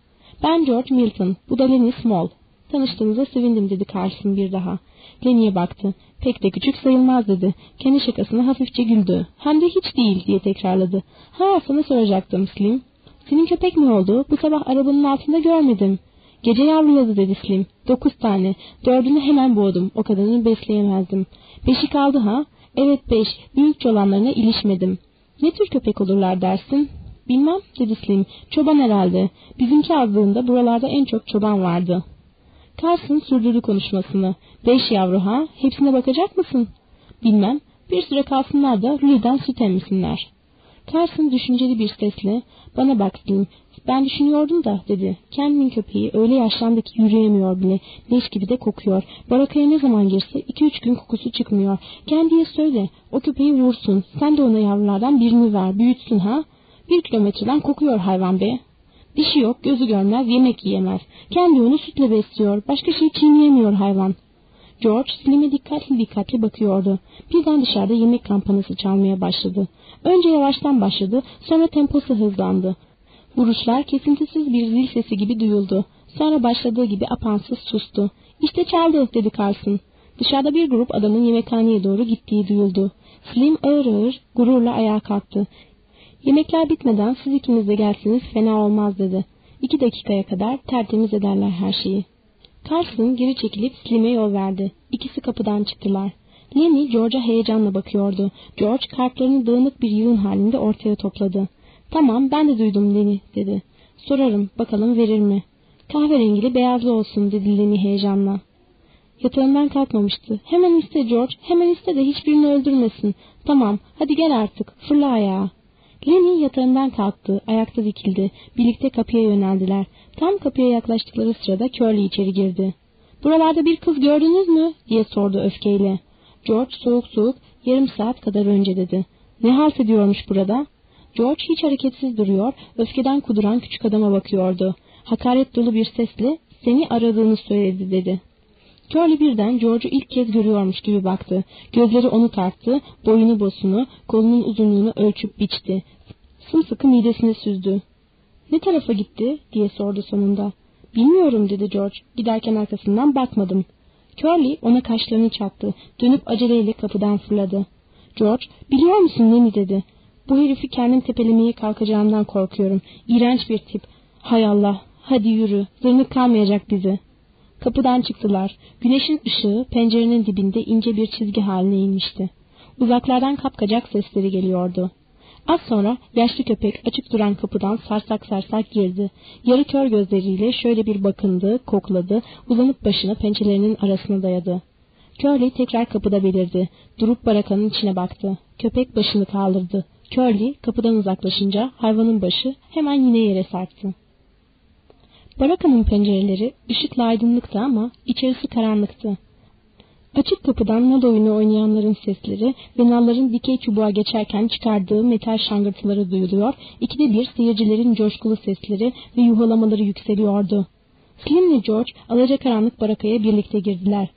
Ben George Milton. Bu da Lenny Small. Tanıştığınıza sevindim dedi Carlson bir daha. Lenny'e baktı. Pek de küçük sayılmaz dedi. Kendi şakasına hafifçe güldü. Hem de hiç değil diye tekrarladı. Ha sana soracaktım Slim. Senin köpek mi oldu? Bu sabah arabanın altında görmedim. Gece yavruladı dedi Slim. Dokuz tane. Dördünü hemen boğdum. O kadarını besleyemezdim. Beşi kaldı ha? Evet beş. Büyükçe olanlarına ilişmedim. Ne tür köpek olurlar dersin? Bilmem dedi Slim. Çoban herhalde. Bizimki azlığında buralarda en çok çoban vardı. Carson sürdürdü konuşmasını. Beş yavru ha? Hepsine bakacak mısın? Bilmem. Bir süre kalsınlar da Lüle'den süt emmisinler. Carson düşünceli bir sesle bana bak Slim. Ben düşünüyordum da dedi. Kendinin köpeği öyle yaşlandı ki yürüyemiyor bile. Leş gibi de kokuyor. Barakaya ne zaman girse iki üç gün kokusu çıkmıyor. Kendiye söyle. O köpeği vursun. Sen de ona yavrulardan birini ver. Büyütsün ha. Bir kilometreden kokuyor hayvan be. Dişi yok, gözü görmez, yemek yiyemez. Kendi onu sütle besliyor. Başka şey çiğneyemiyor hayvan. George Slim'e dikkatli dikkatli bakıyordu. Birden dışarıda yemek kampanası çalmaya başladı. Önce yavaştan başladı, sonra temposu hızlandı. Vuruşlar kesintisiz bir zil sesi gibi duyuldu. Sonra başladığı gibi apansız sustu. İşte çaldı dedi Carson. Dışarıda bir grup adamın yemekhaneye doğru gittiği duyuldu. Slim ağır ağır gururla ayağa kalktı. Yemekler bitmeden siz ikiniz de gelsiniz fena olmaz dedi. İki dakikaya kadar tertemiz ederler her şeyi. Carson geri çekilip Slim'e yol verdi. İkisi kapıdan çıktılar. Lenny George'a heyecanla bakıyordu. George kartlarını dağınık bir yığın halinde ortaya topladı. Tamam ben de duydum Lenny dedi. Sorarım bakalım verir mi? Kahverengili beyazlı olsun dedi Lenny heyecanla. Yatağından kalkmamıştı. Hemen iste George, hemen iste de hiçbirini öldürmesin. Tamam, hadi gel artık, fırla ayağa. Lenny yatağından kalktı, ayakta dikildi. Birlikte kapıya yöneldiler. Tam kapıya yaklaştıkları sırada Curly içeri girdi. Buralarda bir kız gördünüz mü? diye sordu öfkeyle. George soğuk soğuk yarım saat kadar önce dedi. Ne halt ediyormuş burada? George hiç hareketsiz duruyor, öfkeden kuduran küçük adama bakıyordu. Hakaret dolu bir sesle seni aradığını söyledi dedi. Curly birden George'u ilk kez görüyormuş gibi baktı. Gözleri onu tarttı, boyunu bosunu, kolunun uzunluğunu ölçüp biçti. Sımsıkı midesine süzdü. Ne tarafa gitti diye sordu sonunda. Bilmiyorum dedi George. Giderken arkasından bakmadım. Curly ona kaşlarını çattı. Dönüp aceleyle kapıdan fırladı. George biliyor musun ne mi dedi. Bu herifi kendim tepelemeye kalkacağımdan korkuyorum. İğrenç bir tip. Hay Allah hadi yürü zırnık kalmayacak bize. Kapıdan çıktılar. Güneşin ışığı pencerenin dibinde ince bir çizgi haline inmişti. Uzaklardan kapkacak sesleri geliyordu. Az sonra yaşlı köpek açık duran kapıdan sarsak sarsak girdi. Yarı kör gözleriyle şöyle bir bakındı, kokladı, uzanıp başını pençelerinin arasına dayadı. Curly tekrar kapıda belirdi. Durup barakanın içine baktı. Köpek başını kaldırdı. Curly kapıdan uzaklaşınca hayvanın başı hemen yine yere sarktı. Barakanın pencereleri ışıkla aydınlıktı ama içerisi karanlıktı. Açık kapıdan nal oyunu oynayanların sesleri ve nalların dikey çubuğa geçerken çıkardığı metal şangırtıları duyuluyor, ikide bir seyircilerin coşkulu sesleri ve yuhalamaları yükseliyordu. Slim ve George alacakaranlık barakaya birlikte girdiler.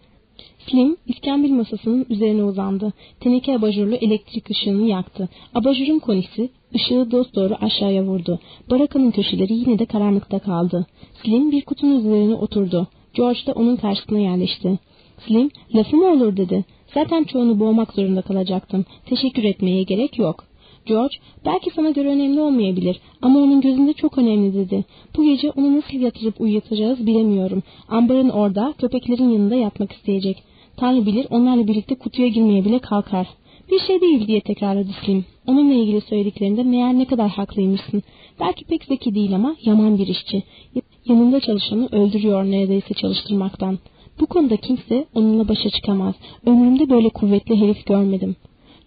Slim, iskambil masasının üzerine uzandı. Teneke abajurlu elektrik ışığını yaktı. Abajurun konisi ışığı dosdoğru aşağıya vurdu. Barakanın köşeleri yine de karanlıkta kaldı. Slim bir kutunun üzerine oturdu. George da onun karşısına yerleşti. Slim, lafı mı olur dedi. Zaten çoğunu boğmak zorunda kalacaktım. Teşekkür etmeye gerek yok. George, belki sana göre önemli olmayabilir ama onun gözünde çok önemli dedi. Bu gece onu nasıl yatırıp uyuyatacağız bilemiyorum. Ambarın orada, köpeklerin yanında yatmak isteyecek. Tanrı bilir onlarla birlikte kutuya girmeye bile kalkar. Bir şey değil diye tekrarladı Slim. Onunla ilgili söylediklerinde meğer ne kadar haklıymışsın. Belki pek zeki değil ama yaman bir işçi. Yanında çalışanı öldürüyor neredeyse çalıştırmaktan. Bu konuda kimse onunla başa çıkamaz. Ömrümde böyle kuvvetli herif görmedim.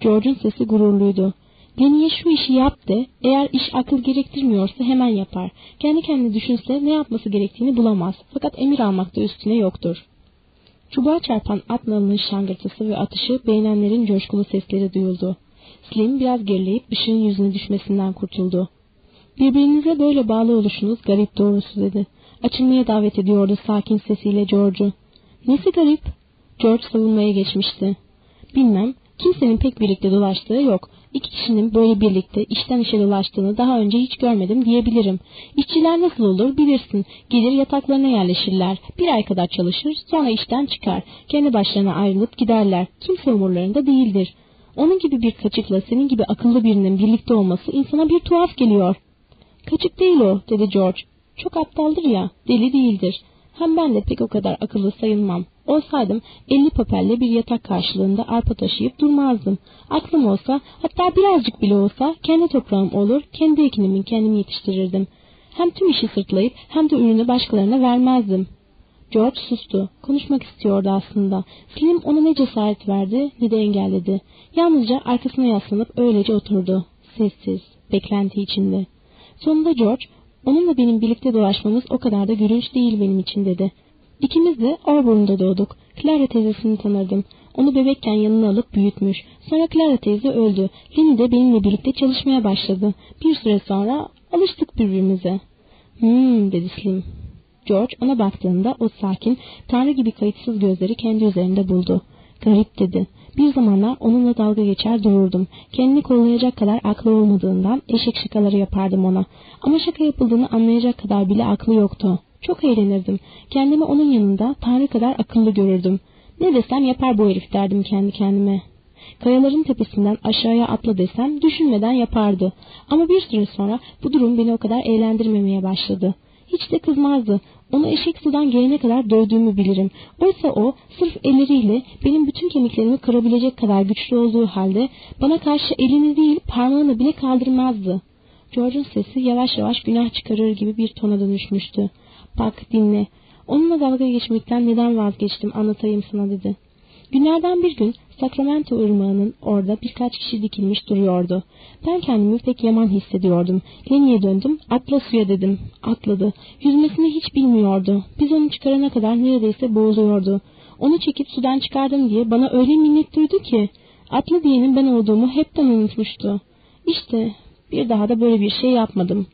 George'un sesi gururluydu. Lenny'e şu işi yap de, eğer iş akıl gerektirmiyorsa hemen yapar. Kendi kendine düşünse ne yapması gerektiğini bulamaz. Fakat emir almakta üstüne yoktur. Çubuğa çarpan at nalının şangırtısı ve atışı beğenenlerin coşkulu sesleri duyuldu. Slim biraz gerileyip ışığın yüzüne düşmesinden kurtuldu. Birbirinize böyle bağlı oluşunuz garip doğrusu dedi. Açılmaya davet ediyordu sakin sesiyle George'u. Nesi garip? George savunmaya geçmişti. Bilmem, kimsenin pek birlikte dolaştığı yok. İki kişinin böyle birlikte işten işe dolaştığını daha önce hiç görmedim diyebilirim. İşçiler nasıl olur bilirsin. Gelir yataklarına yerleşirler. Bir ay kadar çalışır, sonra işten çıkar. Kendi başlarına ayrılıp giderler. Kimse umurlarında değildir. Onun gibi bir kaçıkla senin gibi akıllı birinin birlikte olması insana bir tuhaf geliyor. Kaçık değil o, dedi George. Çok aptaldır ya, deli değildir. Hem ben de pek o kadar akıllı sayılmam. Olsaydım elli papelle bir yatak karşılığında arpa taşıyıp durmazdım. Aklım olsa hatta birazcık bile olsa kendi toprağım olur, kendi ekinimin kendimi yetiştirirdim. Hem tüm işi sırtlayıp hem de ürünü başkalarına vermezdim. George sustu. Konuşmak istiyordu aslında. Slim ona ne cesaret verdi ne de engelledi. Yalnızca arkasına yaslanıp öylece oturdu. Sessiz, beklenti içinde. Sonunda George Onunla benim birlikte dolaşmamız o kadar da gülünç değil benim için dedi. İkimiz de Auburn'da doğduk. Clara teyzesini tanırdım. Onu bebekken yanına alıp büyütmüş. Sonra Clara teyze öldü. Lenny de benimle birlikte çalışmaya başladı. Bir süre sonra alıştık birbirimize. Hmm dedi Slim. George ona baktığında o sakin, tanrı gibi kayıtsız gözleri kendi üzerinde buldu. Garip dedi. Bir zamanlar onunla dalga geçer dururdum. Kendini kollayacak kadar aklı olmadığından eşek şakaları yapardım ona. Ama şaka yapıldığını anlayacak kadar bile aklı yoktu. Çok eğlenirdim. Kendimi onun yanında Tanrı kadar akıllı görürdüm. Ne desem yapar bu herif derdim kendi kendime. Kayaların tepesinden aşağıya atla desem düşünmeden yapardı. Ama bir süre sonra bu durum beni o kadar eğlendirmemeye başladı. Hiç de kızmazdı. Onu eşek sudan gelene kadar dövdüğümü bilirim. Oysa o sırf elleriyle benim bütün kemiklerimi kırabilecek kadar güçlü olduğu halde bana karşı elini değil parmağını bile kaldırmazdı. George'un sesi yavaş yavaş günah çıkarır gibi bir tona dönüşmüştü. Bak dinle. Onunla dalga geçmekten neden vazgeçtim anlatayım sana dedi. Günlerden bir gün Sacramento ırmağının orada birkaç kişi dikilmiş duruyordu. Ben kendimi pek yaman hissediyordum. Lenny'e döndüm, atla suya dedim. Atladı. Yüzmesini hiç bilmiyordu. Biz onu çıkarana kadar neredeyse boğuluyordu. Onu çekip sudan çıkardım diye bana öyle minnet duydu ki, atla diyenin ben olduğumu hepten unutmuştu. İşte bir daha da böyle bir şey yapmadım.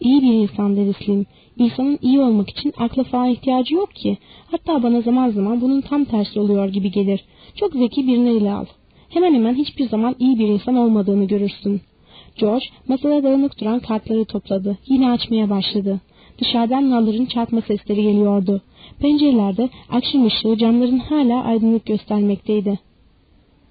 İyi bir insan dedi Slim. İnsanın iyi olmak için akla falan ihtiyacı yok ki. Hatta bana zaman zaman bunun tam tersi oluyor gibi gelir. Çok zeki birini ele al. Hemen hemen hiçbir zaman iyi bir insan olmadığını görürsün. George masada dağınık duran kartları topladı. Yine açmaya başladı. Dışarıdan nalların çarpma sesleri geliyordu. Pencerelerde akşam ışığı camların hala aydınlık göstermekteydi.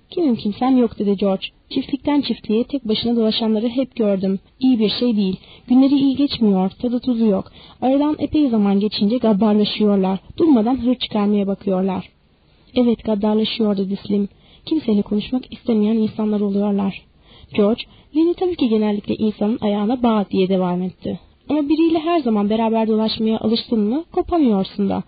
Kimim kimsem yok dedi George. Çiftlikten çiftliğe tek başına dolaşanları hep gördüm. İyi bir şey değil. Günleri iyi geçmiyor. Tadı tuzu yok. Aradan epey zaman geçince gaddarlaşıyorlar. Durmadan hır çıkarmaya bakıyorlar. Evet gaddarlaşıyor dedi Slim. Kimseyle konuşmak istemeyen insanlar oluyorlar. George, yeni tabii ki genellikle insanın ayağına bağ diye devam etti. Ama biriyle her zaman beraber dolaşmaya alıştın mı kopamıyorsun da.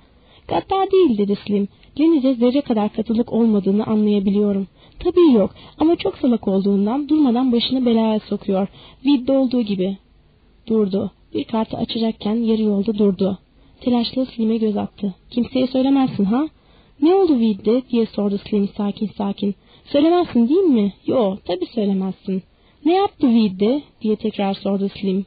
Gaddar değil dedi Slim. Denize zerre kadar katılık olmadığını anlayabiliyorum. Tabii yok ama çok salak olduğundan durmadan başını belaya sokuyor. Vidde olduğu gibi. Durdu. Bir kartı açacakken yarı yolda durdu. Telaşlı Slim'e göz attı. Kimseye söylemezsin ha? Ne oldu Vidde diye sordu Slim sakin sakin. Söylemezsin değil mi? Yo tabii söylemezsin. Ne yaptı Vidde diye tekrar sordu Slim.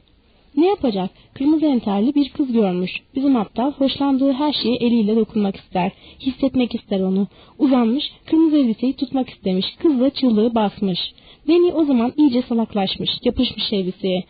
Ne yapacak? Kırmızı enterli bir kız görmüş. Bizim aptal hoşlandığı her şeyi eliyle dokunmak ister. Hissetmek ister onu. Uzanmış, kırmızı elbiseyi tutmak istemiş. Kızla çığlığı basmış. Deni o zaman iyice salaklaşmış, yapışmış elbiseye.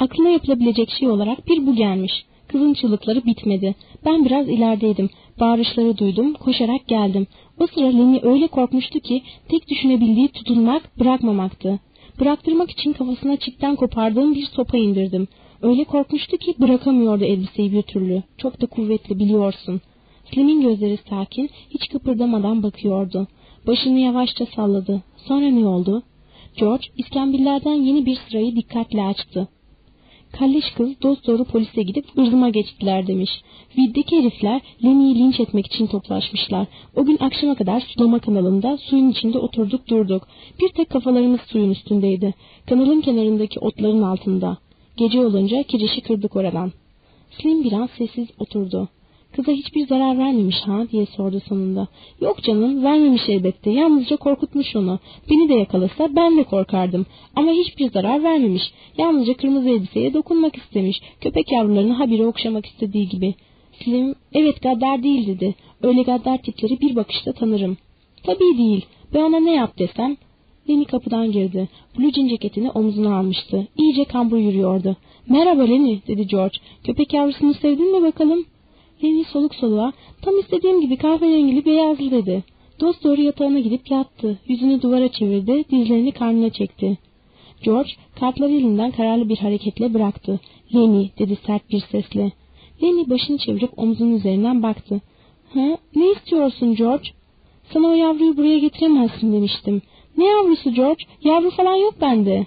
Aklına yapılabilecek şey olarak bir bu gelmiş. Kızın çığlıkları bitmedi. Ben biraz ilerideydim. Bağırışları duydum, koşarak geldim. O sıra Leni öyle korkmuştu ki tek düşünebildiği tutunmak, bırakmamaktı. Bıraktırmak için kafasına çipten kopardığım bir sopa indirdim. Öyle korkmuştu ki bırakamıyordu elbiseyi bir türlü. Çok da kuvvetli biliyorsun. Slim'in gözleri sakin, hiç kıpırdamadan bakıyordu. Başını yavaşça salladı. Sonra ne oldu? George, iskambillerden yeni bir sırayı dikkatle açtı. Kalleş kız dost doğru polise gidip ırzıma geçtiler demiş. Viddeki herifler Lenny'i linç etmek için toplaşmışlar. O gün akşama kadar sulama kanalında suyun içinde oturduk durduk. Bir tek kafalarımız suyun üstündeydi. Kanalın kenarındaki otların altında. Gece olunca kirişi kırdık oradan. Slim biraz sessiz oturdu. Kıza hiçbir zarar vermemiş ha diye sordu sonunda. Yok canım vermemiş elbette. Yalnızca korkutmuş onu. Beni de yakalasa ben de korkardım. Ama hiçbir zarar vermemiş. Yalnızca kırmızı elbiseye dokunmak istemiş. Köpek yavrularını habire okşamak istediği gibi. Slim evet gaddar değil dedi. Öyle gaddar tipleri bir bakışta tanırım. Tabii değil. Ben ona ne yap desem Lenny kapıdan girdi. Blue jean ceketini omzuna almıştı. İyice kambur yürüyordu. Merhaba Lenny dedi George. Köpek yavrusunu sevdin mi bakalım? Lenny soluk soluğa tam istediğim gibi kahverengili beyazlı dedi. Dost doğru yatağına gidip yattı. Yüzünü duvara çevirdi. Dizlerini karnına çekti. George kartları elinden kararlı bir hareketle bıraktı. Lenny dedi sert bir sesle. Lenny başını çevirip omzunun üzerinden baktı. Ha, ne istiyorsun George? Sana o yavruyu buraya getiremezsin demiştim. Ne yavrusu George? Yavru falan yok bende.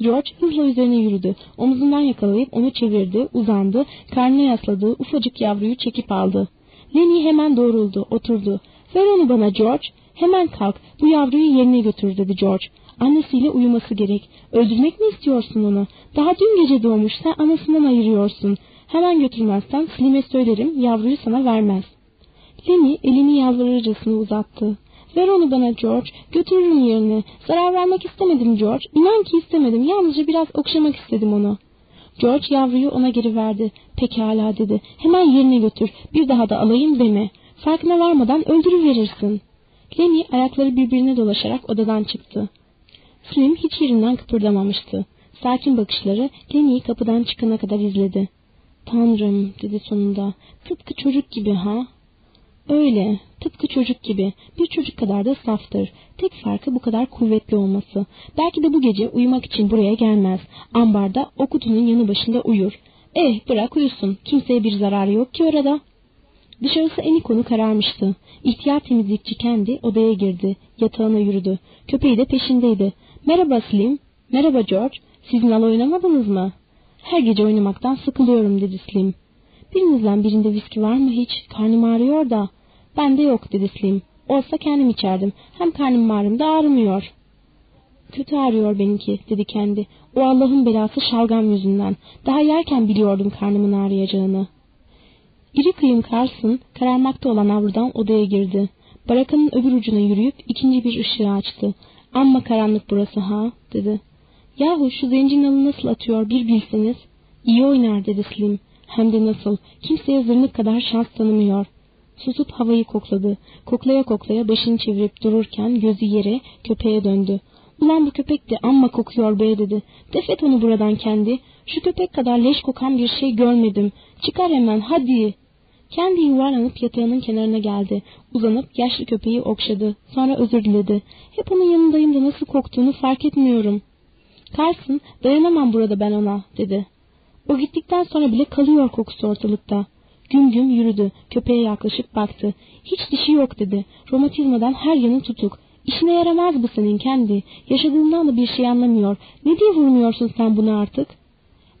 George hızla üzerine yürüdü. Omzundan yakalayıp onu çevirdi, uzandı, karnına yasladığı ufacık yavruyu çekip aldı. Lenny hemen doğruldu, oturdu. Ver onu bana George. Hemen kalk, bu yavruyu yerine götür dedi George. Annesiyle uyuması gerek. Öldürmek mi istiyorsun onu? Daha dün gece doğmuş, sen anasından ayırıyorsun. Hemen götürmezsen Slim'e söylerim, yavruyu sana vermez. Lenny elini yalvarırcasına uzattı. Ver onu bana George. Götürürüm yerine. Zarar vermek istemedim George. İnan ki istemedim. Yalnızca biraz okşamak istedim onu. George yavruyu ona geri verdi. Pekala dedi. Hemen yerine götür. Bir daha da alayım deme. Farkına varmadan öldürüverirsin. Lenny ayakları birbirine dolaşarak odadan çıktı. Slim hiç yerinden kıpırdamamıştı. Sakin bakışları Lenny'yi kapıdan çıkana kadar izledi. Tanrım dedi sonunda. Tıpkı çocuk gibi ha? Öyle, tıpkı çocuk gibi. Bir çocuk kadar da saftır. Tek farkı bu kadar kuvvetli olması. Belki de bu gece uyumak için buraya gelmez. Ambarda o kutunun yanı başında uyur. Eh bırak uyusun. Kimseye bir zararı yok ki orada. Dışarısı en konu kararmıştı. İhtiyar temizlikçi kendi odaya girdi. Yatağına yürüdü. Köpeği de peşindeydi. Merhaba Slim. Merhaba George. Siz nal oynamadınız mı? Her gece oynamaktan sıkılıyorum dedi Slim. Birinizden birinde viski var mı hiç? Karnım ağrıyor da. Bende yok dedi Slim. Olsa kendim içerdim. Hem karnım ağrım da ağrımıyor. Kötü ağrıyor benimki dedi kendi. O Allah'ın belası şalgam yüzünden. Daha yerken biliyordum karnımın ağrıyacağını. İri kıyım Carson kararmakta olan avludan odaya girdi. Barakanın öbür ucuna yürüyüp ikinci bir ışığı açtı. Amma karanlık burası ha dedi. Yahu şu zencin nalı nasıl atıyor bir bilseniz. İyi oynar dedi Slim. Hem de nasıl. Kimseye zırnık kadar şans tanımıyor. Susup havayı kokladı. Koklaya koklaya başını çevirip dururken gözü yere köpeğe döndü. Ulan bu köpek de amma kokuyor be dedi. Defet onu buradan kendi. Şu köpek kadar leş kokan bir şey görmedim. Çıkar hemen hadi. Kendi yuvarlanıp yatağının kenarına geldi. Uzanıp yaşlı köpeği okşadı. Sonra özür diledi. Hep onun yanındayım da nasıl koktuğunu fark etmiyorum. Carson dayanamam burada ben ona dedi. O gittikten sonra bile kalıyor kokusu ortalıkta. Güm güm yürüdü. Köpeğe yaklaşıp baktı. Hiç dişi yok dedi. Romatizmadan her yanı tutuk. İşine yaramaz bu senin kendi. Yaşadığından da bir şey anlamıyor. Ne diye vurmuyorsun sen bunu artık?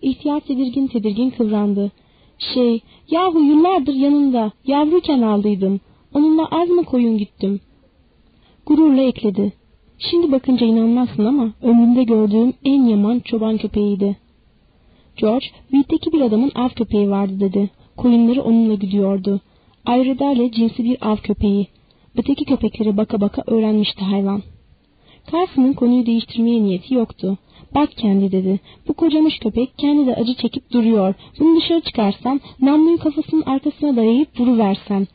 İhtiyar tedirgin tedirgin kıvrandı. Şey, yahu yıllardır yanında, yavruyken aldıydım. Onunla az mı koyun gittim? Gururla ekledi. Şimdi bakınca inanmazsın ama ömrümde gördüğüm en yaman çoban köpeğiydi. George, büyükteki bir adamın av köpeği vardı dedi. Koyunları onunla gidiyordu. Ayrıdale cinsi bir av köpeği. Öteki köpeklere baka baka öğrenmişti hayvan. Carson'ın konuyu değiştirmeye niyeti yoktu. Bak kendi dedi. Bu kocamış köpek kendi de acı çekip duruyor. Bunu dışarı çıkarsan namluyu kafasının arkasına dayayıp vuruversen.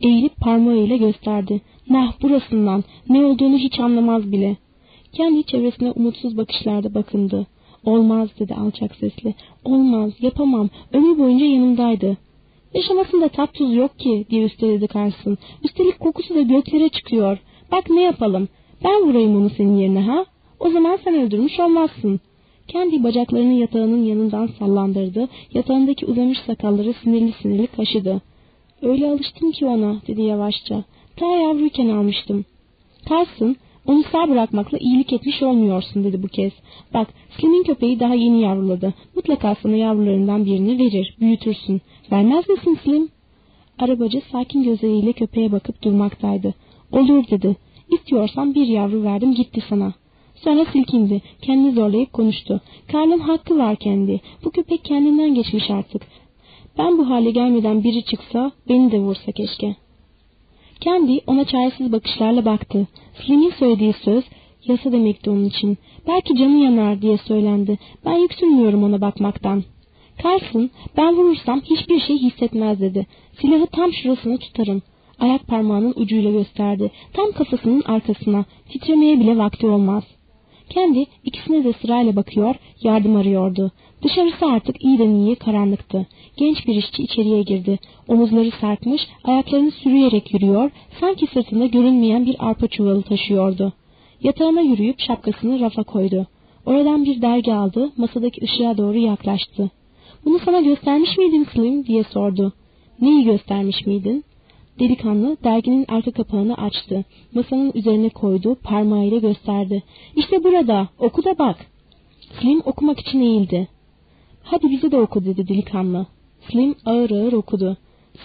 Eğilip parmağıyla gösterdi. Nah burasından ne olduğunu hiç anlamaz bile. Kendi çevresine umutsuz bakışlarda bakındı. Olmaz dedi alçak sesle. Olmaz yapamam ömür boyunca yanımdaydı. Yaşamasında tat tuz yok ki diye üsteledi Carson. Üstelik kokusu da göklere çıkıyor. Bak ne yapalım. Ben vurayım onu senin yerine ha? O zaman sen öldürmüş olmazsın. Kendi bacaklarını yatağının yanından sallandırdı. Yatağındaki uzamış sakalları sinirli sinirli kaşıdı. Öyle alıştım ki ona dedi yavaşça. Ta yavruyken almıştım. Carson onu sağ bırakmakla iyilik etmiş olmuyorsun dedi bu kez. Bak Slim'in köpeği daha yeni yavruladı. Mutlaka sana yavrularından birini verir, büyütürsün. Vermez misin Slim? Arabacı sakin gözleriyle köpeğe bakıp durmaktaydı. Olur dedi. İstiyorsan bir yavru verdim gitti sana. Sonra silkindi. Kendini zorlayıp konuştu. Karl'ın hakkı var kendi. Bu köpek kendinden geçmiş artık. Ben bu hale gelmeden biri çıksa beni de vursa keşke. Kendi ona çaresiz bakışlarla baktı. Slim'in söylediği söz yasa demekti onun için. Belki canı yanar diye söylendi. Ben yüksünmüyorum ona bakmaktan. Carson ben vurursam hiçbir şey hissetmez dedi. Silahı tam şurasına tutarım. Ayak parmağının ucuyla gösterdi. Tam kafasının arkasına. Titremeye bile vakti olmaz. Kendi ikisine de sırayla bakıyor, yardım arıyordu. Dışarısı artık iyiden iyiye karanlıktı. Genç bir işçi içeriye girdi. Omuzları sarkmış, ayaklarını sürüyerek yürüyor, sanki sırtında görünmeyen bir arpa çuvalı taşıyordu. Yatağına yürüyüp şapkasını rafa koydu. Oradan bir dergi aldı, masadaki ışığa doğru yaklaştı. Bunu sana göstermiş miydim Slim diye sordu. Neyi göstermiş miydin? Delikanlı derginin arka kapağını açtı. Masanın üzerine koydu, parmağıyla gösterdi. İşte burada, oku da bak. Slim okumak için eğildi. Hadi bize de oku dedi delikanlı. Slim ağır ağır okudu.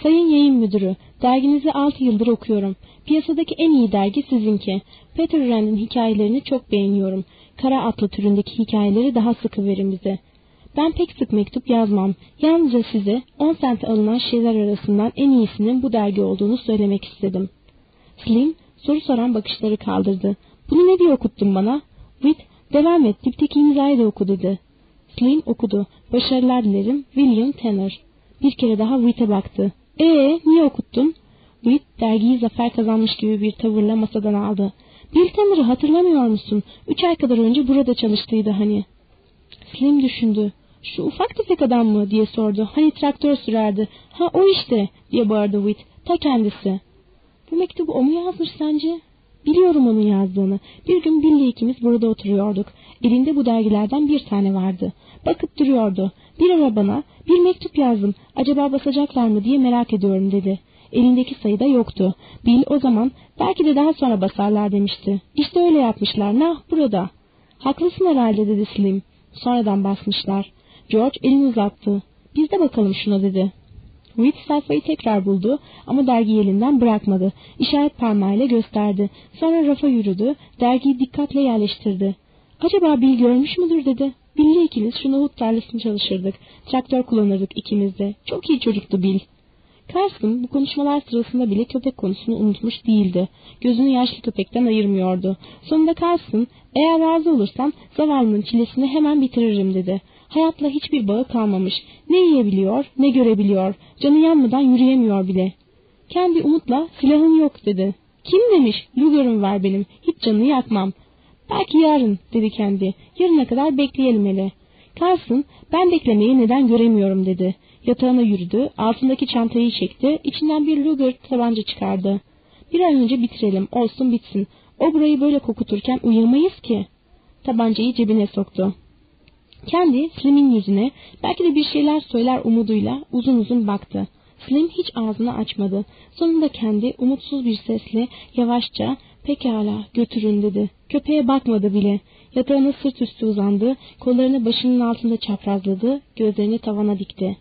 Sayın yayın müdürü, derginizi altı yıldır okuyorum. Piyasadaki en iyi dergi sizinki. Peter Rand'in hikayelerini çok beğeniyorum. Kara atlı türündeki hikayeleri daha sıkı verin bize. Ben pek sık mektup yazmam. Yalnızca size 10 sent alınan şeyler arasından en iyisinin bu dergi olduğunu söylemek istedim. Slim soru soran bakışları kaldırdı. Bunu ne diye okuttun bana? Whit devam et dipteki imzayı da oku dedi. Slim okudu. Başarılar dilerim. William Tanner. Bir kere daha Whit'e baktı. Ee, niye okuttun? Whit dergiyi zafer kazanmış gibi bir tavırla masadan aldı. Bill Tanner'ı hatırlamıyor musun? Üç ay kadar önce burada çalıştıydı hani. Slim düşündü. Şu ufak tefek adam mı diye sordu. Hani traktör sürerdi. Ha o işte diye bağırdı Whit. Ta kendisi. Bu mektubu o mu yazmış sence? Biliyorum onun yazdığını. Bir gün Billy ikimiz burada oturuyorduk. Elinde bu dergilerden bir tane vardı. Bakıp duruyordu. Bir ara bana bir mektup yazdım. Acaba basacaklar mı diye merak ediyorum dedi. Elindeki sayıda yoktu. Bill o zaman belki de daha sonra basarlar demişti. İşte öyle yapmışlar. Nah burada. Haklısın herhalde dedi Slim. Sonradan basmışlar. George elini uzattı. Biz de bakalım şuna dedi. Reed sayfayı tekrar buldu ama dergiyi elinden bırakmadı. İşaret parmağıyla gösterdi. Sonra rafa yürüdü. Dergiyi dikkatle yerleştirdi. Acaba Bill görmüş müdür dedi. Bill'le ikimiz şu nohut tarlasını çalışırdık. Traktör kullanırdık ikimiz de. Çok iyi çocuktu Bill. Carson bu konuşmalar sırasında bile köpek konusunu unutmuş değildi. Gözünü yaşlı köpekten ayırmıyordu. Sonunda Carson, eğer razı olursam zavallının çilesini hemen bitiririm dedi. Hayatla hiçbir bağı kalmamış. Ne yiyebiliyor, ne görebiliyor. Canı yanmadan yürüyemiyor bile. Kendi umutla silahın yok dedi. Kim demiş, Luger'ım var benim, hiç canını yakmam. Belki yarın dedi kendi. Yarına kadar bekleyelim hele. Carson ben beklemeyi neden göremiyorum dedi. Yatağına yürüdü, altındaki çantayı çekti, içinden bir Luger tabanca çıkardı. Bir an önce bitirelim, olsun bitsin. O burayı böyle kokuturken uyuyamayız ki. Tabancayı cebine soktu. Kendi Slim'in yüzüne belki de bir şeyler söyler umuduyla uzun uzun baktı. Slim hiç ağzını açmadı. Sonunda kendi umutsuz bir sesle yavaşça pekala götürün dedi. Köpeğe bakmadı bile. Yatağına sırt üstü uzandı, kollarını başının altında çaprazladı, gözlerini tavana dikti.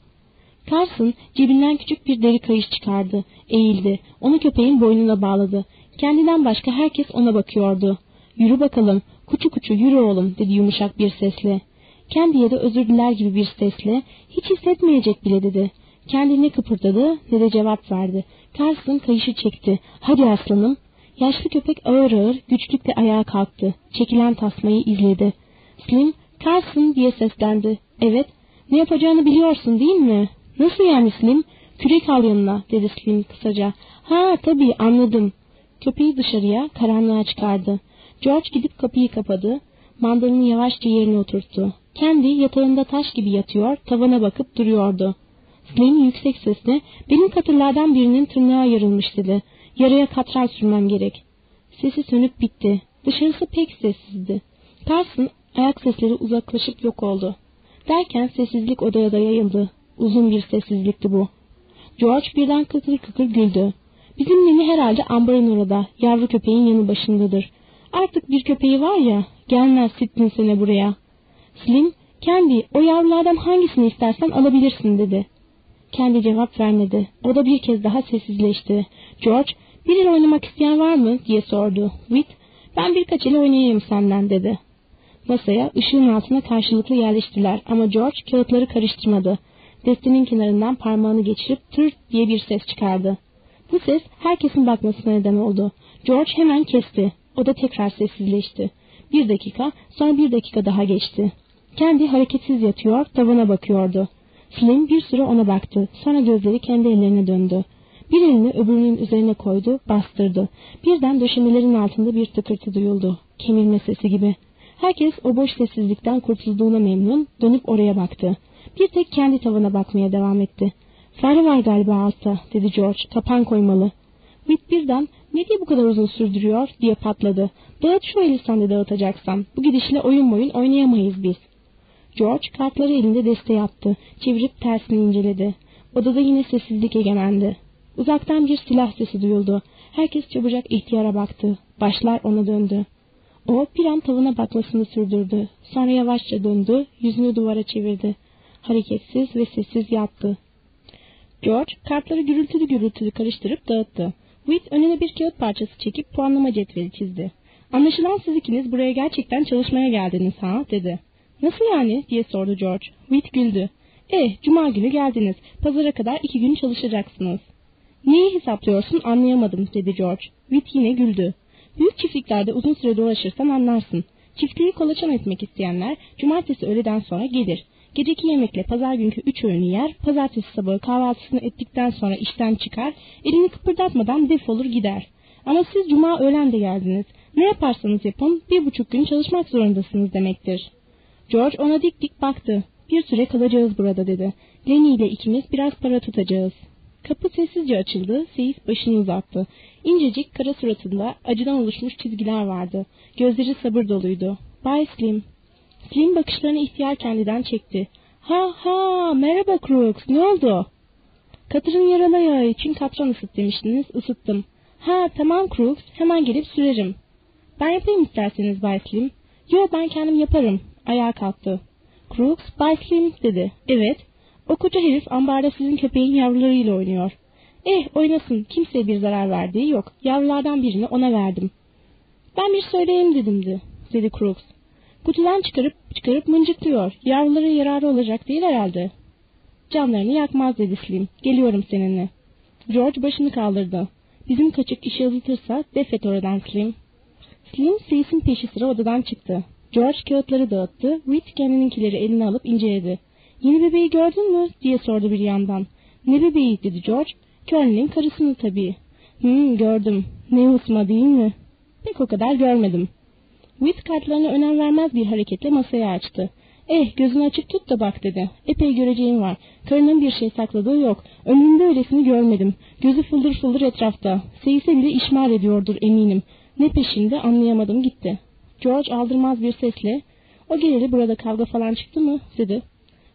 Carson cebinden küçük bir deri kayış çıkardı. Eğildi. Onu köpeğin boynuna bağladı. Kendinden başka herkes ona bakıyordu. Yürü bakalım. Kuçu kuçu yürü oğlum dedi yumuşak bir sesle. Kendiye de özür diler gibi bir sesle hiç hissetmeyecek bile dedi. Kendini kıpırdadı ne de cevap verdi. Carson kayışı çekti. Hadi aslanım. Yaşlı köpek ağır ağır güçlükle ayağa kalktı. Çekilen tasmayı izledi. Slim, Carson diye seslendi. Evet, ne yapacağını biliyorsun değil mi? Nasıl yani Slim? Kürek al yanına dedi Slim kısaca. Ha tabii anladım. Köpeği dışarıya karanlığa çıkardı. George gidip kapıyı kapadı. Mandalını yavaşça yerine oturttu. Kendi yatağında taş gibi yatıyor, tavana bakıp duruyordu. Slim yüksek sesle benim katırlardan birinin tırnağı yarılmış dedi. Yaraya katran sürmem gerek. Sesi sönüp bitti. Dışarısı pek sessizdi. Carson ayak sesleri uzaklaşıp yok oldu. Derken sessizlik odaya da yayıldı. Uzun bir sessizlikti bu. George birden kıkır kıkır güldü. Bizim neni herhalde ambarın orada, yavru köpeğin yanı başındadır. Artık bir köpeği var ya, gelmez sittin sene buraya. Slim, kendi o yavrulardan hangisini istersen alabilirsin dedi. Kendi cevap vermedi. O da bir kez daha sessizleşti. George, biriyle oynamak isteyen var mı diye sordu. Whit, ben birkaç ile oynayayım senden dedi. Masaya ışığın altına karşılıklı yerleştiler ama George kağıtları karıştırmadı. Destenin kenarından parmağını geçirip tır diye bir ses çıkardı. Bu ses herkesin bakmasına neden oldu. George hemen kesti. O da tekrar sessizleşti. Bir dakika, sonra bir dakika daha geçti. Kendi hareketsiz yatıyor, tavana bakıyordu. Flynn bir süre ona baktı. Sonra gözleri kendi ellerine döndü. Bir elini öbürünün üzerine koydu, bastırdı. Birden döşemelerin altında bir tıkırtı duyuldu. Kemirme sesi gibi. Herkes o boş sessizlikten kurtulduğuna memnun, dönüp oraya baktı. Bir tek kendi tavana bakmaya devam etti. Fare var galiba altta, dedi George. Kapan koymalı. Whit birden ne diye bu kadar uzun sürdürüyor diye patladı. Dağıt şu eli sen dağıtacaksan. Bu gidişle oyun boyun oynayamayız biz. George kartları elinde deste yaptı. Çevirip tersini inceledi. Odada yine sessizlik egemendi. Uzaktan bir silah sesi duyuldu. Herkes çabucak ihtiyara baktı. Başlar ona döndü. O bir an tavana bakmasını sürdürdü. Sonra yavaşça döndü, yüzünü duvara çevirdi. Hareketsiz ve sessiz yattı. George kartları gürültülü gürültülü karıştırıp dağıttı. Whit önüne bir kağıt parçası çekip puanlama cetveli çizdi. Anlaşılan siz ikiniz buraya gerçekten çalışmaya geldiniz ha dedi. Nasıl yani diye sordu George. Whit güldü. Eh cuma günü geldiniz. Pazara kadar iki gün çalışacaksınız. Neyi hesaplıyorsun anlayamadım dedi George. Whit yine güldü. Büyük çiftliklerde uzun süre dolaşırsan anlarsın. Çiftliği kolaçan etmek isteyenler cumartesi öğleden sonra gelir. Geceki yemekle pazar günkü üç öğünü yer, pazartesi sabahı kahvaltısını ettikten sonra işten çıkar, elini kıpırdatmadan defolur gider. Ama siz cuma öğlen de geldiniz. Ne yaparsanız yapın bir buçuk gün çalışmak zorundasınız demektir. George ona dik dik baktı. Bir süre kalacağız burada dedi. Lenny ile ikimiz biraz para tutacağız. Kapı sessizce açıldı, Seyis başını uzattı. İncecik kara suratında acıdan oluşmuş çizgiler vardı. Gözleri sabır doluydu. Bay Slim. Slim bakışlarını ihtiyar kendiden çekti. Ha ha merhaba Crooks ne oldu? Katırın yaralı ayağı için katran ısıt demiştiniz ısıttım. Ha tamam Crooks hemen gelip sürerim. Ben yapayım isterseniz Bay Slim. Yo ben kendim yaparım. Ayağa kalktı. Crooks Bay Slim dedi. Evet. O koca herif ambarda sizin köpeğin yavrularıyla oynuyor. Eh oynasın kimseye bir zarar verdiği yok. Yavrulardan birini ona verdim. Ben bir söyleyeyim dedimdi, dedi Crooks. Kutudan çıkarıp çıkarıp mıncıklıyor. Yavrulara yararı olacak değil herhalde. Canlarını yakmaz dedi Slim. Geliyorum seninle. George başını kaldırdı. Bizim kaçık işi azıtırsa defet oradan Slim. Slim Seyis'in peşi sıra odadan çıktı. George kağıtları dağıttı. Whit kendininkileri eline alıp inceledi. Yeni bebeği gördün mü diye sordu bir yandan. Ne bebeği dedi George. Curly'nin karısını tabii. Hmm gördüm. Ne usma değil mi? Pek o kadar görmedim. Whit kartlarına önem vermez bir hareketle masaya açtı. Eh gözünü açık tut da bak dedi. Epey göreceğim var. Karının bir şey sakladığı yok. Önünde öylesini görmedim. Gözü fıldır fıldır etrafta. Seyise bile işmar ediyordur eminim. Ne peşinde anlayamadım gitti. George aldırmaz bir sesle o geleli burada kavga falan çıktı mı dedi.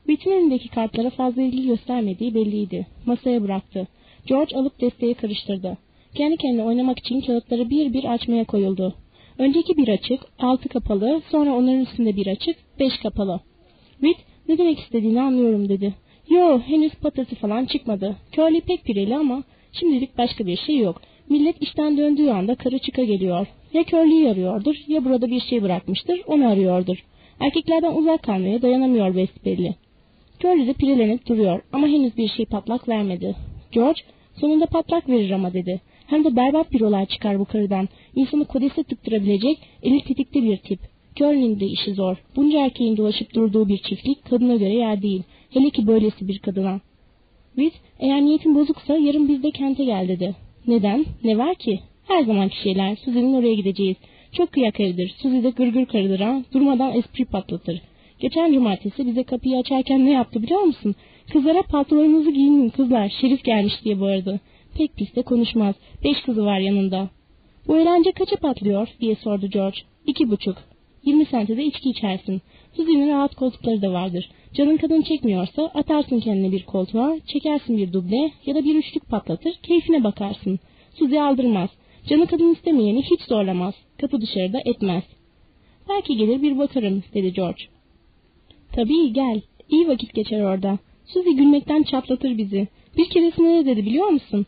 Whit'in elindeki kartlara fazla ilgi göstermediği belliydi. Masaya bıraktı. George alıp desteği karıştırdı. Kendi kendine oynamak için kağıtları bir bir açmaya koyuldu. Önceki bir açık, altı kapalı, sonra onların üstünde bir açık, beş kapalı. Whit, ne demek istediğini anlıyorum dedi. Yo, henüz patası falan çıkmadı. Curly pek pireli ama şimdilik başka bir şey yok. Millet işten döndüğü anda karı çıka geliyor. Ya Curly'yi arıyordur, ya burada bir şey bırakmıştır, onu arıyordur. Erkeklerden uzak kalmaya dayanamıyor besbelli. Curly de pirelenip duruyor ama henüz bir şey patlak vermedi. George, sonunda patlak verir ama dedi. Hem de berbat bir olay çıkar bu karıdan. İnsanı kodese tıktırabilecek eli tetikte bir tip. Curling'de işi zor. Bunca erkeğin dolaşıp durduğu bir çiftlik kadına göre yer değil. Hele ki böylesi bir kadına. Biz eğer niyetin bozuksa yarın biz de kente gel dedi. Neden? Ne var ki? Her zamanki şeyler. Suzi'nin oraya gideceğiz. Çok kıyak evdir. Suzi de gırgır karıdır ha. Durmadan espri patlatır. Geçen cumartesi bize kapıyı açarken ne yaptı biliyor musun? Kızlara pantolonunuzu giyinin kızlar. Şerif gelmiş diye bağırdı. Pek pis de konuşmaz. Beş kızı var yanında. Bu eğlence kaça patlıyor diye sordu George. İki buçuk. Yirmi sente de içki içersin. Suzi'nin rahat koltukları da vardır. Canın kadın çekmiyorsa atarsın kendine bir koltuğa, çekersin bir duble ya da bir üçlük patlatır, keyfine bakarsın. Suzi aldırmaz. Canı kadın istemeyeni hiç zorlamaz. Kapı dışarıda etmez. Belki gelir bir bakarım dedi George. Tabii gel. İyi vakit geçer orada. Suzi gülmekten çatlatır bizi. Bir keresinde ne dedi biliyor musun?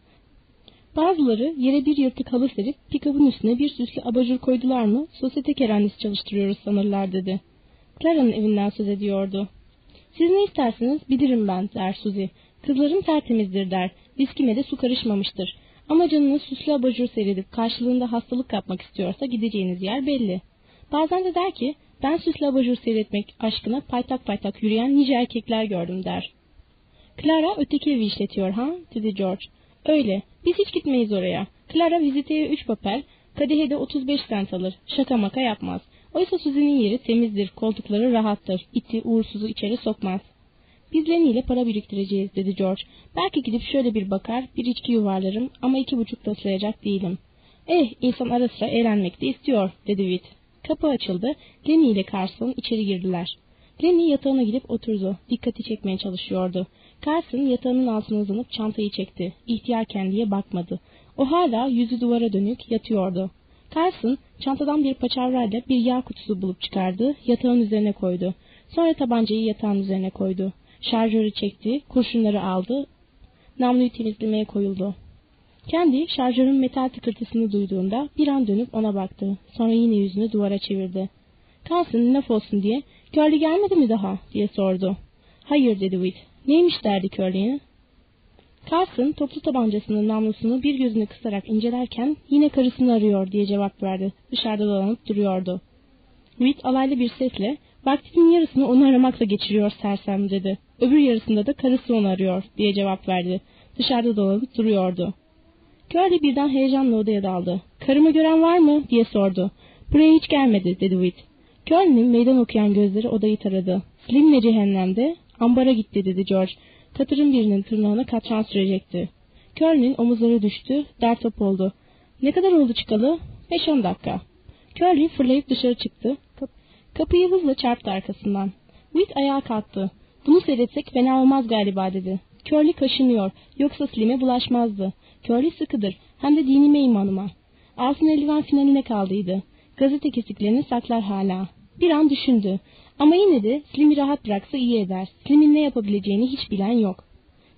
Bazıları yere bir yırtık halı serip pikabın üstüne bir süslü abajur koydular mı sosyete kerandisi çalıştırıyoruz sanırlar dedi. Clara'nın evinden söz ediyordu. Siz ne isterseniz bilirim ben der Suzy. Kızlarım tertemizdir der. Viskime de su karışmamıştır. Ama canınız süslü abajur seyredip karşılığında hastalık kapmak istiyorsa gideceğiniz yer belli. Bazen de der ki ben süslü abajur seyretmek aşkına paytak paytak yürüyen nice erkekler gördüm der. Clara öteki evi işletiyor ha dedi George. Öyle. Biz hiç gitmeyiz oraya. Clara viziteye üç papel, kadehe de 35 sent alır. Şaka maka yapmaz. Oysa Suzi'nin yeri temizdir, koltukları rahattır. İti uğursuzu içeri sokmaz. Biz Lenny ile para biriktireceğiz dedi George. Belki gidip şöyle bir bakar, bir içki yuvarlarım ama iki buçuk da sayacak değilim. Eh, insan ara sıra eğlenmek de istiyor dedi Witt. Kapı açıldı. Lenny ile Carson içeri girdiler. Lenny yatağına gidip oturdu. Dikkati çekmeye çalışıyordu. Carson yatağının altına uzanıp çantayı çekti. İhtiyarken diye bakmadı. O hala yüzü duvara dönük yatıyordu. Carson çantadan bir paçavrayla bir yağ kutusu bulup çıkardı, yatağın üzerine koydu. Sonra tabancayı yatağın üzerine koydu. Şarjörü çekti, kurşunları aldı, namluyu temizlemeye koyuldu. Kendi şarjörün metal tıkırtısını duyduğunda bir an dönüp ona baktı. Sonra yine yüzünü duvara çevirdi. Carson laf olsun diye, Curly gelmedi mi daha diye sordu. Hayır dedi Witt. Neymiş derdi Curly'e? Carson toplu tabancasının namlusunu bir gözünü kısarak incelerken yine karısını arıyor diye cevap verdi. Dışarıda dolanıp duruyordu. Reed alaylı bir sesle vaktinin yarısını onu aramakla geçiriyor sersem dedi. Öbür yarısında da karısı onu arıyor diye cevap verdi. Dışarıda dolanıp duruyordu. Curly birden heyecanla odaya daldı. Karımı gören var mı diye sordu. Buraya hiç gelmedi dedi Witt. Curly'nin meydan okuyan gözleri odayı taradı. Slim ve cehennemde Ambara gitti dedi George. Katırın birinin tırnağına katran sürecekti. Curly'nin omuzları düştü, dert top oldu. Ne kadar oldu çıkalı? Beş on dakika. Curly fırlayıp dışarı çıktı. Kap kapıyı hızla çarptı arkasından. Whit ayağa kalktı. Bunu seyretsek fena olmaz galiba dedi. Curly kaşınıyor. Yoksa Slim'e bulaşmazdı. Curly sıkıdır. Hem de dinime imanıma. Altın eldiven finaline kaldıydı. Gazete kesiklerini saklar hala. Bir an düşündü. Ama yine de Slim'i rahat bıraksa iyi eder. Slim'in ne yapabileceğini hiç bilen yok.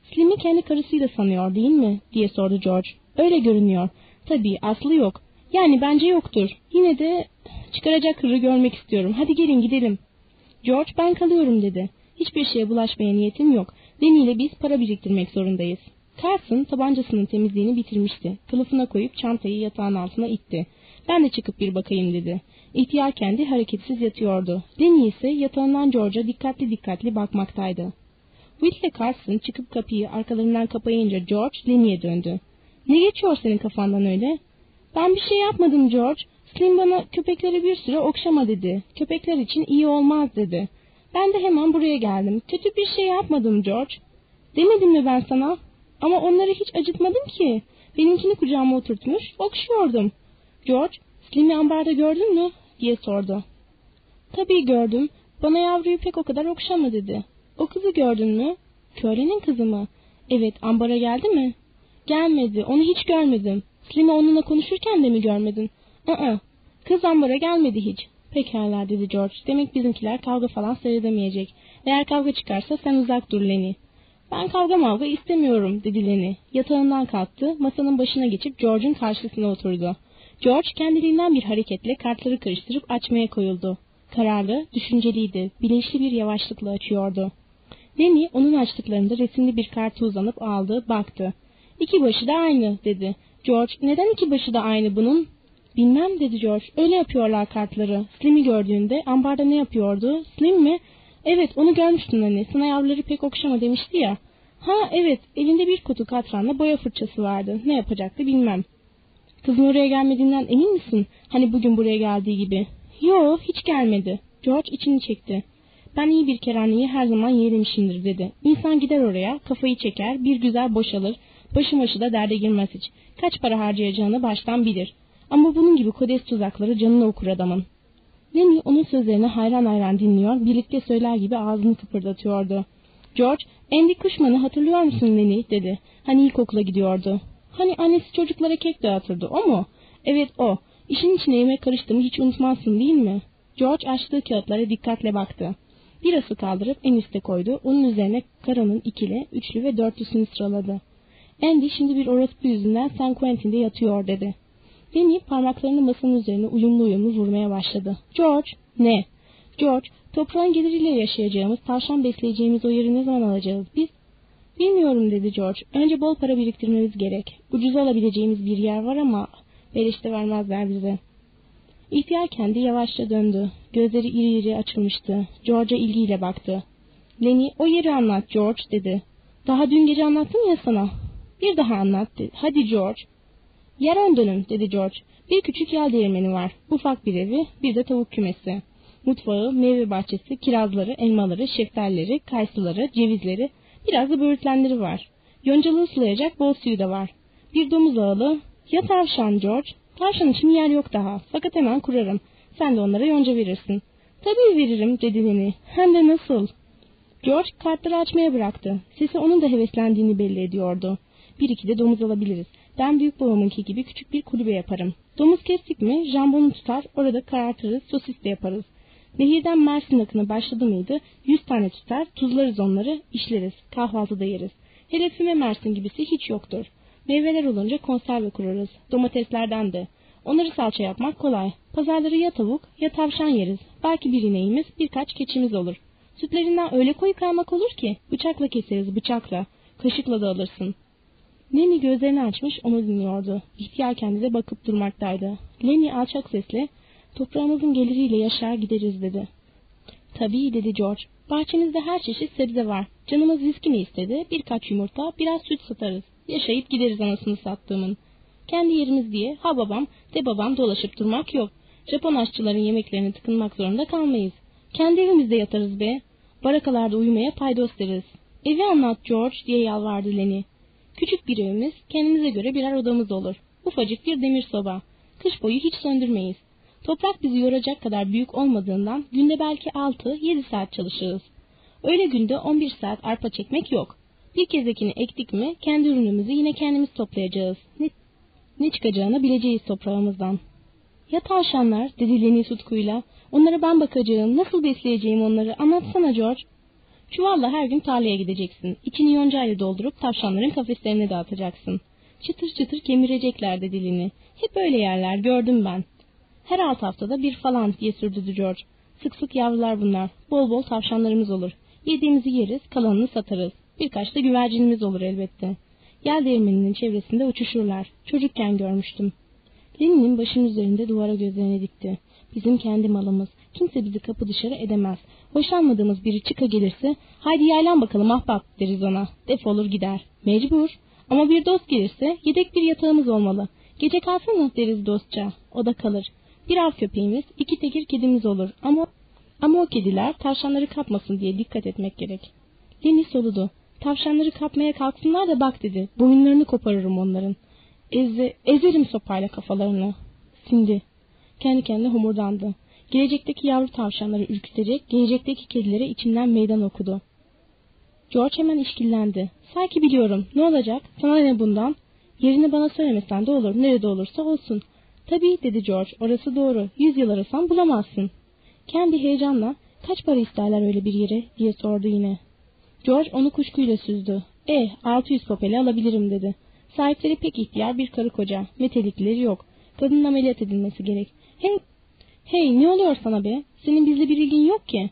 Slim'i kendi karısıyla sanıyor değil mi? diye sordu George. Öyle görünüyor. Tabii aslı yok. Yani bence yoktur. Yine de çıkaracak hırı görmek istiyorum. Hadi gelin gidelim. George ben kalıyorum dedi. Hiçbir şeye bulaşmaya niyetim yok. Lenny ile biz para biriktirmek zorundayız. Carson tabancasının temizliğini bitirmişti. Kılıfına koyup çantayı yatağın altına itti. Ben de çıkıp bir bakayım dedi. İhtiyar kendi hareketsiz yatıyordu. Lenny ise yatağından George'a dikkatli dikkatli bakmaktaydı. İle Carson çıkıp kapıyı arkalarından kapayınca George Lenny'e döndü. Ne geçiyor senin kafandan öyle? Ben bir şey yapmadım George. Slim bana köpekleri bir süre okşama dedi. Köpekler için iyi olmaz dedi. Ben de hemen buraya geldim. Kötü bir şey yapmadım George. Demedim mi ben sana? Ama onları hiç acıtmadım ki. Benimkini kucağıma oturtmuş, okşuyordum. George, Slim'i ambarda gördün mü? Diye sordu. Tabii gördüm. Bana yavruyu pek o kadar okşama dedi. O kızı gördün mü? Körenin kızı mı? Evet, ambara geldi mi? Gelmedi, onu hiç görmedim. Slim'i onunla konuşurken de mi görmedin? Aa, kız ambara gelmedi hiç. Pekala dedi George. Demek bizimkiler kavga falan seyredemeyecek. Eğer kavga çıkarsa sen uzak dur Lenny. Ben kavga mavga istemiyorum dedi Lenny. Yatağından kalktı, masanın başına geçip George'un karşısına oturdu. George kendiliğinden bir hareketle kartları karıştırıp açmaya koyuldu. Kararlı, düşünceliydi, bilinçli bir yavaşlıkla açıyordu. Lenny onun açtıklarında resimli bir kartı uzanıp aldı, baktı. İki başı da aynı dedi. George, neden iki başı da aynı bunun? Bilmem dedi George. Öyle yapıyorlar kartları. Slim'i gördüğünde ambarda ne yapıyordu? Slim mi? Evet onu görmüştün hani. Sana yavruları pek okşama demişti ya. Ha evet elinde bir kutu katranla boya fırçası vardı. Ne yapacaktı bilmem. Kızın oraya gelmediğinden emin misin? Hani bugün buraya geldiği gibi. Yo hiç gelmedi. George içini çekti. Ben iyi bir kerhaneyi her zaman yeğlemişimdir dedi. İnsan gider oraya, kafayı çeker, bir güzel boşalır, başı başı da derde girmez hiç. Kaç para harcayacağını baştan bilir. Ama bunun gibi kodes tuzakları canını okur adamın. Lenny onun sözlerini hayran hayran dinliyor, birlikte söyler gibi ağzını kıpırdatıyordu. George, Andy Cushman'ı hatırlıyor musun Lenny dedi. Hani ilkokula gidiyordu. Hani annesi çocuklara kek dağıtırdı, o mu? Evet o. İşin içine yemek karıştığımı hiç unutmazsın değil mi? George açtığı kağıtlara dikkatle baktı. Birası kaldırıp en üste koydu. Onun üzerine karanın ikili, üçlü ve dörtlüsünü sıraladı. Andy şimdi bir orospu yüzünden San Quentin'de yatıyor dedi. Demi parmaklarını masanın üzerine uyumlu uyumlu vurmaya başladı. George, ne? George, toprağın geliriyle yaşayacağımız, tavşan besleyeceğimiz o yeri ne zaman alacağız biz? Bilmiyorum dedi George. Önce bol para biriktirmemiz gerek. Ucuz alabileceğimiz bir yer var ama beleşte vermezler bize. İhtiyar kendi yavaşça döndü. Gözleri iri iri açılmıştı. George'a ilgiyle baktı. Lenny, o yeri anlat George dedi. Daha dün gece anlattım ya sana. Bir daha anlat dedi. Hadi George. Yer ön dönüm dedi George. Bir küçük yel değirmeni var. Ufak bir evi, bir de tavuk kümesi. Mutfağı, meyve bahçesi, kirazları, elmaları, şeftalileri, kayısıları, cevizleri, biraz da böğürtlenleri var. Yoncalığı sulayacak bol suyu da var. Bir domuz ağılı. Ya tavşan George? Tavşan için yer yok daha. Fakat hemen kurarım. Sen de onlara yonca verirsin. Tabii veririm dedi Lenny. Hem de nasıl? George kartları açmaya bıraktı. Sesi onun da heveslendiğini belli ediyordu. Bir iki de domuz alabiliriz. Ben büyük babamınki gibi küçük bir kulübe yaparım. Domuz kestik mi jambonu tutar orada karartırız sosis de yaparız. Nehirden Mersin akını başladı mıydı yüz tane tutar tuzlarız onları işleriz kahvaltıda yeriz. Hele füme Mersin gibisi hiç yoktur. Meyveler olunca konserve kurarız domateslerden de. Onları salça yapmak kolay. Pazarları ya tavuk ya tavşan yeriz. Belki bir ineğimiz birkaç keçimiz olur. Sütlerinden öyle koyu kaymak olur ki bıçakla keseriz bıçakla. Kaşıkla da alırsın. Lenny gözlerini açmış onu dinliyordu. İhtiyar kendi de bakıp durmaktaydı. Lenny alçak sesle toprağımızın geliriyle yaşar gideriz dedi. Tabii dedi George. Bahçemizde her çeşit sebze var. Canımız viski mi istedi? Birkaç yumurta, biraz süt satarız. Yaşayıp gideriz anasını sattığımın. Kendi yerimiz diye ha babam de babam dolaşıp durmak yok. Japon aşçıların yemeklerini tıkınmak zorunda kalmayız. Kendi evimizde yatarız be. Barakalarda uyumaya paydos deriz. Evi anlat George diye yalvardı Lenny. Küçük bir evimiz, kendimize göre birer odamız olur. Ufacık bir demir soba. Kış boyu hiç söndürmeyiz. Toprak bizi yoracak kadar büyük olmadığından günde belki 6-7 saat çalışırız. Öyle günde 11 saat arpa çekmek yok. Bir kez ekini ektik mi kendi ürünümüzü yine kendimiz toplayacağız. Ne, ne çıkacağını bileceğiz toprağımızdan. Ya tavşanlar dedi Lenny tutkuyla. Onlara ben bakacağım. Nasıl besleyeceğim onları? Anlatsana George. Çuvalla her gün tarlaya gideceksin. İçini yoncayla doldurup tavşanların kafeslerine dağıtacaksın. Çıtır çıtır kemirecekler de dilini. Hep öyle yerler gördüm ben. Her alt haftada bir falan diye sürdürdü George. Sık sık yavrular bunlar. Bol bol tavşanlarımız olur. Yediğimizi yeriz, kalanını satarız. Birkaç da güvercinimiz olur elbette. Yel değirmeninin çevresinde uçuşurlar. Çocukken görmüştüm. Lenin'in başının üzerinde duvara gözlerini dikti. Bizim kendi malımız. Kimse bizi kapı dışarı edemez. Hoşlanmadığımız biri çıka gelirse, haydi yaylan bakalım ahbap deriz ona. Defolur gider. Mecbur. Ama bir dost gelirse, yedek bir yatağımız olmalı. Gece kalsana deriz dostça. O da kalır. Bir av köpeğimiz, iki tekir kedimiz olur. Ama ama o kediler tavşanları kapmasın diye dikkat etmek gerek. Deniz soludu. Tavşanları kapmaya kalksınlar da bak dedi. Boyunlarını koparırım onların. Eze, ezerim sopayla kafalarını. Sindi. Kendi kendine homurdandı. Gelecekteki yavru tavşanları ürkütecek, gelecekteki kedilere içinden meydan okudu. George hemen işkillendi. Sanki biliyorum. Ne olacak? Sana ne bundan? Yerini bana söylemesen de olur. Nerede olursa olsun. Tabii dedi George. Orası doğru. Yüz yıl arasan bulamazsın. Kendi heyecanla kaç para isterler öyle bir yere diye sordu yine. George onu kuşkuyla süzdü. Eh 600 popeli alabilirim dedi. Sahipleri pek ihtiyar bir karı koca. Metelikleri yok. Kadının ameliyat edilmesi gerek. Hey, hey ne oluyor sana be? Senin bizle bir ilgin yok ki.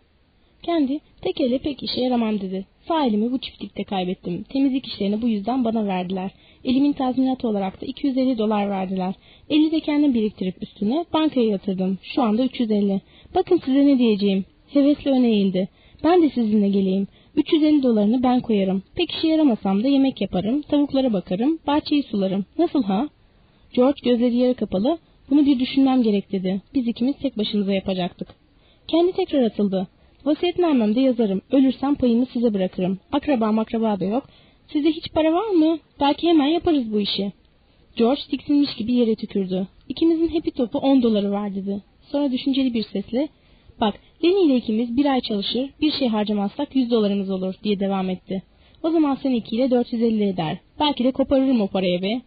Kendi tek ele pek işe yaramam dedi. Sağ elimi bu çiftlikte kaybettim. Temizlik işlerini bu yüzden bana verdiler. Elimin tazminatı olarak da 250 dolar verdiler. 50 de kendim biriktirip üstüne bankaya yatırdım. Şu anda 350. Bakın size ne diyeceğim. Hevesli öne eğildi. Ben de sizinle geleyim. 350 dolarını ben koyarım. Pek işe yaramasam da yemek yaparım, tavuklara bakarım, bahçeyi sularım. Nasıl ha? George gözleri yarı kapalı. Bunu bir düşünmem gerek dedi. Biz ikimiz tek başımıza yapacaktık. Kendi tekrar atıldı. Vasiyetnamemde yazarım. Ölürsem payımı size bırakırım. Akraba makraba da yok. Size hiç para var mı? Belki hemen yaparız bu işi. George tiksinmiş gibi yere tükürdü. İkimizin hepi topu 10 doları var dedi. Sonra düşünceli bir sesle Bak Lenny ile ikimiz bir ay çalışır bir şey harcamazsak 100 dolarımız olur diye devam etti. O zaman sen ikiyle 450 eder. Belki de koparırım o paraya be.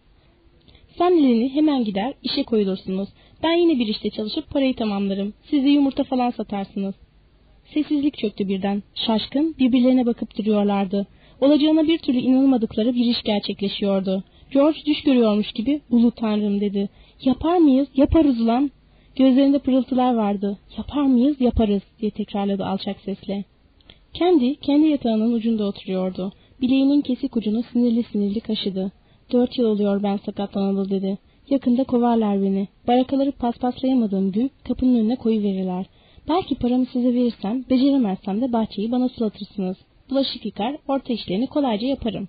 Sen Lenny hemen gider işe koyulursunuz. Ben yine bir işte çalışıp parayı tamamlarım. Siz de yumurta falan satarsınız. Sessizlik çöktü birden. Şaşkın birbirlerine bakıp duruyorlardı. Olacağına bir türlü inanılmadıkları bir iş gerçekleşiyordu. George düş görüyormuş gibi ulu tanrım dedi. Yapar mıyız? Yaparız ulan. Gözlerinde pırıltılar vardı. Yapar mıyız? Yaparız diye tekrarladı alçak sesle. Kendi, kendi yatağının ucunda oturuyordu. Bileğinin kesik ucunu sinirli sinirli kaşıdı. Dört yıl oluyor ben sakatlanalı dedi. Yakında kovarlar beni. Barakaları paspaslayamadığım gün kapının önüne koyu verirler. Belki paramı size verirsem, beceremezsem de bahçeyi bana sulatırsınız. Bulaşık yıkar, orta işlerini kolayca yaparım.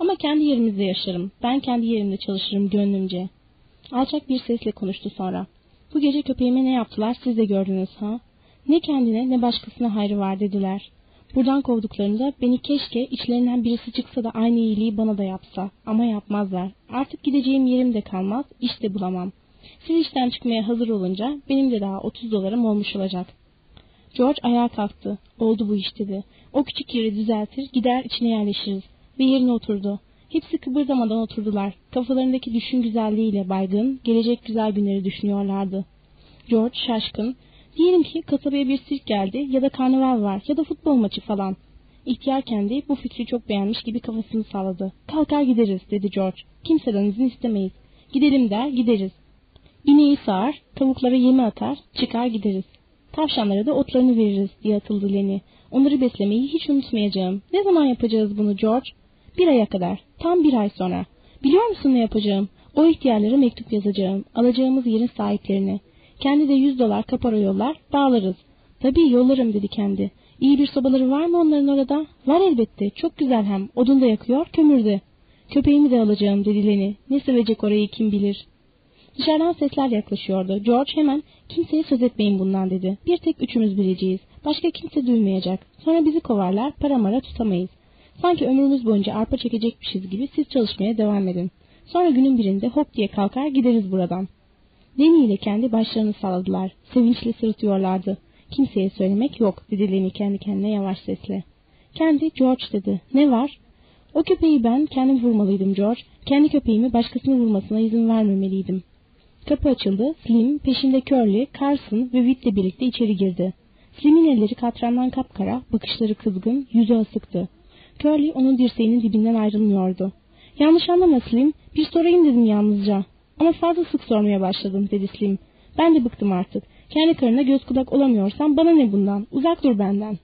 Ama kendi yerimizde yaşarım. Ben kendi yerimde çalışırım gönlümce. Alçak bir sesle konuştu sonra. Bu gece köpeğime ne yaptılar siz de gördünüz ha? Ne kendine ne başkasına hayrı var dediler. Buradan kovduklarında beni keşke içlerinden birisi çıksa da aynı iyiliği bana da yapsa. Ama yapmazlar. Artık gideceğim yerim de kalmaz, iş de bulamam. Siz işten çıkmaya hazır olunca benim de daha 30 dolarım olmuş olacak. George ayağa kalktı. Oldu bu iş dedi. O küçük yeri düzeltir, gider içine yerleşiriz. Ve yerine oturdu. Hepsi kıpırdamadan oturdular. Kafalarındaki düşün güzelliğiyle baygın, gelecek güzel günleri düşünüyorlardı. George şaşkın. Diyelim ki kasabaya bir sirk geldi ya da karnaval var ya da futbol maçı falan. İhtiyar kendi bu fikri çok beğenmiş gibi kafasını salladı. Kalkar gideriz dedi George. Kimseden izin istemeyiz. Gidelim der gideriz. İneği sağar, tavuklara yemi atar, çıkar gideriz. Tavşanlara da otlarını veririz diye atıldı Lenny. Onları beslemeyi hiç unutmayacağım. Ne zaman yapacağız bunu George? Bir aya kadar. Tam bir ay sonra. Biliyor musun ne yapacağım? O ihtiyarlara mektup yazacağım. Alacağımız yerin sahiplerine. Kendi de yüz dolar kapara yollar, dağlarız. Tabii yollarım dedi kendi. İyi bir sobaları var mı onların orada? Var elbette. Çok güzel hem. Odun da yakıyor, kömür de. Köpeğimi de alacağım dedi Leni. Ne sevecek orayı kim bilir. Dışarıdan sesler yaklaşıyordu. George hemen kimseye söz etmeyin bundan dedi. Bir tek üçümüz bileceğiz. Başka kimse duymayacak. Sonra bizi kovarlar, para mara tutamayız. Sanki ömrümüz boyunca arpa çekecekmişiz gibi siz çalışmaya devam edin. Sonra günün birinde hop diye kalkar gideriz buradan. Lenny ile kendi başlarını salladılar. Sevinçle sırıtıyorlardı. Kimseye söylemek yok dedi Lenny kendi kendine yavaş sesle. Kendi George dedi. Ne var? O köpeği ben kendim vurmalıydım George. Kendi köpeğimi başkasının vurmasına izin vermemeliydim. Kapı açıldı. Slim, peşinde Curly, Carson ve Whit'le birlikte içeri girdi. Slim'in elleri katrandan kapkara, bakışları kızgın, yüzü asıktı. Curly onun dirseğinin dibinden ayrılmıyordu. Yanlış anlama Slim, bir sorayım dedim yalnızca. Ama fazla sık sormaya başladım dedi Slim. Ben de bıktım artık. Kendi karına göz kulak olamıyorsan bana ne bundan? Uzak dur benden.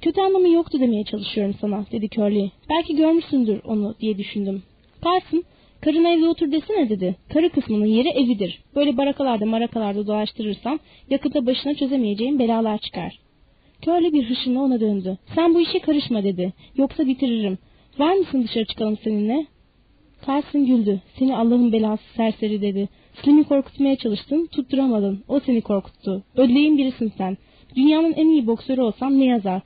Kötü anlamı yoktu demeye çalışıyorum sana dedi Curly. Belki görmüşsündür onu diye düşündüm. Carson karına evde otur desene dedi. Karı kısmının yeri evidir. Böyle barakalarda marakalarda dolaştırırsan yakında başına çözemeyeceğin belalar çıkar. Curly bir hışımla ona döndü. Sen bu işe karışma dedi. Yoksa bitiririm. Var mısın dışarı çıkalım seninle? Carson güldü. Seni Allah'ın belası serseri dedi. Slim'i korkutmaya çalıştın, tutturamadın. O seni korkuttu. Ödleyin birisin sen. Dünyanın en iyi boksörü olsam ne yazar?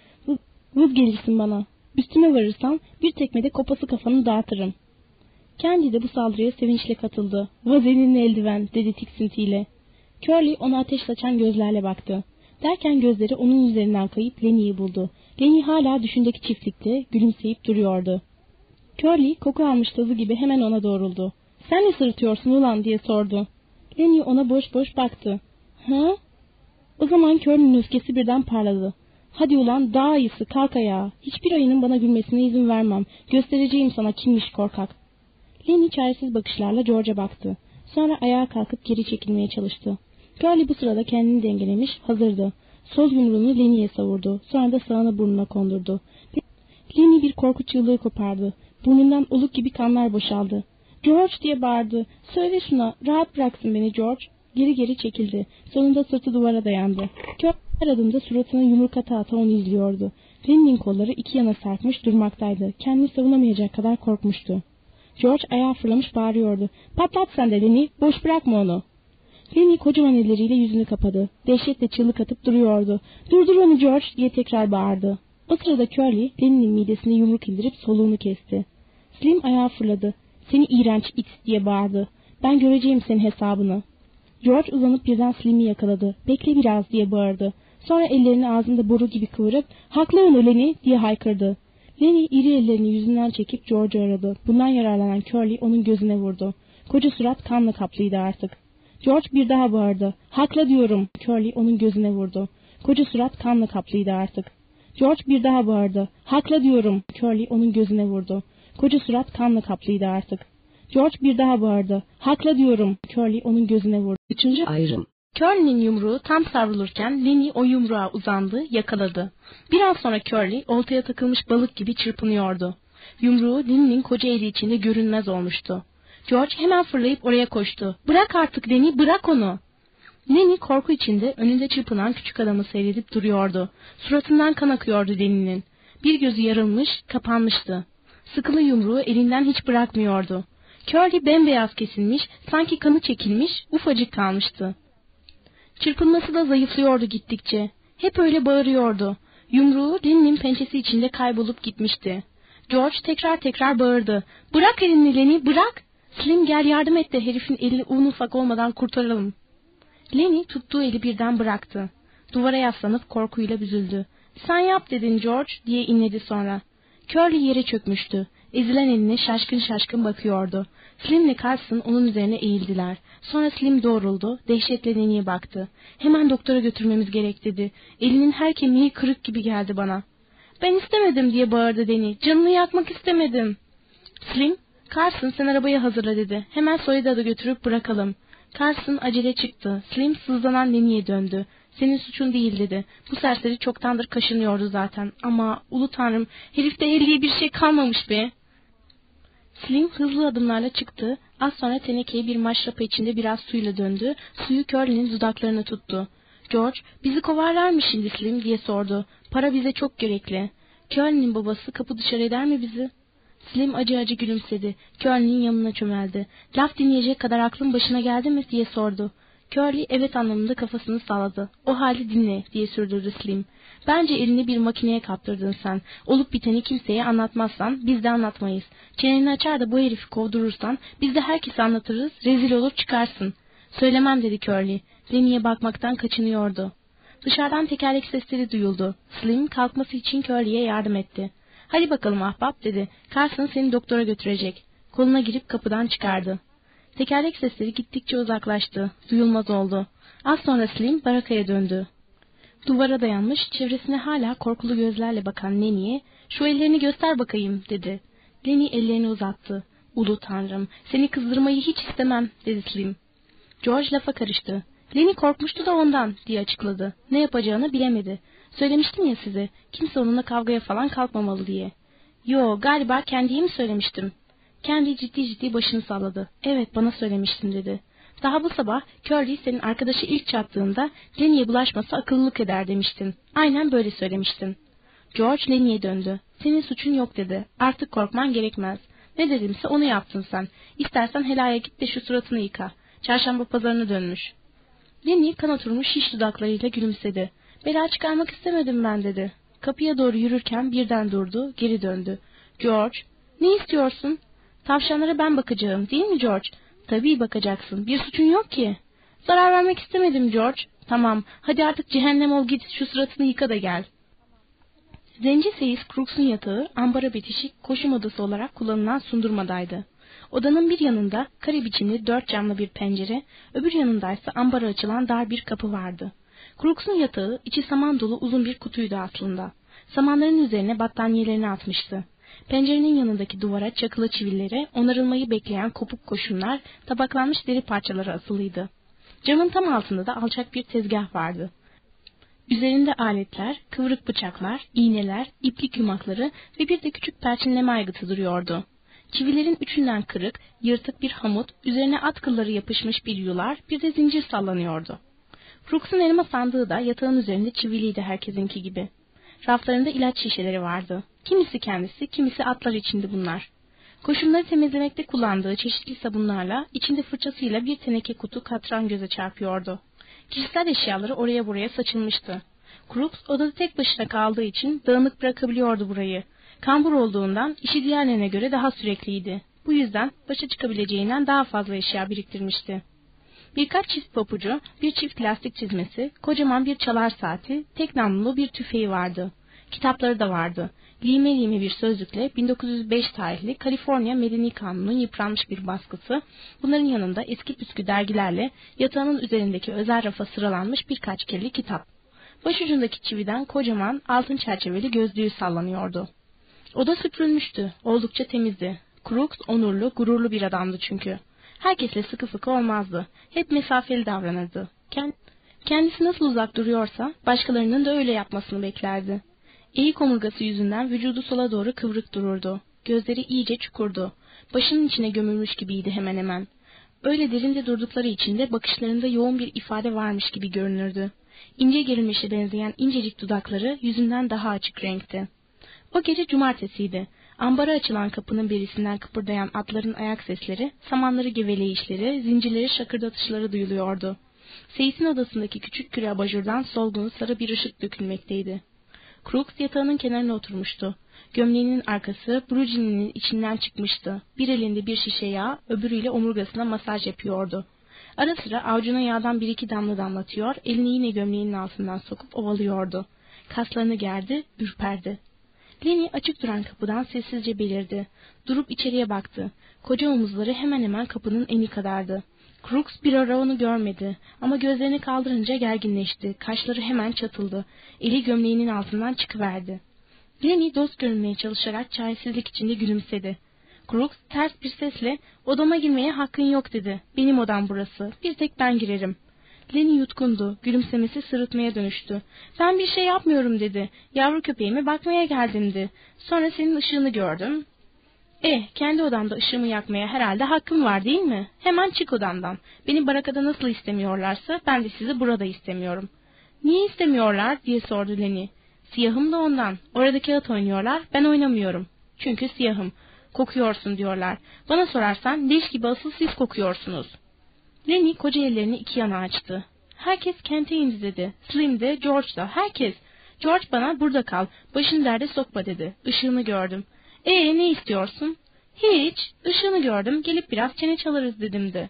Vız gelirsin bana. Üstüme varırsan bir tekmede kopası kafanı dağıtırım. Kendi de bu saldırıya sevinçle katıldı. Vazelinli eldiven dedi tiksintiyle. Curly ona ateş saçan gözlerle baktı. Derken gözleri onun üzerinden kayıp Lenny'i buldu. Lenny hala düşündeki çiftlikte gülümseyip duruyordu. Curly koku almış tazı gibi hemen ona doğruldu. Sen ne sırıtıyorsun ulan diye sordu. Lenny ona boş boş baktı. Ha? O zaman Curly'nin öfkesi birden parladı. Hadi ulan daha iyisi kalk ayağa. Hiçbir ayının bana gülmesine izin vermem. Göstereceğim sana kimmiş korkak. Lenny çaresiz bakışlarla George'a baktı. Sonra ayağa kalkıp geri çekilmeye çalıştı. Curly bu sırada kendini dengelemiş, hazırdı. Sol yumruğunu Lenny'e savurdu. Sonra da sağına burnuna kondurdu. Lenny bir korku çığlığı kopardı. Burnundan oluk gibi kanlar boşaldı. George diye bağırdı. Söyle şuna, rahat bıraksın beni George. Geri geri çekildi. Sonunda sırtı duvara dayandı. Kör her adımda suratına yumruk ata ata onu izliyordu. Lenny'nin kolları iki yana sarkmış durmaktaydı. Kendini savunamayacak kadar korkmuştu. George ayağa fırlamış bağırıyordu. Patlat sen de Lenny, boş bırakma onu. Lenny kocaman elleriyle yüzünü kapadı. Dehşetle çığlık atıp duruyordu. Durdur onu George diye tekrar bağırdı. O sırada Curly, Lenny'nin midesine yumruk indirip soluğunu kesti. Slim ayağa fırladı. Seni iğrenç it diye bağırdı. Ben göreceğim senin hesabını. George uzanıp birden Slim'i yakaladı. Bekle biraz diye bağırdı. Sonra ellerini ağzında boru gibi kıvırıp haklı onu Lenny diye haykırdı. Lenny iri ellerini yüzünden çekip George'u aradı. Bundan yararlanan Curly onun gözüne vurdu. Koca surat kanla kaplıydı artık. George bir daha bağırdı. Hakla diyorum. Curly onun gözüne vurdu. Koca surat kanla kaplıydı artık. George bir daha bağırdı. Hakla diyorum. Curly onun gözüne vurdu. Koca surat kanla kaplıydı artık. George bir daha bağırdı. Hakla diyorum. Curly onun gözüne vurdu. Üçüncü ayrım. Curly'nin yumruğu tam savrulurken Lenny o yumruğa uzandı, yakaladı. Biraz sonra Curly oltaya takılmış balık gibi çırpınıyordu. Yumruğu Lenny'nin koca eli içinde görünmez olmuştu. George hemen fırlayıp oraya koştu. Bırak artık Lenny, bırak onu. Lenny korku içinde önünde çırpınan küçük adamı seyredip duruyordu. Suratından kan akıyordu Lenny'nin. Bir gözü yarılmış, kapanmıştı. Sıkılı yumruğu elinden hiç bırakmıyordu. Curly bembeyaz kesilmiş, sanki kanı çekilmiş, ufacık kalmıştı. Çırpınması da zayıflıyordu gittikçe. Hep öyle bağırıyordu. Yumruğu Lenny'nin pençesi içinde kaybolup gitmişti. George tekrar tekrar bağırdı. Bırak elini Lenny, bırak! Slim gel yardım et de herifin eli un ufak olmadan kurtaralım. Lenny tuttuğu eli birden bıraktı. Duvara yaslanıp korkuyla büzüldü. Sen yap dedin George diye inledi sonra. Curly yere çökmüştü. Ezilen eline şaşkın şaşkın bakıyordu. Slim ile Carson onun üzerine eğildiler. Sonra Slim doğruldu, dehşetle Deni'ye baktı. Hemen doktora götürmemiz gerek dedi. Elinin her kemiği kırık gibi geldi bana. Ben istemedim diye bağırdı Deni. Canını yakmak istemedim. Slim, Carson sen arabayı hazırla dedi. Hemen Soledad'ı götürüp bırakalım. Carson acele çıktı. Slim sızlanan Deni'ye döndü. Senin suçun değil dedi. Bu serseri çoktandır kaşınıyordu zaten. Ama ulu tanrım herifte elliye bir şey kalmamış be. Slim hızlı adımlarla çıktı. Az sonra tenekeyi bir maşrapa içinde biraz suyla döndü. Suyu Curly'nin dudaklarına tuttu. George, bizi kovarlar mı şimdi Slim diye sordu. Para bize çok gerekli. Curly'nin babası kapı dışarı eder mi bizi? Slim acı acı gülümsedi. Curly'nin yanına çömeldi. Laf dinleyecek kadar aklın başına geldi mi diye sordu. Curly evet anlamında kafasını salladı. O halde dinle diye sürdürdü Slim. Bence elini bir makineye kaptırdın sen. Olup biteni kimseye anlatmazsan biz de anlatmayız. Çeneni açar da bu herifi kovdurursan biz de herkese anlatırız, rezil olur çıkarsın. Söylemem dedi Curly. Lenny'e bakmaktan kaçınıyordu. Dışarıdan tekerlek sesleri duyuldu. Slim kalkması için Curly'e yardım etti. Hadi bakalım ahbap dedi. Carson seni doktora götürecek. Koluna girip kapıdan çıkardı. Tekerlek sesleri gittikçe uzaklaştı. Duyulmaz oldu. Az sonra Slim barakaya döndü. Duvara dayanmış, çevresine hala korkulu gözlerle bakan Lenny'e ''Şu ellerini göster bakayım'' dedi. Lenny ellerini uzattı. ''Ulu tanrım, seni kızdırmayı hiç istemem'' dedi Slim. George lafa karıştı. Lenny korkmuştu da ondan diye açıkladı. Ne yapacağını bilemedi. Söylemiştim ya size, kimse onunla kavgaya falan kalkmamalı diye. Yo, galiba kendiye mi söylemiştim? Kendi ciddi ciddi başını salladı. Evet, bana söylemiştim dedi. Daha bu sabah Curly senin arkadaşı ilk çattığında Lenny'e bulaşması akıllılık eder demiştin. Aynen böyle söylemiştin. George Lenny'e döndü. Senin suçun yok dedi. Artık korkman gerekmez. Ne dedimse onu yaptın sen. İstersen helaya git de şu suratını yıka. Çarşamba pazarına dönmüş. Lenny kan oturmuş şiş dudaklarıyla gülümsedi. Bela çıkarmak istemedim ben dedi. Kapıya doğru yürürken birden durdu, geri döndü. George, ne istiyorsun? Tavşanlara ben bakacağım, değil mi George? Tabii bakacaksın. Bir suçun yok ki. Zarar vermek istemedim George. Tamam, hadi artık cehennem ol git, şu suratını yıka da gel. Zenci Seyis Crooks'un yatağı ambara bitişik koşum odası olarak kullanılan sundurmadaydı. Odanın bir yanında kare biçimli dört camlı bir pencere, öbür yanındaysa ambara açılan dar bir kapı vardı. Crooks'un yatağı içi saman dolu uzun bir kutuydu aslında. Samanların üzerine battaniyelerini atmıştı. Pencerenin yanındaki duvara çakılı çivilere onarılmayı bekleyen kopuk koşunlar, tabaklanmış deri parçaları asılıydı. Camın tam altında da alçak bir tezgah vardı. Üzerinde aletler, kıvrık bıçaklar, iğneler, iplik yumakları ve bir de küçük perçinleme aygıtı duruyordu. Çivilerin üçünden kırık, yırtık bir hamut, üzerine at kılları yapışmış bir yular, bir de zincir sallanıyordu. Brooks'un elma sandığı da yatağın üzerinde çiviliydi herkesinki gibi. Raflarında ilaç şişeleri vardı. Kimisi kendisi, kimisi atlar içindi bunlar. Koşunları temizlemekte kullandığı çeşitli sabunlarla, içinde fırçasıyla bir teneke kutu katran göze çarpıyordu. Kişisel eşyaları oraya buraya saçılmıştı. Crooks odada tek başına kaldığı için dağınık bırakabiliyordu burayı. Kambur olduğundan işi diğerlerine göre daha sürekliydi. Bu yüzden başa çıkabileceğinden daha fazla eşya biriktirmişti. Birkaç çift papucu, bir çift lastik çizmesi, kocaman bir çalar saati, tek namlulu bir tüfeği vardı. Kitapları da vardı. Lime lime bir sözlükle 1905 tarihli Kaliforniya Medeni Kanunu'nun yıpranmış bir baskısı, bunların yanında eski püskü dergilerle yatağının üzerindeki özel rafa sıralanmış birkaç kirli kitap. Başucundaki çividen kocaman altın çerçeveli gözlüğü sallanıyordu. Oda süpürülmüştü, oldukça temizdi. Crooks onurlu, gururlu bir adamdı çünkü. Herkesle sıkı fıkı olmazdı. Hep mesafeli davranırdı. Kendisi nasıl uzak duruyorsa başkalarının da öyle yapmasını beklerdi. Eğik omurgası yüzünden vücudu sola doğru kıvrık dururdu. Gözleri iyice çukurdu. Başının içine gömülmüş gibiydi hemen hemen. Öyle derinde durdukları için de bakışlarında yoğun bir ifade varmış gibi görünürdü. İnce gerilmişe benzeyen incecik dudakları yüzünden daha açık renkti. O gece cumartesiydi. Ambara açılan kapının birisinden kıpırdayan atların ayak sesleri, samanları geveleyişleri, zincirleri şakırdatışları duyuluyordu. Seyis'in odasındaki küçük küre abajurdan solgun sarı bir ışık dökülmekteydi. Crooks yatağının kenarına oturmuştu. Gömleğinin arkası Brucini'nin içinden çıkmıştı. Bir elinde bir şişe yağ, öbürüyle omurgasına masaj yapıyordu. Ara sıra avucuna yağdan bir iki damla damlatıyor, elini yine gömleğinin altından sokup ovalıyordu. Kaslarını gerdi, ürperdi. Lenny açık duran kapıdan sessizce belirdi. Durup içeriye baktı. Koca omuzları hemen hemen kapının eni kadardı. Crooks bir ara onu görmedi ama gözlerini kaldırınca gerginleşti. Kaşları hemen çatıldı. Eli gömleğinin altından çıkıverdi. Lenny dost görünmeye çalışarak çaresizlik içinde gülümsedi. Crooks ters bir sesle odama girmeye hakkın yok dedi. Benim odam burası. Bir tek ben girerim. Lenny yutkundu. Gülümsemesi sırıtmaya dönüştü. Ben bir şey yapmıyorum dedi. Yavru köpeğime bakmaya geldimdi. Sonra senin ışığını gördüm. Eh, kendi odamda ışığımı yakmaya herhalde hakkım var değil mi? Hemen çık odamdan. Beni barakada nasıl istemiyorlarsa ben de sizi burada istemiyorum. Niye istemiyorlar diye sordu Lenny. Siyahım da ondan. Orada kağıt oynuyorlar, ben oynamıyorum. Çünkü siyahım. Kokuyorsun diyorlar. Bana sorarsan leş gibi asıl siz kokuyorsunuz. Lenny koca ellerini iki yana açtı. Herkes kente indi dedi. Slim de, George da, herkes. George bana burada kal, başını derde sokma dedi. Işığını gördüm. Ee ne istiyorsun? Hiç, ışığını gördüm, gelip biraz çene çalarız dedim de.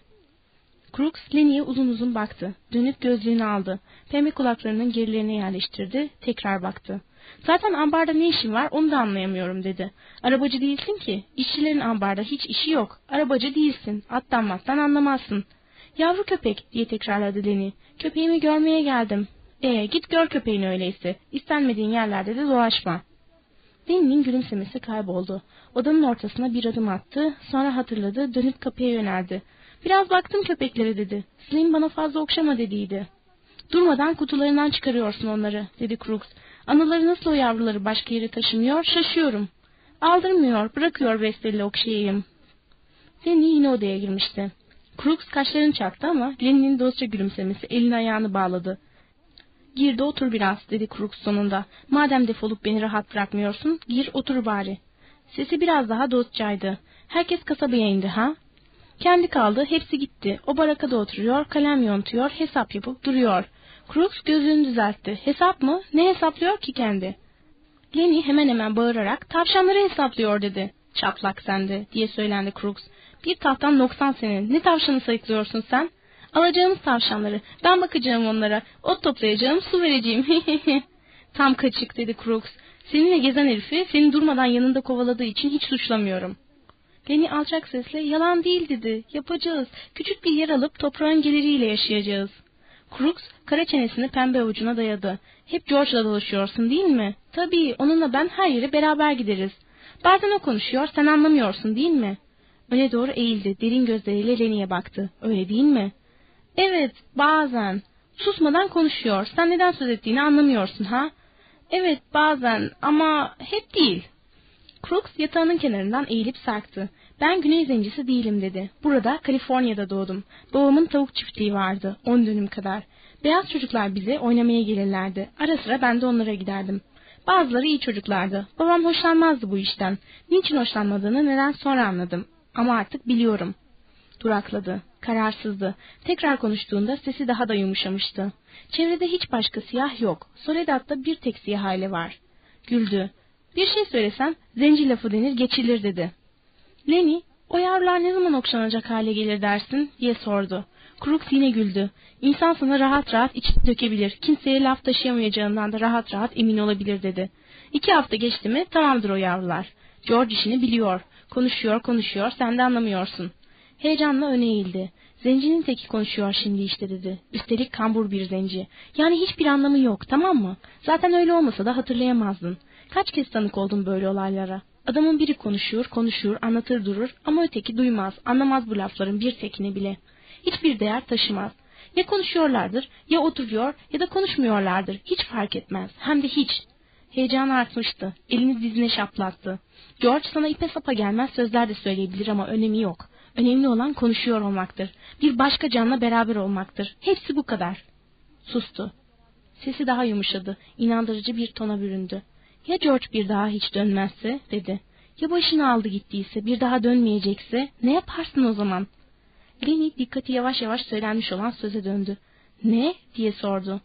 Crooks Lenny'e uzun uzun baktı. Dönüp gözlüğünü aldı. Pembe kulaklarının gerilerine yerleştirdi. Tekrar baktı. Zaten ambarda ne işin var onu da anlayamıyorum dedi. Arabacı değilsin ki. İşçilerin ambarda hiç işi yok. Arabacı değilsin. Attan mattan anlamazsın. Yavru köpek diye tekrarladı Lenny. Köpeğimi görmeye geldim. Ee git gör köpeğini öyleyse. İstenmediğin yerlerde de dolaşma. Lenny'nin gülümsemesi kayboldu. Odanın ortasına bir adım attı. Sonra hatırladı. Dönüp kapıya yöneldi. Biraz baktım köpeklere dedi. Slim bana fazla okşama dediydi. Durmadan kutularından çıkarıyorsun onları dedi Crooks. Anıları nasıl o yavruları başka yere taşımıyor şaşıyorum. Aldırmıyor bırakıyor Vestel'i okşayayım. Lenny yine odaya girmişti. Crooks kaşlarını çaktı ama Lenny'nin dostça gülümsemesi elini ayağını bağladı. Gir de otur biraz dedi Crooks sonunda. Madem defolup beni rahat bırakmıyorsun gir otur bari. Sesi biraz daha dostçaydı. Herkes kasabaya indi ha? Kendi kaldı, hepsi gitti. O barakada oturuyor, kalem yontuyor, hesap yapıp duruyor. Crooks gözünü düzeltti. Hesap mı? Ne hesaplıyor ki kendi? Lenny hemen hemen bağırarak tavşanları hesaplıyor dedi. Çaplak sende diye söylendi Crooks. Bir tahtan noksan senin. Ne tavşanı sayıklıyorsun sen? Alacağımız tavşanları. Ben bakacağım onlara. Ot toplayacağım, su vereceğim. Tam kaçık dedi Crooks. Seninle gezen herifi seni durmadan yanında kovaladığı için hiç suçlamıyorum.'' Beni alçak sesle yalan değil dedi. Yapacağız. Küçük bir yer alıp toprağın geliriyle yaşayacağız. Crooks kara çenesini pembe avucuna dayadı. Hep George'la dolaşıyorsun değil mi? Tabii onunla ben her yere beraber gideriz. Bazen o konuşuyor sen anlamıyorsun değil mi? Öne doğru eğildi. Derin gözleriyle Lenny'e baktı. Öyle değil mi? Evet bazen. Susmadan konuşuyor. Sen neden söz ettiğini anlamıyorsun ha? Evet bazen ama hep değil. Crooks yatağının kenarından eğilip sarktı. Ben güney zencisi değilim dedi. Burada Kaliforniya'da doğdum. Babamın tavuk çiftliği vardı. On dönüm kadar. Beyaz çocuklar bize oynamaya gelirlerdi. Ara sıra ben de onlara giderdim. Bazıları iyi çocuklardı. Babam hoşlanmazdı bu işten. Niçin hoşlanmadığını neden sonra anladım. Ama artık biliyorum. Durakladı. Kararsızdı. Tekrar konuştuğunda sesi daha da yumuşamıştı. Çevrede hiç başka siyah yok. Soledad'da bir tek siyah aile var. Güldü. Bir şey söylesem zenci lafı denir geçilir dedi. Lenny o yavrular ne zaman okşanacak hale gelir dersin diye sordu. Crooks yine güldü. İnsan sana rahat rahat iç dökebilir. Kimseye laf taşıyamayacağından da rahat rahat emin olabilir dedi. İki hafta geçti mi tamamdır o yavrular. George işini biliyor. Konuşuyor konuşuyor sen de anlamıyorsun. Heyecanla öne eğildi. Zencinin teki konuşuyor şimdi işte dedi. Üstelik kambur bir zenci. Yani hiçbir anlamı yok tamam mı? Zaten öyle olmasa da hatırlayamazdın. Kaç kez tanık oldum böyle olaylara. Adamın biri konuşuyor, konuşuyor, anlatır durur ama öteki duymaz, anlamaz bu lafların bir tekini bile. Hiçbir değer taşımaz. Ya konuşuyorlardır, ya oturuyor ya da konuşmuyorlardır. Hiç fark etmez. Hem de hiç. Heyecan artmıştı. Elini dizine şaplattı. George sana ipe sapa gelmez sözler de söyleyebilir ama önemi yok. Önemli olan konuşuyor olmaktır. Bir başka canla beraber olmaktır. Hepsi bu kadar. Sustu. Sesi daha yumuşadı. İnandırıcı bir tona büründü. Ya George bir daha hiç dönmezse dedi. Ya başını aldı gittiyse bir daha dönmeyecekse ne yaparsın o zaman? Lenny dikkati yavaş yavaş söylenmiş olan söze döndü. Ne diye sordu.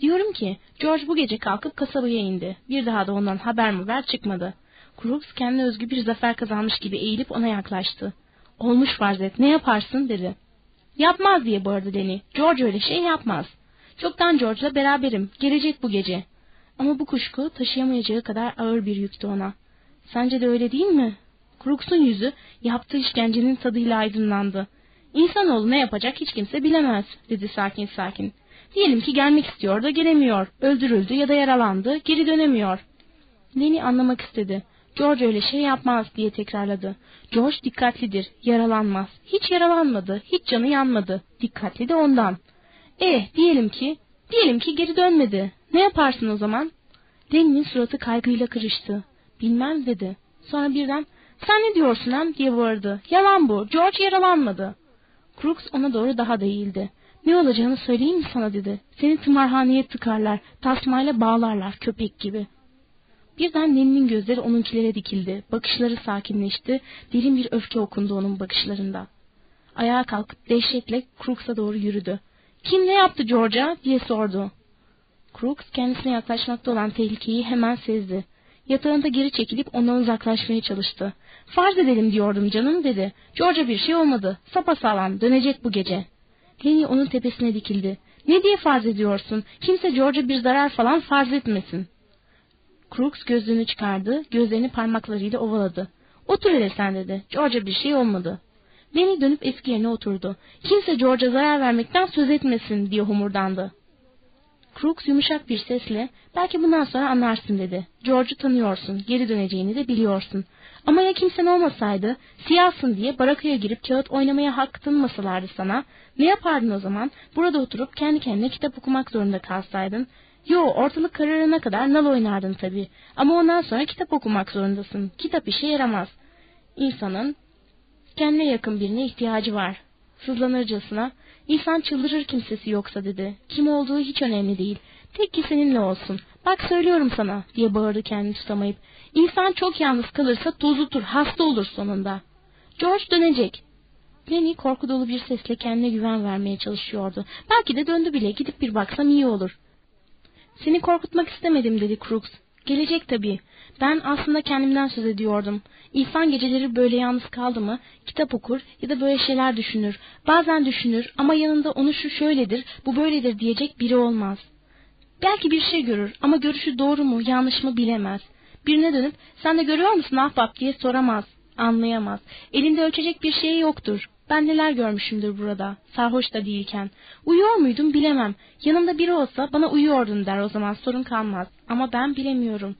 Diyorum ki George bu gece kalkıp kasabaya indi. Bir daha da ondan haber mi ver çıkmadı. Crooks kendi özgü bir zafer kazanmış gibi eğilip ona yaklaştı. Olmuş farz et ne yaparsın dedi. Yapmaz diye bağırdı Lenny. George öyle şey yapmaz. Çoktan George'la beraberim. Gelecek bu gece. Ama bu kuşku taşıyamayacağı kadar ağır bir yüktü ona. Sence de öyle değil mi? Crooks'un yüzü yaptığı işkencenin tadıyla aydınlandı. İnsanoğlu ne yapacak hiç kimse bilemez, dedi sakin sakin. Diyelim ki gelmek istiyor da gelemiyor, öldürüldü ya da yaralandı, geri dönemiyor. Lenny anlamak istedi. George öyle şey yapmaz diye tekrarladı. George dikkatlidir, yaralanmaz. Hiç yaralanmadı, hiç canı yanmadı. Dikkatli de ondan. Eh, diyelim ki, diyelim ki geri dönmedi. Ne yaparsın o zaman? Deni'nin suratı kaygıyla kırıştı. Bilmem dedi. Sonra birden sen ne diyorsun hem diye bağırdı. Yalan bu. George yaralanmadı. Crooks ona doğru daha da eğildi. Ne olacağını söyleyeyim mi sana dedi. Seni tımarhaneye tıkarlar, tasmayla bağlarlar köpek gibi. Birden Neni'nin gözleri onunkilere dikildi. Bakışları sakinleşti. Derin bir öfke okundu onun bakışlarında. Ayağa kalkıp dehşetle Crooks'a doğru yürüdü. Kim ne yaptı George'a diye sordu. Crooks kendisine yaklaşmakta olan tehlikeyi hemen sezdi. Yatağında geri çekilip ondan uzaklaşmaya çalıştı. Farz edelim diyordum canım dedi. George'a bir şey olmadı. Sapasağlam dönecek bu gece. Lenny onun tepesine dikildi. Ne diye farz ediyorsun? Kimse George'a bir zarar falan farz etmesin. Crooks gözlüğünü çıkardı, gözlerini parmaklarıyla ovaladı. Otur hele sen dedi. George'a bir şey olmadı. Lenny dönüp eski yerine oturdu. Kimse George'a zarar vermekten söz etmesin diye homurdandı. Crooks yumuşak bir sesle belki bundan sonra anlarsın dedi. George'u tanıyorsun, geri döneceğini de biliyorsun. Ama ya kimsen olmasaydı, siyahsın diye barakaya girip kağıt oynamaya hak tanımasalardı sana, ne yapardın o zaman? Burada oturup kendi kendine kitap okumak zorunda kalsaydın. Yo, ortalık kararına kadar nal oynardın tabii. Ama ondan sonra kitap okumak zorundasın. Kitap işe yaramaz. İnsanın kendine yakın birine ihtiyacı var. Sızlanırcasına, İnsan çıldırır kimsesi yoksa dedi. Kim olduğu hiç önemli değil. Tek ki seninle olsun. Bak söylüyorum sana diye bağırdı kendini tutamayıp. İnsan çok yalnız kalırsa tozutur, hasta olur sonunda. George dönecek. Lenny korku dolu bir sesle kendine güven vermeye çalışıyordu. Belki de döndü bile gidip bir baksam iyi olur. Seni korkutmak istemedim dedi Crooks. Gelecek tabii. Ben aslında kendimden söz ediyordum. İnsan geceleri böyle yalnız kaldı mı kitap okur ya da böyle şeyler düşünür. Bazen düşünür ama yanında onu şu şöyledir, bu böyledir diyecek biri olmaz. Belki bir şey görür ama görüşü doğru mu yanlış mı bilemez. Birine dönüp sen de görüyor musun ahbap diye soramaz, anlayamaz. Elinde ölçecek bir şey yoktur. Ben neler görmüşümdür burada, sarhoş da değilken. Uyuyor muydum bilemem. Yanımda biri olsa bana uyuyordun der o zaman sorun kalmaz. Ama ben bilemiyorum.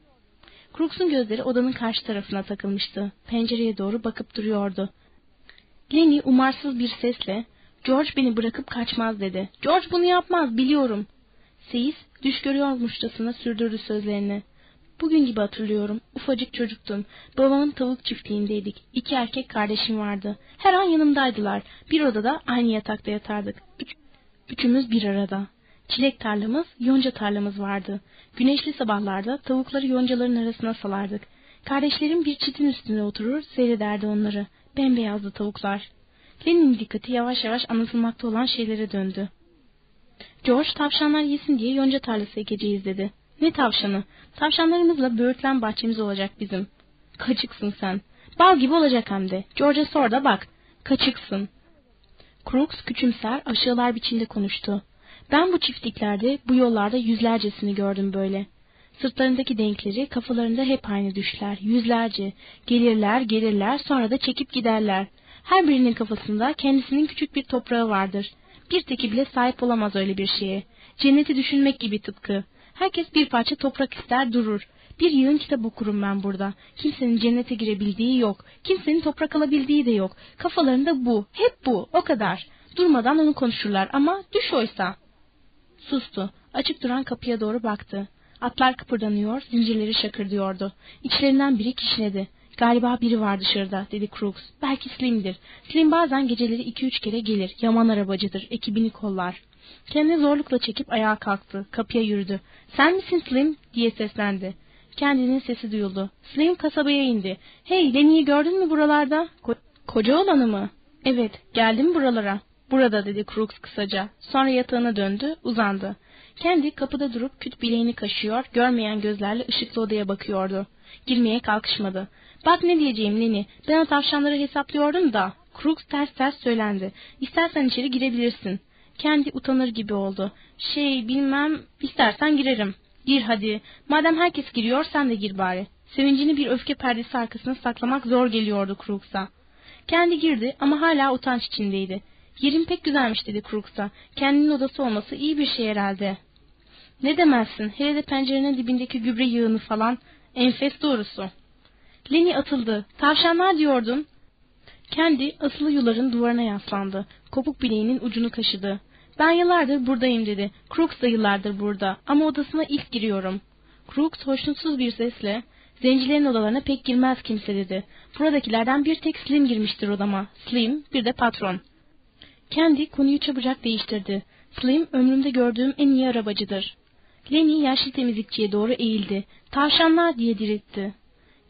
Crooks'un gözleri odanın karşı tarafına takılmıştı. Pencereye doğru bakıp duruyordu. Lenny umarsız bir sesle George beni bırakıp kaçmaz dedi. George bunu yapmaz biliyorum. Seyis düş görüyormuşçasına sürdürdü sözlerini. Bugün gibi hatırlıyorum. Ufacık çocuktum. Babamın tavuk çiftliğindeydik. İki erkek kardeşim vardı. Her an yanımdaydılar. Bir odada aynı yatakta yatardık. Üç, üçümüz bir arada. Çilek tarlamız, yonca tarlamız vardı. Güneşli sabahlarda tavukları yoncaların arasına salardık. Kardeşlerim bir çitin üstünde oturur, seyrederdi onları. Bembeyazdı tavuklar. Lenin'in dikkati yavaş yavaş anlatılmakta olan şeylere döndü. George tavşanlar yesin diye yonca tarlası ekeceğiz dedi. Ne tavşanı? Tavşanlarımızla böğürtlen bahçemiz olacak bizim. Kaçıksın sen. Bal gibi olacak hem de. George'a sor da bak. Kaçıksın. Crooks küçümser, aşağılar biçimde konuştu. Ben bu çiftliklerde, bu yollarda yüzlercesini gördüm böyle. Sırtlarındaki denkleri, kafalarında hep aynı düşler, yüzlerce. Gelirler, gelirler, sonra da çekip giderler. Her birinin kafasında kendisinin küçük bir toprağı vardır. Bir teki bile sahip olamaz öyle bir şeye. Cenneti düşünmek gibi tıpkı. Herkes bir parça toprak ister durur. Bir yığın kitap okurum ben burada. Kimsenin cennete girebildiği yok. Kimsenin toprak alabildiği de yok. Kafalarında bu, hep bu, o kadar. Durmadan onu konuşurlar ama düş oysa. Sustu. Açık duran kapıya doğru baktı. Atlar kıpırdanıyor, zincirleri şakırdıyordu. İçlerinden biri kişnedi. Galiba biri var dışarıda, dedi Crooks. Belki Slim'dir. Slim bazen geceleri iki üç kere gelir. Yaman arabacıdır, ekibini kollar. Kendini zorlukla çekip ayağa kalktı. Kapıya yürüdü. Sen misin Slim? diye seslendi. Kendinin sesi duyuldu. Slim kasabaya indi. Hey, Lenny'i gördün mü buralarda? Ko koca olanı mı? Evet, geldim buralara. Burada dedi Crooks kısaca. Sonra yatağına döndü, uzandı. Kendi kapıda durup küt bileğini kaşıyor, görmeyen gözlerle ışıklı odaya bakıyordu. Girmeye kalkışmadı. Bak ne diyeceğim Neni, ben o tavşanları hesaplıyordum da. Crooks ters ters söylendi. İstersen içeri girebilirsin. Kendi utanır gibi oldu. Şey bilmem, istersen girerim. Gir hadi. Madem herkes giriyor sen de gir bari. Sevincini bir öfke perdesi arkasına saklamak zor geliyordu Crooks'a. Kendi girdi ama hala utanç içindeydi. Yerin pek güzelmiş dedi Crooks'a. Kendinin odası olması iyi bir şey herhalde. Ne demezsin, hele de pencerenin dibindeki gübre yığını falan. Enfes doğrusu. Lenny atıldı. Tavşanlar diyordun. Kendi asılı yuların duvarına yaslandı. Kopuk bileğinin ucunu kaşıdı. Ben yıllardır buradayım dedi. Crooks da yıllardır burada ama odasına ilk giriyorum. Crooks hoşnutsuz bir sesle zencilerin odalarına pek girmez kimse dedi. Buradakilerden bir tek Slim girmiştir odama. Slim bir de patron. Kendi konuyu çabucak değiştirdi. Slim ömrümde gördüğüm en iyi arabacıdır. Lenny yaşlı temizlikçiye doğru eğildi. Tavşanlar diye diriltti.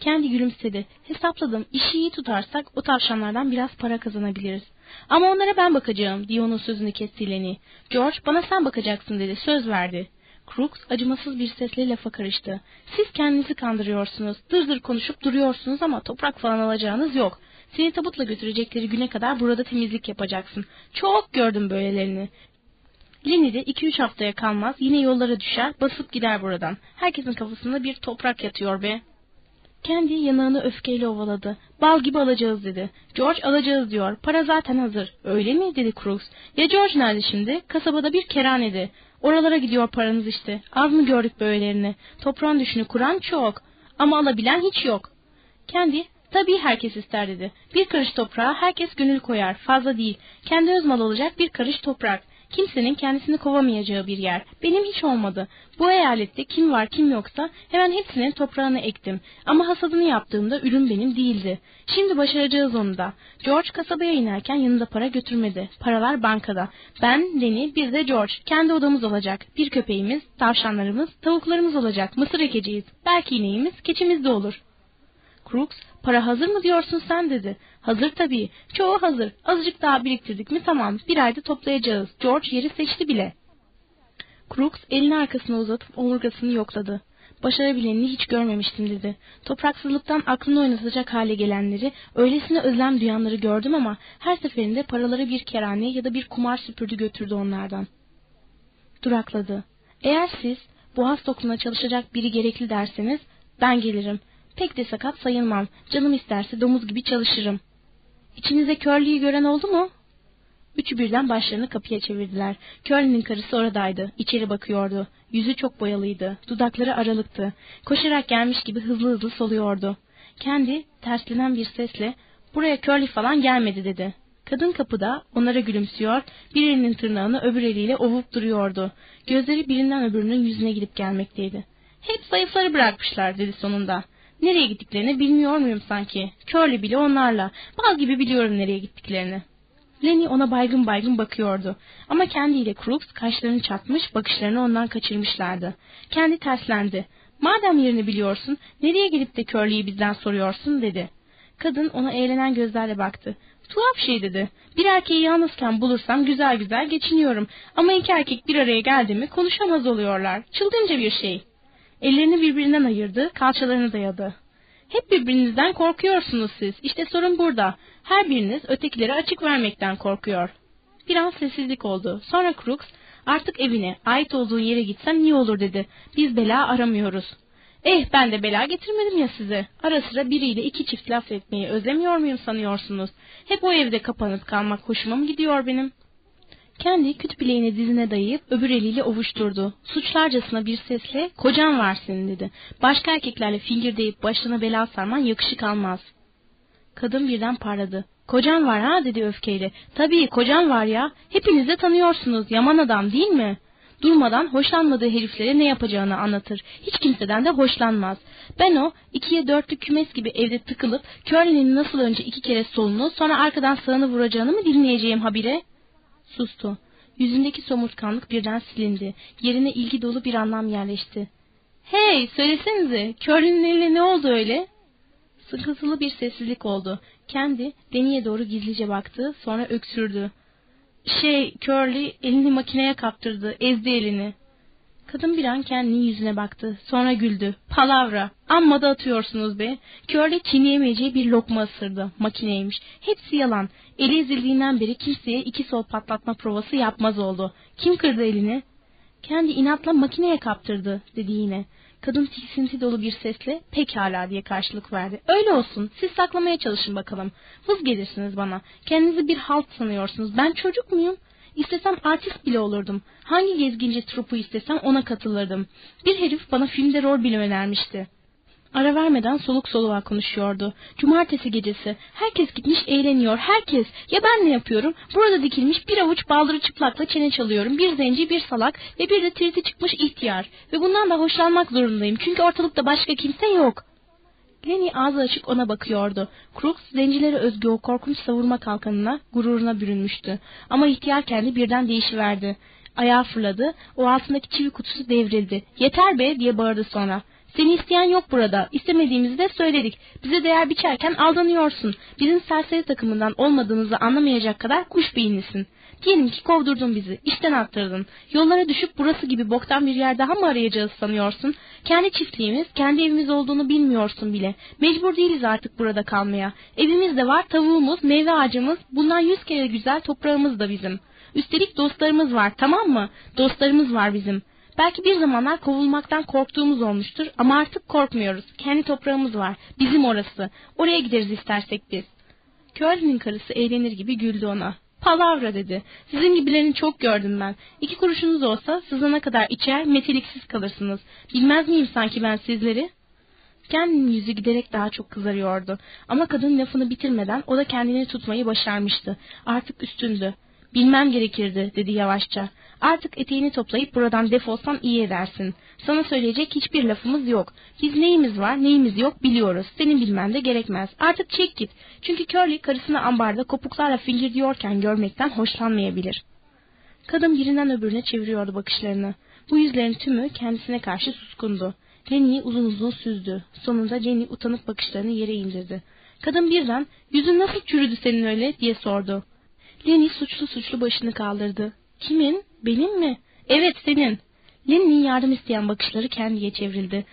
Kendi gülümsedi. Hesapladım. İşi iyi tutarsak o tavşanlardan biraz para kazanabiliriz. Ama onlara ben bakacağım diye onun sözünü kesti Lenny. George bana sen bakacaksın dedi. Söz verdi. Crooks acımasız bir sesle lafa karıştı. Siz kendinizi kandırıyorsunuz. Dır dır konuşup duruyorsunuz ama toprak falan alacağınız yok. Seni tabutla götürecekleri güne kadar burada temizlik yapacaksın. Çok gördüm böylelerini. Lenny de iki üç haftaya kalmaz yine yollara düşer basıp gider buradan. Herkesin kafasında bir toprak yatıyor be. Kendi yanağını öfkeyle ovaladı. Bal gibi alacağız dedi. George alacağız diyor. Para zaten hazır. Öyle mi dedi Crooks. Ya George nerede şimdi? Kasabada bir keranede. Oralara gidiyor paranız işte. Az mı gördük böylelerini? Toprağın düşünü kuran çok. Ama alabilen hiç yok. Kendi Tabii herkes ister dedi. Bir karış toprağa herkes gönül koyar. Fazla değil. Kendi öz mal olacak bir karış toprak. Kimsenin kendisini kovamayacağı bir yer. Benim hiç olmadı. Bu eyalette kim var kim yoksa hemen hepsinin toprağını ektim. Ama hasadını yaptığımda ürün benim değildi. Şimdi başaracağız onu da. George kasabaya inerken yanında para götürmedi. Paralar bankada. Ben, Lenny, bir de George. Kendi odamız olacak. Bir köpeğimiz, tavşanlarımız, tavuklarımız olacak. Mısır ekeceğiz. Belki ineğimiz, keçimiz de olur. Crooks, para hazır mı diyorsun sen dedi. Hazır tabii. Çoğu hazır. Azıcık daha biriktirdik mi tamam. Bir ayda toplayacağız. George yeri seçti bile. Crooks elini arkasına uzatıp omurgasını yokladı. Başarabilenini hiç görmemiştim dedi. Topraksızlıktan aklını oynatacak hale gelenleri, öylesine özlem duyanları gördüm ama her seferinde paraları bir kerane ya da bir kumar süpürdü götürdü onlardan. Durakladı. Eğer siz boğaz tokluğuna çalışacak biri gerekli derseniz ben gelirim. Pek de sakat sayılmam. Canım isterse domuz gibi çalışırım. İçinizde Curly'yi gören oldu mu? Üçü birden başlarını kapıya çevirdiler. Curly'nin karısı oradaydı. İçeri bakıyordu. Yüzü çok boyalıydı. Dudakları aralıktı. Koşarak gelmiş gibi hızlı hızlı soluyordu. Kendi terslenen bir sesle buraya Curly falan gelmedi dedi. Kadın kapıda onlara gülümsüyor, bir elinin tırnağını öbür eliyle ovup duruyordu. Gözleri birinden öbürünün yüzüne gidip gelmekteydi. Hep zayıfları bırakmışlar dedi sonunda. Nereye gittiklerini bilmiyor muyum sanki? Curly bile onlarla. Bal gibi biliyorum nereye gittiklerini. Lenny ona baygın baygın bakıyordu. Ama kendiyle Crooks kaşlarını çatmış, bakışlarını ondan kaçırmışlardı. Kendi terslendi. Madem yerini biliyorsun, nereye gelip de Curly'yi bizden soruyorsun dedi. Kadın ona eğlenen gözlerle baktı. Tuhaf şey dedi. Bir erkeği yalnızken bulursam güzel güzel geçiniyorum. Ama iki erkek bir araya geldi mi konuşamaz oluyorlar. Çılgınca bir şey. Ellerini birbirinden ayırdı, kalçalarını dayadı. Hep birbirinizden korkuyorsunuz siz. İşte sorun burada. Her biriniz ötekileri açık vermekten korkuyor. Bir an sessizlik oldu. Sonra Crooks, artık evine, ait olduğun yere gitsen iyi olur dedi. Biz bela aramıyoruz. Eh ben de bela getirmedim ya size. Ara sıra biriyle iki çift laf etmeyi özlemiyor muyum sanıyorsunuz? Hep o evde kapanıp kalmak hoşuma mı gidiyor benim?'' Kendi küt bileğini dizine dayayıp öbür eliyle ovuşturdu. Suçlarcasına bir sesle kocan var senin dedi. Başka erkeklerle fingirdeyip başına bela sarman yakışık almaz. Kadın birden parladı. Kocan var ha dedi öfkeyle. Tabii kocan var ya. Hepiniz de tanıyorsunuz. Yaman adam değil mi? Durmadan hoşlanmadığı heriflere ne yapacağını anlatır. Hiç kimseden de hoşlanmaz. Ben o ikiye dörtlük kümes gibi evde tıkılıp Curly'nin nasıl önce iki kere solunu sonra arkadan sağını vuracağını mı dinleyeceğim habire? Sustu. Yüzündeki somurtkanlık birden silindi. Yerine ilgi dolu bir anlam yerleşti. Hey söylesenize Curly'nin eline ne oldu öyle? Sıkıntılı bir sessizlik oldu. Kendi Deni'ye doğru gizlice baktı sonra öksürdü. Şey Curly elini makineye kaptırdı ezdi elini. Kadın bir an kendinin yüzüne baktı. Sonra güldü. Palavra. Amma da atıyorsunuz be. Körle çiğneyemeyeceği bir lokma ısırdı. Makineymiş. Hepsi yalan. Eli ezildiğinden beri kimseye iki sol patlatma provası yapmaz oldu. Kim kırdı elini? Kendi inatla makineye kaptırdı dedi yine. Kadın tiksinti dolu bir sesle pekala diye karşılık verdi. Öyle olsun siz saklamaya çalışın bakalım. Vız gelirsiniz bana. Kendinizi bir halt sanıyorsunuz. Ben çocuk muyum? İstesem artist bile olurdum. Hangi gezginci trupu istesem ona katılırdım. Bir herif bana filmde rol bile önermişti. Ara vermeden soluk soluğa konuşuyordu. Cumartesi gecesi. Herkes gitmiş eğleniyor. Herkes. Ya ben ne yapıyorum? Burada dikilmiş bir avuç baldırı çıplakla çene çalıyorum. Bir zenci, bir salak ve bir de triti çıkmış ihtiyar. Ve bundan da hoşlanmak zorundayım. Çünkü ortalıkta başka kimse yok. Lenny ağzı açık ona bakıyordu. Crooks zencilere özgü o korkunç savurma kalkanına, gururuna bürünmüştü. Ama ihtiyar kendi birden değişiverdi. Ayağı fırladı, o altındaki çivi kutusu devrildi. Yeter be diye bağırdı sonra. Seni isteyen yok burada. İstemediğimizi de söyledik. Bize değer biçerken aldanıyorsun. Bizim serseri takımından olmadığınızı anlamayacak kadar kuş beyinlisin. Diyelim ki kovdurdun bizi, işten attırdın. Yollara düşüp burası gibi boktan bir yer daha mı arayacağız sanıyorsun? Kendi çiftliğimiz, kendi evimiz olduğunu bilmiyorsun bile. Mecbur değiliz artık burada kalmaya. Evimiz de var, tavuğumuz, meyve ağacımız, bundan yüz kere güzel toprağımız da bizim. Üstelik dostlarımız var, tamam mı? Dostlarımız var bizim. Belki bir zamanlar kovulmaktan korktuğumuz olmuştur ama artık korkmuyoruz. Kendi toprağımız var. Bizim orası. Oraya gideriz istersek biz. Curly'nin karısı eğlenir gibi güldü ona. Palavra dedi. Sizin gibilerini çok gördüm ben. İki kuruşunuz olsa sızana kadar içer meteliksiz kalırsınız. Bilmez miyim sanki ben sizleri? Kendinin yüzü giderek daha çok kızarıyordu. Ama kadın lafını bitirmeden o da kendini tutmayı başarmıştı. Artık üstündü. Bilmem gerekirdi dedi yavaşça. Artık eteğini toplayıp buradan defolsan iyi edersin. Sana söyleyecek hiçbir lafımız yok. Biz neyimiz var neyimiz yok biliyoruz. Senin bilmen de gerekmez. Artık çek git. Çünkü Curly karısını ambarda kopuklarla fingirdiyorken görmekten hoşlanmayabilir. Kadın birinden öbürüne çeviriyordu bakışlarını. Bu yüzlerin tümü kendisine karşı suskundu. Lenny'i uzun uzun süzdü. Sonunda Jenny utanıp bakışlarını yere indirdi. Kadın birden yüzün nasıl çürüdü senin öyle diye sordu. Lenny suçlu suçlu başını kaldırdı. Kimin? Benim mi? Evet senin. Lenny'nin yardım isteyen bakışları kendiye çevrildi.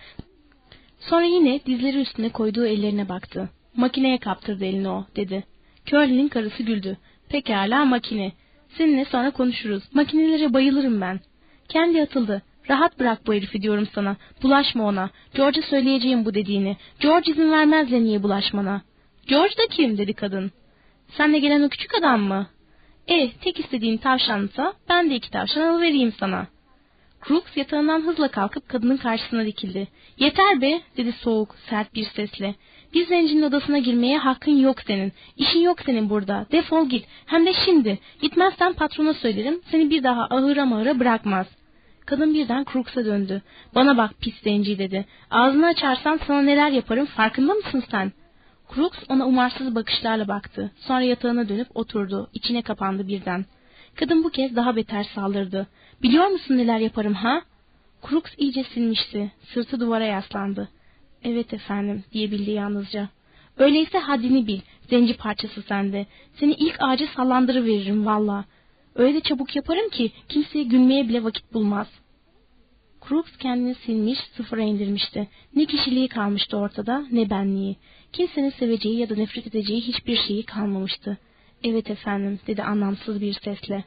Sonra yine dizleri üstüne koyduğu ellerine baktı. Makineye kaptırdı elini o, dedi. Curly'nin karısı güldü. Pekala makine. Seninle sonra konuşuruz. Makinelere bayılırım ben. Kendi atıldı. Rahat bırak bu herifi diyorum sana. Bulaşma ona. George'a söyleyeceğim bu dediğini. George izin vermez Lenny'e bulaşmana. George da kim dedi kadın. Senle gelen o küçük adam mı? E, tek istediğin tavşansa ben de iki tavşan alıvereyim sana. Crooks yatağından hızla kalkıp kadının karşısına dikildi. Yeter be, dedi soğuk, sert bir sesle. Bir zencinin odasına girmeye hakkın yok senin. İşin yok senin burada. Defol git. Hem de şimdi. Gitmezsen patrona söylerim. Seni bir daha ahıra mağıra bırakmaz. Kadın birden Crooks'a döndü. Bana bak pis zenci dedi. Ağzını açarsan sana neler yaparım farkında mısın sen? Crooks ona umarsız bakışlarla baktı. Sonra yatağına dönüp oturdu. İçine kapandı birden. Kadın bu kez daha beter saldırdı. Biliyor musun neler yaparım ha? Crooks iyice sinmişti. Sırtı duvara yaslandı. Evet efendim diyebildi yalnızca. Öyleyse haddini bil. Zenci parçası sende. Seni ilk ağaca sallandırıveririm valla. Öyle de çabuk yaparım ki kimseye gülmeye bile vakit bulmaz. Crooks kendini silmiş, sıfıra indirmişti. Ne kişiliği kalmıştı ortada, ne benliği. Kimsenin seveceği ya da nefret edeceği hiçbir şeyi kalmamıştı. Evet efendim, dedi anlamsız bir sesle.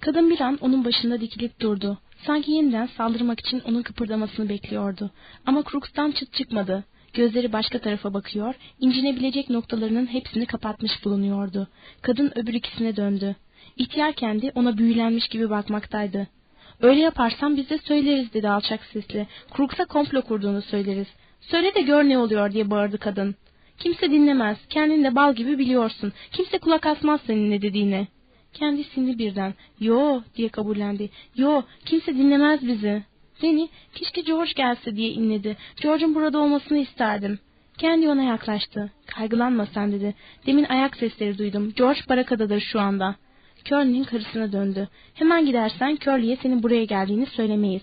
Kadın bir an onun başında dikilip durdu. Sanki yeniden saldırmak için onun kıpırdamasını bekliyordu. Ama Crooks'tan çıt çıkmadı. Gözleri başka tarafa bakıyor, incinebilecek noktalarının hepsini kapatmış bulunuyordu. Kadın öbür ikisine döndü. İhtiyar kendi ona büyülenmiş gibi bakmaktaydı. Öyle yaparsan biz de söyleriz dedi alçak sesle. Crooks'a komplo kurduğunu söyleriz. Söyle de gör ne oluyor diye bağırdı kadın. Kimse dinlemez. Kendin de bal gibi biliyorsun. Kimse kulak asmaz senin ne dediğine. Kendi sinli birden. Yo diye kabullendi. Yo kimse dinlemez bizi. Deni keşke George gelse diye inledi. George'un burada olmasını isterdim. Kendi ona yaklaştı. Kaygılanma sen dedi. Demin ayak sesleri duydum. George barakadadır şu anda. Curly'nin karısına döndü. Hemen gidersen Curly'e senin buraya geldiğini söylemeyiz.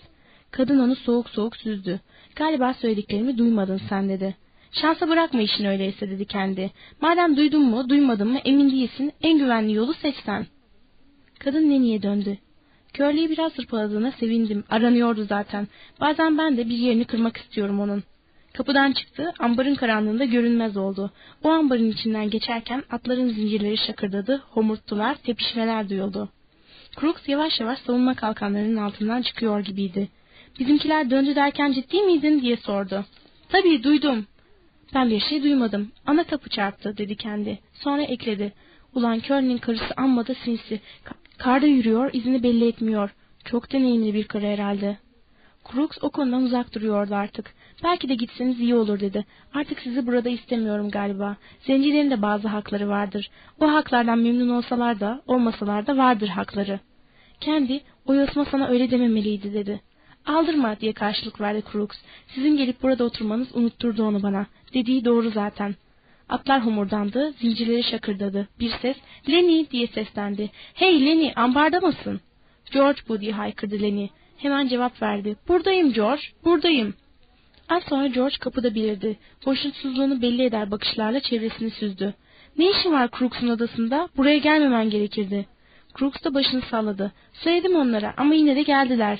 Kadın onu soğuk soğuk süzdü. Galiba söylediklerimi duymadın sen dedi. Şansa bırakma işin öyleyse dedi kendi. Madem duydun mu duymadın mı emin değilsin en güvenli yolu seçsen. Kadın Neni'ye döndü. Curly'yi biraz hırpaladığına sevindim. Aranıyordu zaten. Bazen ben de bir yerini kırmak istiyorum onun. Kapıdan çıktı, ambarın karanlığında görünmez oldu. O ambarın içinden geçerken atların zincirleri şakırdadı, homurttular, tepişmeler duyuldu. Crooks yavaş yavaş savunma kalkanlarının altından çıkıyor gibiydi. Bizimkiler döndü derken ciddi miydin diye sordu. Tabii duydum. Ben bir şey duymadım. Ana kapı çarptı dedi kendi. Sonra ekledi. Ulan Curly'nin karısı amma da sinsi. Karda yürüyor, izini belli etmiyor. Çok deneyimli bir karı herhalde. Crooks o konudan uzak duruyordu artık. Belki de gitseniz iyi olur dedi. Artık sizi burada istemiyorum galiba. Zencilerin de bazı hakları vardır. O haklardan memnun olsalar da olmasalar da vardır hakları. Kendi o yosma sana öyle dememeliydi dedi. Aldırma diye karşılık verdi Crooks. Sizin gelip burada oturmanız unutturdu onu bana. Dediği doğru zaten. Atlar homurdandı, zincirleri şakırdadı. Bir ses, Lenny diye seslendi. Hey Lenny, ambarda mısın? George bu diye haykırdı Lenny. Hemen cevap verdi. Buradayım George, buradayım. Az sonra George kapıda belirdi. Hoşnutsuzluğunu belli eder bakışlarla çevresini süzdü. Ne işin var Crooks'un odasında? Buraya gelmemen gerekirdi. Crooks da başını salladı. Söyledim onlara ama yine de geldiler.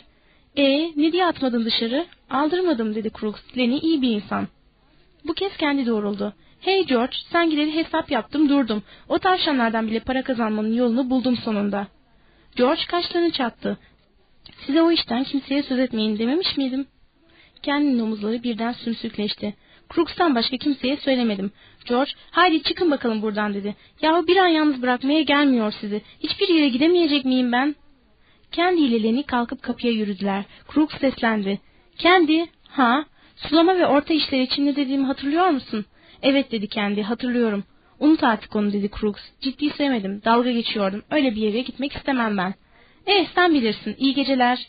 E ne diye atmadın dışarı? Aldırmadım dedi Crooks. Lenny iyi bir insan. Bu kez kendi doğruldu. Hey George sen gideri hesap yaptım durdum. O tavşanlardan bile para kazanmanın yolunu buldum sonunda. George kaşlarını çattı. Size o işten kimseye söz etmeyin dememiş miydim? Kendinin omuzları birden sümsükleşti. Crooks'tan başka kimseye söylemedim. George, haydi çıkın bakalım buradan dedi. Yahu bir an yalnız bırakmaya gelmiyor sizi. Hiçbir yere gidemeyecek miyim ben? Kendi ile Lenny kalkıp kapıya yürüdüler. Crooks seslendi. Kendi, ha, sulama ve orta işler için ne dediğimi hatırlıyor musun? Evet dedi kendi, hatırlıyorum. Unut artık onu dedi Crooks. Ciddi sevmedim, dalga geçiyordum. Öyle bir yere gitmek istemem ben. Eh sen bilirsin, iyi geceler.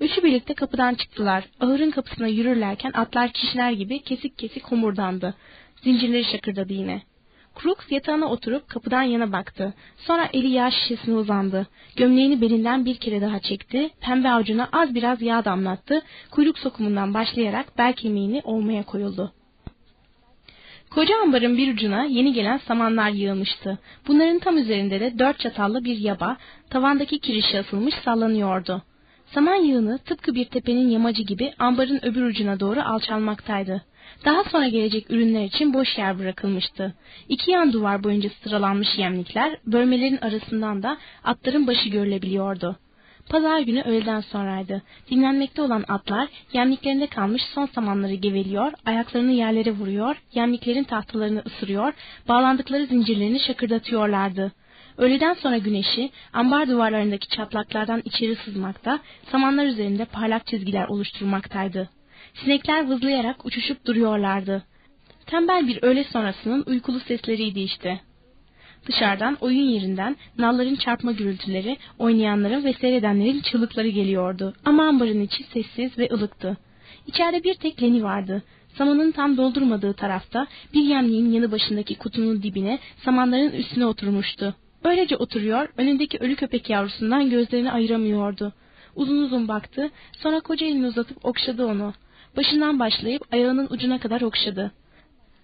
Üçü birlikte kapıdan çıktılar. Ahırın kapısına yürürlerken atlar kişiler gibi kesik kesik homurdandı. Zincirleri şakırdadı yine. Crooks yatağına oturup kapıdan yana baktı. Sonra eli yağ şişesine uzandı. Gömleğini belinden bir kere daha çekti. Pembe avucuna az biraz yağ damlattı. Kuyruk sokumundan başlayarak bel kemiğini olmaya koyuldu. Koca ambarın bir ucuna yeni gelen samanlar yığılmıştı. Bunların tam üzerinde de dört çatallı bir yaba, tavandaki kirişe asılmış sallanıyordu. Saman yığını tıpkı bir tepenin yamacı gibi ambarın öbür ucuna doğru alçalmaktaydı. Daha sonra gelecek ürünler için boş yer bırakılmıştı. İki yan duvar boyunca sıralanmış yemlikler, bölmelerin arasından da atların başı görülebiliyordu. Pazar günü öğleden sonraydı. Dinlenmekte olan atlar yemliklerinde kalmış son samanları geveliyor, ayaklarını yerlere vuruyor, yemliklerin tahtalarını ısırıyor, bağlandıkları zincirlerini şakırdatıyorlardı. Öğleden sonra güneşi ambar duvarlarındaki çatlaklardan içeri sızmakta, samanlar üzerinde parlak çizgiler oluşturmaktaydı. Sinekler vızlayarak uçuşup duruyorlardı. Tembel bir öğle sonrasının uykulu sesleriydi işte. Dışarıdan oyun yerinden nalların çarpma gürültüleri, oynayanların ve seyredenlerin çığlıkları geliyordu. Ama ambarın içi sessiz ve ılıktı. İçeride bir tek Leni vardı. Samanın tam doldurmadığı tarafta bir yemliğin yanı başındaki kutunun dibine samanların üstüne oturmuştu. Öylece oturuyor, önündeki ölü köpek yavrusundan gözlerini ayıramıyordu. Uzun uzun baktı, sonra koca elini uzatıp okşadı onu. Başından başlayıp ayağının ucuna kadar okşadı.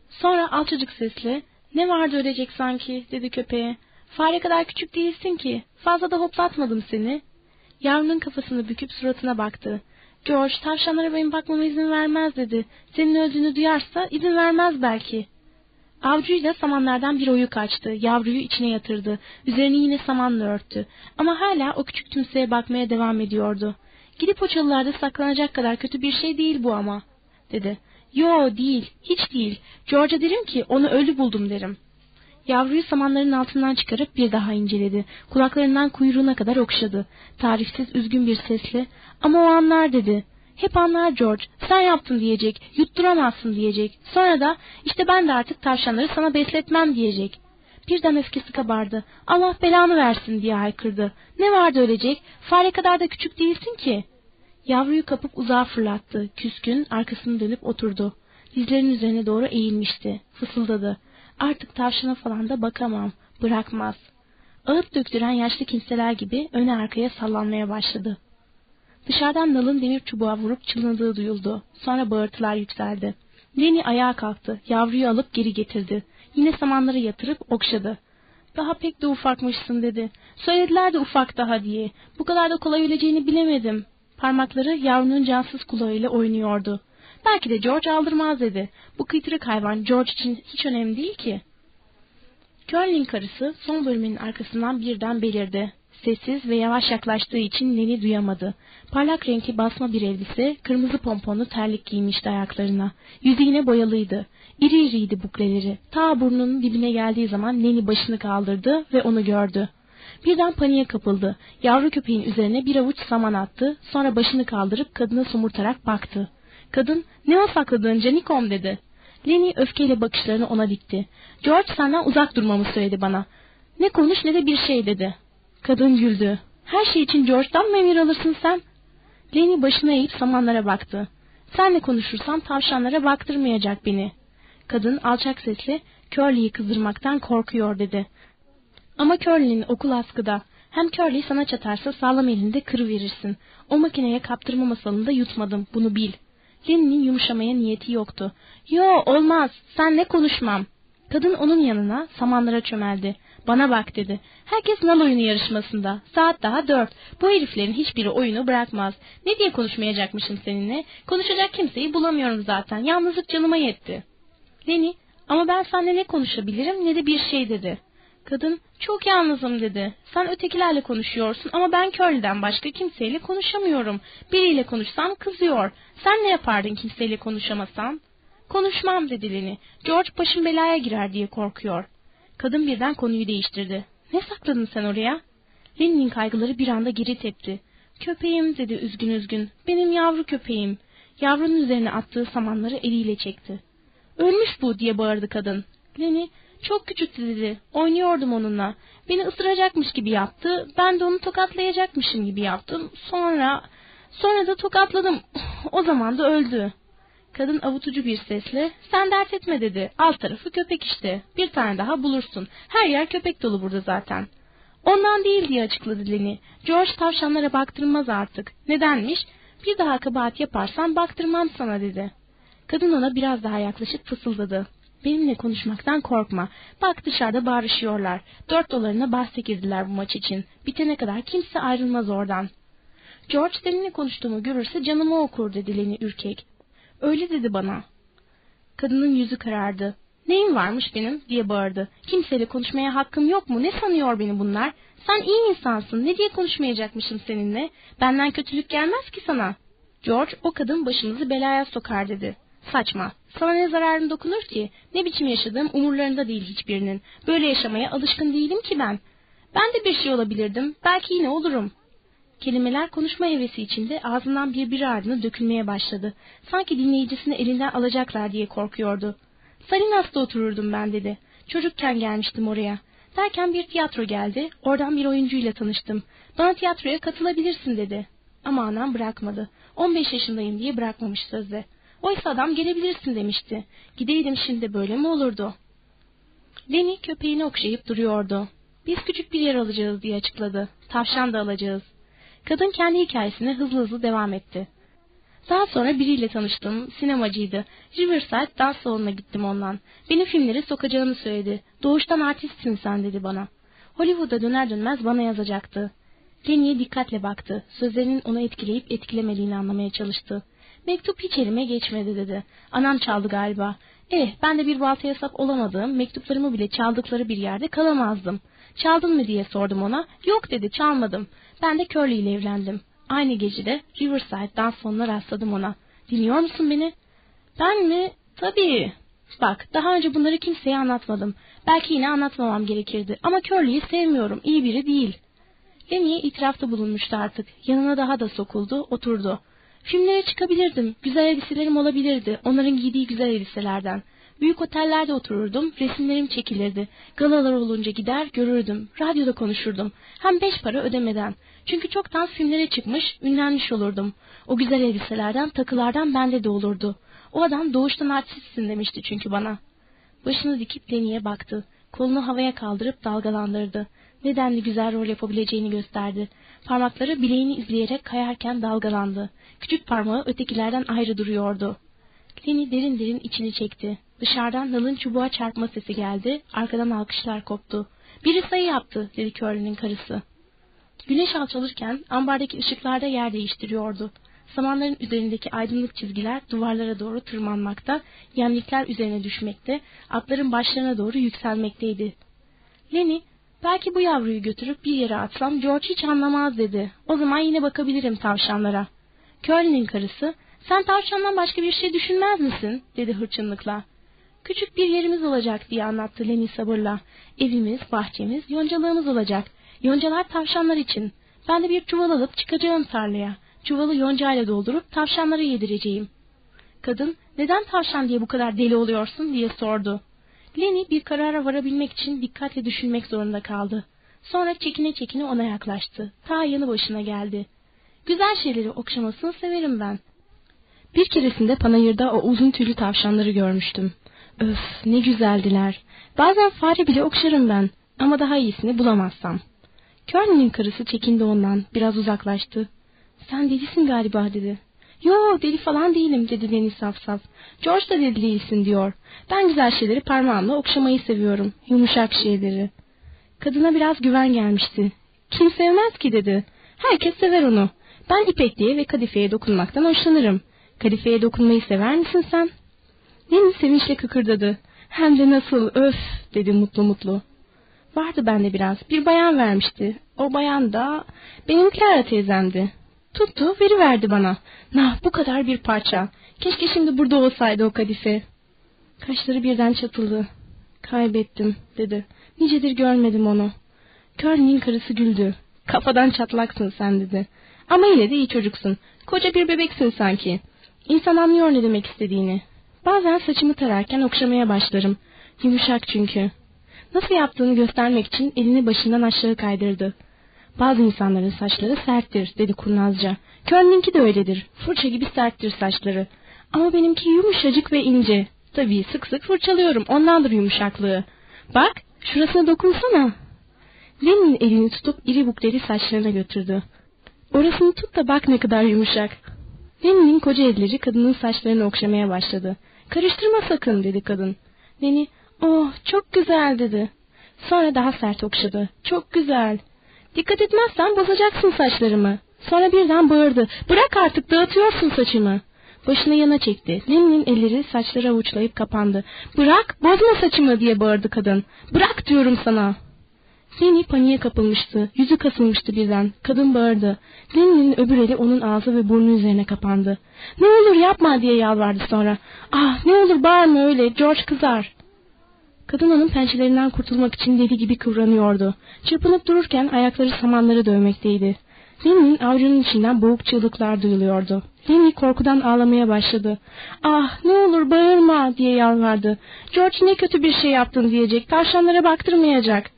Sonra alçacık sesle, ne vardı ölecek sanki, dedi köpeğe. Fare kadar küçük değilsin ki, fazla da hoplatmadım seni. Yavrunun kafasını büküp suratına baktı. George, tavşanlara benim bakmama izin vermez dedi. Senin öldüğünü duyarsa izin vermez belki. Avcuyla samanlardan bir oyuk açtı. Yavruyu içine yatırdı. Üzerini yine samanla örttü. Ama hala o küçük tümseye bakmaya devam ediyordu. Gidip o çalılarda saklanacak kadar kötü bir şey değil bu ama, dedi. Yo değil, hiç değil. George'a derim ki onu ölü buldum derim. Yavruyu samanların altından çıkarıp bir daha inceledi. Kulaklarından kuyruğuna kadar okşadı. Tarifsiz üzgün bir sesle ama o anlar dedi. Hep anlar George. Sen yaptın diyecek. Yutturamazsın diyecek. Sonra da işte ben de artık tavşanları sana besletmem diyecek. Birden öfkesi kabardı. Allah belanı versin diye haykırdı. Ne vardı ölecek? Fare kadar da küçük değilsin ki. Yavruyu kapıp uzağa fırlattı. Küskün arkasını dönüp oturdu. Dizlerinin üzerine doğru eğilmişti. Fısıldadı. Artık tavşana falan da bakamam. Bırakmaz. Ağıt döktüren yaşlı kimseler gibi öne arkaya sallanmaya başladı. Dışarıdan nalın demir çubuğa vurup çınladığı duyuldu. Sonra bağırtılar yükseldi. Lenny ayağa kalktı. Yavruyu alıp geri getirdi. Yine samanları yatırıp okşadı. Daha pek de ufakmışsın dedi. Söylediler de ufak daha diye. Bu kadar da kolay öleceğini bilemedim. Parmakları yavrunun cansız kulağıyla oynuyordu. Belki de George aldırmaz dedi. Bu kıytırık hayvan George için hiç önemli değil ki. Curling karısı son bölümün arkasından birden belirdi. Sessiz ve yavaş yaklaştığı için Neni duyamadı. Parlak renkli basma bir elbise, kırmızı pomponlu terlik giymişti ayaklarına. Yüzü yine boyalıydı. İri iriydi bukleleri. Ta burnunun dibine geldiği zaman Neni başını kaldırdı ve onu gördü. Birden paniğe kapıldı. Yavru köpeğin üzerine bir avuç saman attı. Sonra başını kaldırıp kadına somurtarak baktı. Kadın, ne o sakladığın Canikom dedi. Lenny öfkeyle bakışlarını ona dikti. George senden uzak durmamı söyledi bana. Ne konuş ne de bir şey dedi. Kadın güldü. Her şey için George'dan mı emir alırsın sen? Lenny başına eğip samanlara baktı. Senle konuşursam tavşanlara baktırmayacak beni. Kadın alçak sesle Curly'yi kızdırmaktan korkuyor dedi. Ama Curly'nin okul askıda. Hem Curly sana çatarsa sağlam elinde kırıverirsin. O makineye kaptırma masalında yutmadım, bunu bil. Lenny'nin yumuşamaya niyeti yoktu. Yo olmaz, senle konuşmam. Kadın onun yanına samanlara çömeldi. Bana bak dedi. Herkes nal oyunu yarışmasında. Saat daha dört. Bu heriflerin hiçbiri oyunu bırakmaz. Ne diye konuşmayacakmışım seninle? Konuşacak kimseyi bulamıyorum zaten. Yalnızlık canıma yetti. Leni ama ben seninle ne konuşabilirim ne de bir şey dedi. Kadın çok yalnızım dedi. Sen ötekilerle konuşuyorsun ama ben Curly'den başka kimseyle konuşamıyorum. Biriyle konuşsam kızıyor. Sen ne yapardın kimseyle konuşamasan? Konuşmam dedi Leni. George başım belaya girer diye korkuyor. Kadın birden konuyu değiştirdi. Ne sakladın sen oraya? Lenin'in kaygıları bir anda geri tepti. Köpeğim dedi üzgün üzgün. Benim yavru köpeğim. Yavrunun üzerine attığı samanları eliyle çekti. Ölmüş bu diye bağırdı kadın. Leni çok küçüktü dedi. Oynuyordum onunla. Beni ısıracakmış gibi yaptı. Ben de onu tokatlayacakmışım gibi yaptım. Sonra... Sonra da tokatladım. O zaman da öldü. Kadın avutucu bir sesle sen dert etme dedi. Alt tarafı köpek işte. Bir tane daha bulursun. Her yer köpek dolu burada zaten. Ondan değil diye açıkladı Leni. George tavşanlara baktırmaz artık. Nedenmiş? Bir daha kabahat yaparsan baktırmam sana dedi. Kadın ona biraz daha yaklaşıp fısıldadı. Benimle konuşmaktan korkma. Bak dışarıda bağırışıyorlar. Dört dolarına bahse girdiler bu maç için. Bitene kadar kimse ayrılmaz oradan. George seninle konuştuğumu görürse canımı okur dedi Leni ürkek. Öyle dedi bana. Kadının yüzü karardı. Neyim varmış benim diye bağırdı. Kimseyle konuşmaya hakkım yok mu? Ne sanıyor beni bunlar? Sen iyi insansın. Ne diye konuşmayacakmışım seninle? Benden kötülük gelmez ki sana. George o kadın başımızı belaya sokar dedi. Saçma. Sana ne zararın dokunur ki? Ne biçim yaşadığım umurlarında değil hiçbirinin. Böyle yaşamaya alışkın değilim ki ben. Ben de bir şey olabilirdim. Belki yine olurum. Kelimeler konuşma hevesi içinde ağzından birbiri ardına dökülmeye başladı. Sanki dinleyicisini elinden alacaklar diye korkuyordu. Salinas'ta otururdum ben dedi. Çocukken gelmiştim oraya. Derken bir tiyatro geldi. Oradan bir oyuncuyla tanıştım. Bana tiyatroya katılabilirsin dedi. Ama anam bırakmadı. 15 yaşındayım diye bırakmamış sözde. Oysa adam gelebilirsin demişti. Gideydim şimdi böyle mi olurdu? Lenny köpeğini okşayıp duruyordu. Biz küçük bir yer alacağız diye açıkladı. Tavşan da alacağız. Kadın kendi hikayesine hızlı hızlı devam etti. Daha sonra biriyle tanıştım. Sinemacıydı. Riverside dans salonuna gittim ondan. Beni filmlere sokacağını söyledi. Doğuştan artistsin sen dedi bana. Hollywood'a döner dönmez bana yazacaktı. Lenny'e dikkatle baktı. Sözlerinin onu etkileyip etkilemediğini anlamaya çalıştı. Mektup hiç elime geçmedi dedi. Anam çaldı galiba. Eh ben de bir baltaya sap olamadığım, mektuplarımı bile çaldıkları bir yerde kalamazdım. Çaldın mı diye sordum ona. Yok dedi çalmadım. Ben de Curly ile evlendim. Aynı gecede Riverside'dan sonuna rastladım ona. Dinliyor musun beni? Ben mi? Tabii. Bak daha önce bunları kimseye anlatmadım. Belki yine anlatmamam gerekirdi. Ama Curly'yi sevmiyorum. İyi biri değil. Lenny'e itirafta bulunmuştu artık. Yanına daha da sokuldu, oturdu. Filmlere çıkabilirdim. Güzel elbiselerim olabilirdi. Onların giydiği güzel elbiselerden. Büyük otellerde otururdum, resimlerim çekilirdi. Galalar olunca gider görürdüm, radyoda konuşurdum. Hem beş para ödemeden. Çünkü çoktan filmlere çıkmış, ünlenmiş olurdum. O güzel elbiselerden, takılardan bende de olurdu. O adam doğuştan artistsin demişti çünkü bana. Başını dikip Leni'ye baktı. Kolunu havaya kaldırıp dalgalandırdı. Nedenli güzel rol yapabileceğini gösterdi. Parmakları bileğini izleyerek kayarken dalgalandı. Küçük parmağı ötekilerden ayrı duruyordu. Leni derin derin içini çekti. Dışarıdan nalın çubuğa çarpma sesi geldi. Arkadan alkışlar koptu. Biri sayı yaptı dedi Curly'nin karısı. Güneş alçalırken ambardaki ışıklarda yer değiştiriyordu. Samanların üzerindeki aydınlık çizgiler duvarlara doğru tırmanmakta, yemlikler üzerine düşmekte, atların başlarına doğru yükselmekteydi. Lenny, belki bu yavruyu götürüp bir yere atsam George hiç anlamaz dedi. O zaman yine bakabilirim tavşanlara. Curly'nin karısı, sen tavşandan başka bir şey düşünmez misin? dedi hırçınlıkla. Küçük bir yerimiz olacak diye anlattı Leni sabırla. Evimiz, bahçemiz, yoncalığımız olacak. Yoncalar tavşanlar için. Ben de bir çuval alıp çıkacağım tarlaya. Çuvalı yoncayla doldurup tavşanlara yedireceğim. Kadın, neden tavşan diye bu kadar deli oluyorsun diye sordu. Leni bir karara varabilmek için dikkatle düşünmek zorunda kaldı. Sonra çekine çekine ona yaklaştı. Ta yanı başına geldi. Güzel şeyleri okşamasını severim ben. Bir keresinde panayırda o uzun tüylü tavşanları görmüştüm. Öf ne güzeldiler. Bazen fare bile okşarım ben ama daha iyisini bulamazsam. Körn'ün karısı çekindi ondan biraz uzaklaştı. Sen delisin galiba dedi. Yo deli falan değilim dedi Deniz saf saf. George da deli değilsin diyor. Ben güzel şeyleri parmağımla okşamayı seviyorum. Yumuşak şeyleri. Kadına biraz güven gelmişti. Kim sevmez ki dedi. Herkes sever onu. Ben İpekli'ye ve kadifeye dokunmaktan hoşlanırım. Kadifeye dokunmayı sever misin sen? Neni sevinçle kıkırdadı. Hem de nasıl öf dedi mutlu mutlu. Vardı bende biraz. Bir bayan vermişti. O bayan da benim Clara teyzemdi. Tuttu veri verdi bana. Nah bu kadar bir parça. Keşke şimdi burada olsaydı o kadife. Kaşları birden çatıldı. Kaybettim dedi. Nicedir görmedim onu. Körn'in karısı güldü. Kafadan çatlaksın sen dedi. Ama yine de iyi çocuksun. Koca bir bebeksin sanki. İnsan anlıyor ne demek istediğini. Bazen saçımı tararken okşamaya başlarım. Yumuşak çünkü. Nasıl yaptığını göstermek için elini başından aşağı kaydırdı. Bazı insanların saçları serttir dedi kurnazca. Körn'inki de öyledir. Fırça gibi serttir saçları. Ama benimki yumuşacık ve ince. Tabii sık sık fırçalıyorum ondandır yumuşaklığı. Bak şurasına dokunsana. Len'in elini tutup iri bukleri saçlarına götürdü. Orasını tut da bak ne kadar yumuşak. Len'in koca elleri kadının saçlarını okşamaya başladı. Karıştırma sakın dedi kadın. Leni oh çok güzel dedi. Sonra daha sert okşadı. Çok güzel. Dikkat etmezsen bozacaksın saçlarımı. Sonra birden bağırdı. Bırak artık dağıtıyorsun saçımı. Başını yana çekti. Lenin'in elleri saçları avuçlayıp kapandı. Bırak bozma saçımı diye bağırdı kadın. Bırak diyorum sana. Lenny paniğe kapılmıştı. Yüzü kasılmıştı birden. Kadın bağırdı. Lenny'nin öbür eli onun ağzı ve burnu üzerine kapandı. Ne olur yapma diye yalvardı sonra. Ah ne olur bağırma öyle. George kızar. Kadın onun pençelerinden kurtulmak için deli gibi kıvranıyordu. Çırpınıp dururken ayakları samanları dövmekteydi. Lenny'nin avucunun içinden boğuk çığlıklar duyuluyordu. Lenny korkudan ağlamaya başladı. Ah ne olur bağırma diye yalvardı. George ne kötü bir şey yaptın diyecek. Tavşanlara baktırmayacak.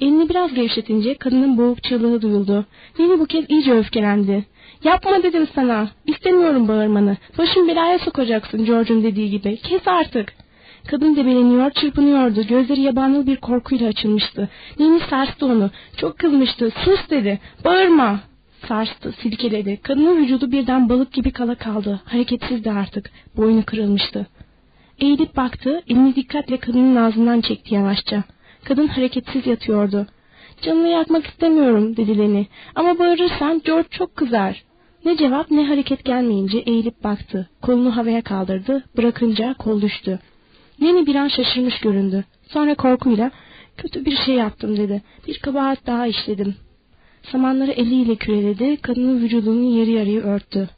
Elini biraz gevşetince kadının boğuk çığlığı duyuldu. Lenny bu kez iyice öfkelendi. Yapma dedim sana. İstemiyorum bağırmanı. Başım belaya sokacaksın George'un dediği gibi. Kes artık. Kadın debeleniyor, çırpınıyordu. Gözleri yabanlı bir korkuyla açılmıştı. Lenny sarstı onu. Çok kızmıştı. Sus dedi. Bağırma. Sarstı, silkeledi. Kadının vücudu birden balık gibi kala kaldı. Hareketsizdi artık. Boynu kırılmıştı. Eğilip baktı, elini dikkatle kadının ağzından çekti yavaşça. Kadın hareketsiz yatıyordu. Canını yakmak istemiyorum dedi Leni. Ama bağırırsan George çok kızar. Ne cevap ne hareket gelmeyince eğilip baktı. Kolunu havaya kaldırdı. Bırakınca kol düştü. Leni bir an şaşırmış göründü. Sonra korkuyla kötü bir şey yaptım dedi. Bir kabahat daha işledim. Samanları eliyle küreledi, kadının vücudunu yarı yarıya örttü.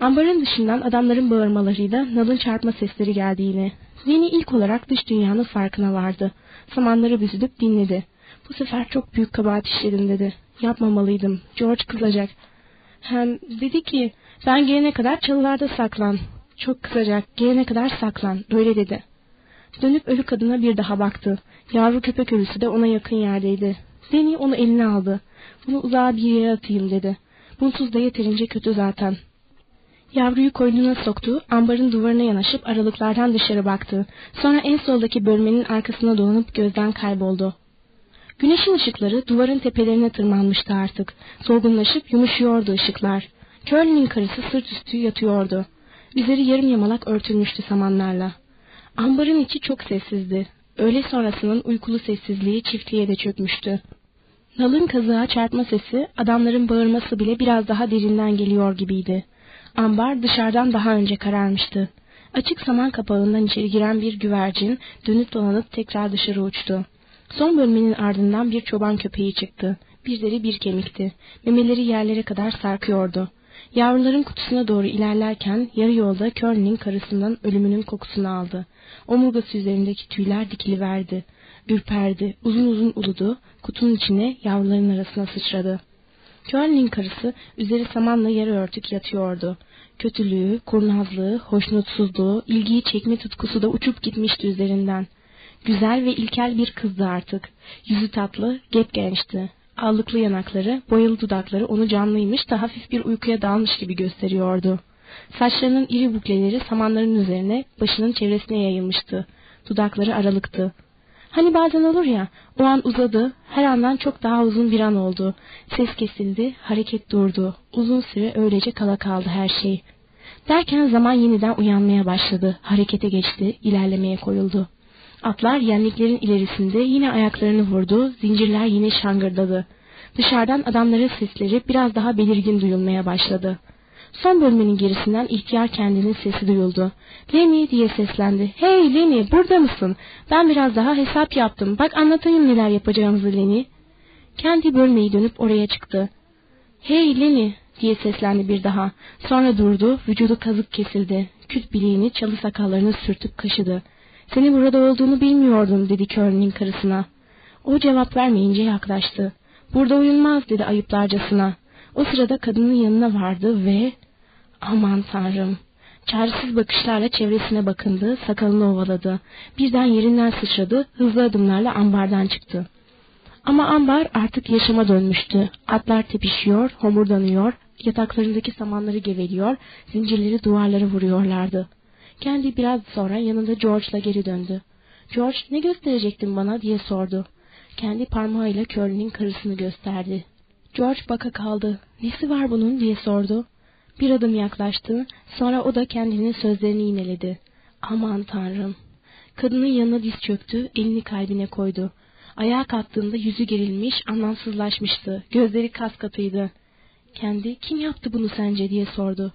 Ambarın dışından adamların bağırmalarıyla nalın çarpma sesleri geldi yine. Leni ilk olarak dış dünyanın farkına vardı. Samanları büzülüp dinledi. Bu sefer çok büyük kabahat işledim dedi. Yapmamalıydım. George kızacak. Hem dedi ki ben gelene kadar çalılarda saklan. Çok kızacak. Gelene kadar saklan. Öyle dedi. Dönüp ölü kadına bir daha baktı. Yavru köpek ölüsü de ona yakın yerdeydi. Deni onu eline aldı. Bunu uzağa bir yere atayım dedi. Bunsuz da yeterince kötü zaten. Yavruyu koynuna soktu, ambarın duvarına yanaşıp aralıklardan dışarı baktı. Sonra en soldaki bölmenin arkasına dolanıp gözden kayboldu. Güneşin ışıkları duvarın tepelerine tırmanmıştı artık. Solgunlaşıp yumuşuyordu ışıklar. Curly'nin karısı sırt üstü yatıyordu. Üzeri yarım yamalak örtülmüştü samanlarla. Ambarın içi çok sessizdi. Öğle sonrasının uykulu sessizliği çiftliğe de çökmüştü. Nalın kazığa çarpma sesi, adamların bağırması bile biraz daha derinden geliyor gibiydi. Ambar dışarıdan daha önce kararmıştı. Açık saman kapağından içeri giren bir güvercin dönüp dolanıp tekrar dışarı uçtu. Son bölmenin ardından bir çoban köpeği çıktı. Bir bir kemikti. Memeleri yerlere kadar sarkıyordu. Yavruların kutusuna doğru ilerlerken yarı yolda Körn'in karısından ölümünün kokusunu aldı. Omurgası üzerindeki tüyler dikiliverdi. Ürperdi, uzun uzun uludu, kutunun içine yavruların arasına sıçradı. Körn'in karısı üzeri samanla yarı örtük yatıyordu. Kötülüğü, kurnazlığı, hoşnutsuzluğu, ilgiyi çekme tutkusu da uçup gitmişti üzerinden. Güzel ve ilkel bir kızdı artık. Yüzü tatlı, gep gençti. Allıklı yanakları, boyalı dudakları onu canlıymış da hafif bir uykuya dalmış gibi gösteriyordu. Saçlarının iri bukleleri samanların üzerine, başının çevresine yayılmıştı. Dudakları aralıktı. Hani bazen olur ya, o an uzadı, her andan çok daha uzun bir an oldu. Ses kesildi, hareket durdu. Uzun süre öylece kala kaldı her şey. Derken zaman yeniden uyanmaya başladı. Harekete geçti, ilerlemeye koyuldu. Atlar yenliklerin ilerisinde yine ayaklarını vurdu, zincirler yine şangırdadı. Dışarıdan adamların sesleri biraz daha belirgin duyulmaya başladı. Son bölmenin gerisinden ihtiyar kendinin sesi duyuldu. Lenny diye seslendi. Hey Lenny burada mısın? Ben biraz daha hesap yaptım. Bak anlatayım neler yapacağımızı Lenny. Kendi bölmeyi dönüp oraya çıktı. Hey Lenny diye seslendi bir daha. Sonra durdu, vücudu kazık kesildi. Küt bileğini çalı sakallarını sürtüp kaşıdı. Seni burada olduğunu bilmiyordum dedi Körn'ün karısına. O cevap vermeyince yaklaştı. Burada uyunmaz dedi ayıplarcasına. O sırada kadının yanına vardı ve... Aman tanrım! Çaresiz bakışlarla çevresine bakındı, sakalını ovaladı. Birden yerinden sıçradı, hızlı adımlarla ambardan çıktı. Ama ambar artık yaşama dönmüştü. Atlar tepişiyor, homurdanıyor, yataklarındaki samanları geveliyor, zincirleri duvarlara vuruyorlardı. Kendi biraz sonra yanında George'la geri döndü. George ne gösterecektin bana diye sordu. Kendi parmağıyla Curly'nin karısını gösterdi. George baka kaldı. Nesi var bunun diye sordu. Bir adım yaklaştı, sonra o da kendinin sözlerini yineledi. Aman tanrım. Kadının yanına diz çöktü, elini kalbine koydu. Ayağa kalktığında yüzü gerilmiş, anlamsızlaşmıştı. Gözleri kas katıydı. Kendi kim yaptı bunu sence diye sordu.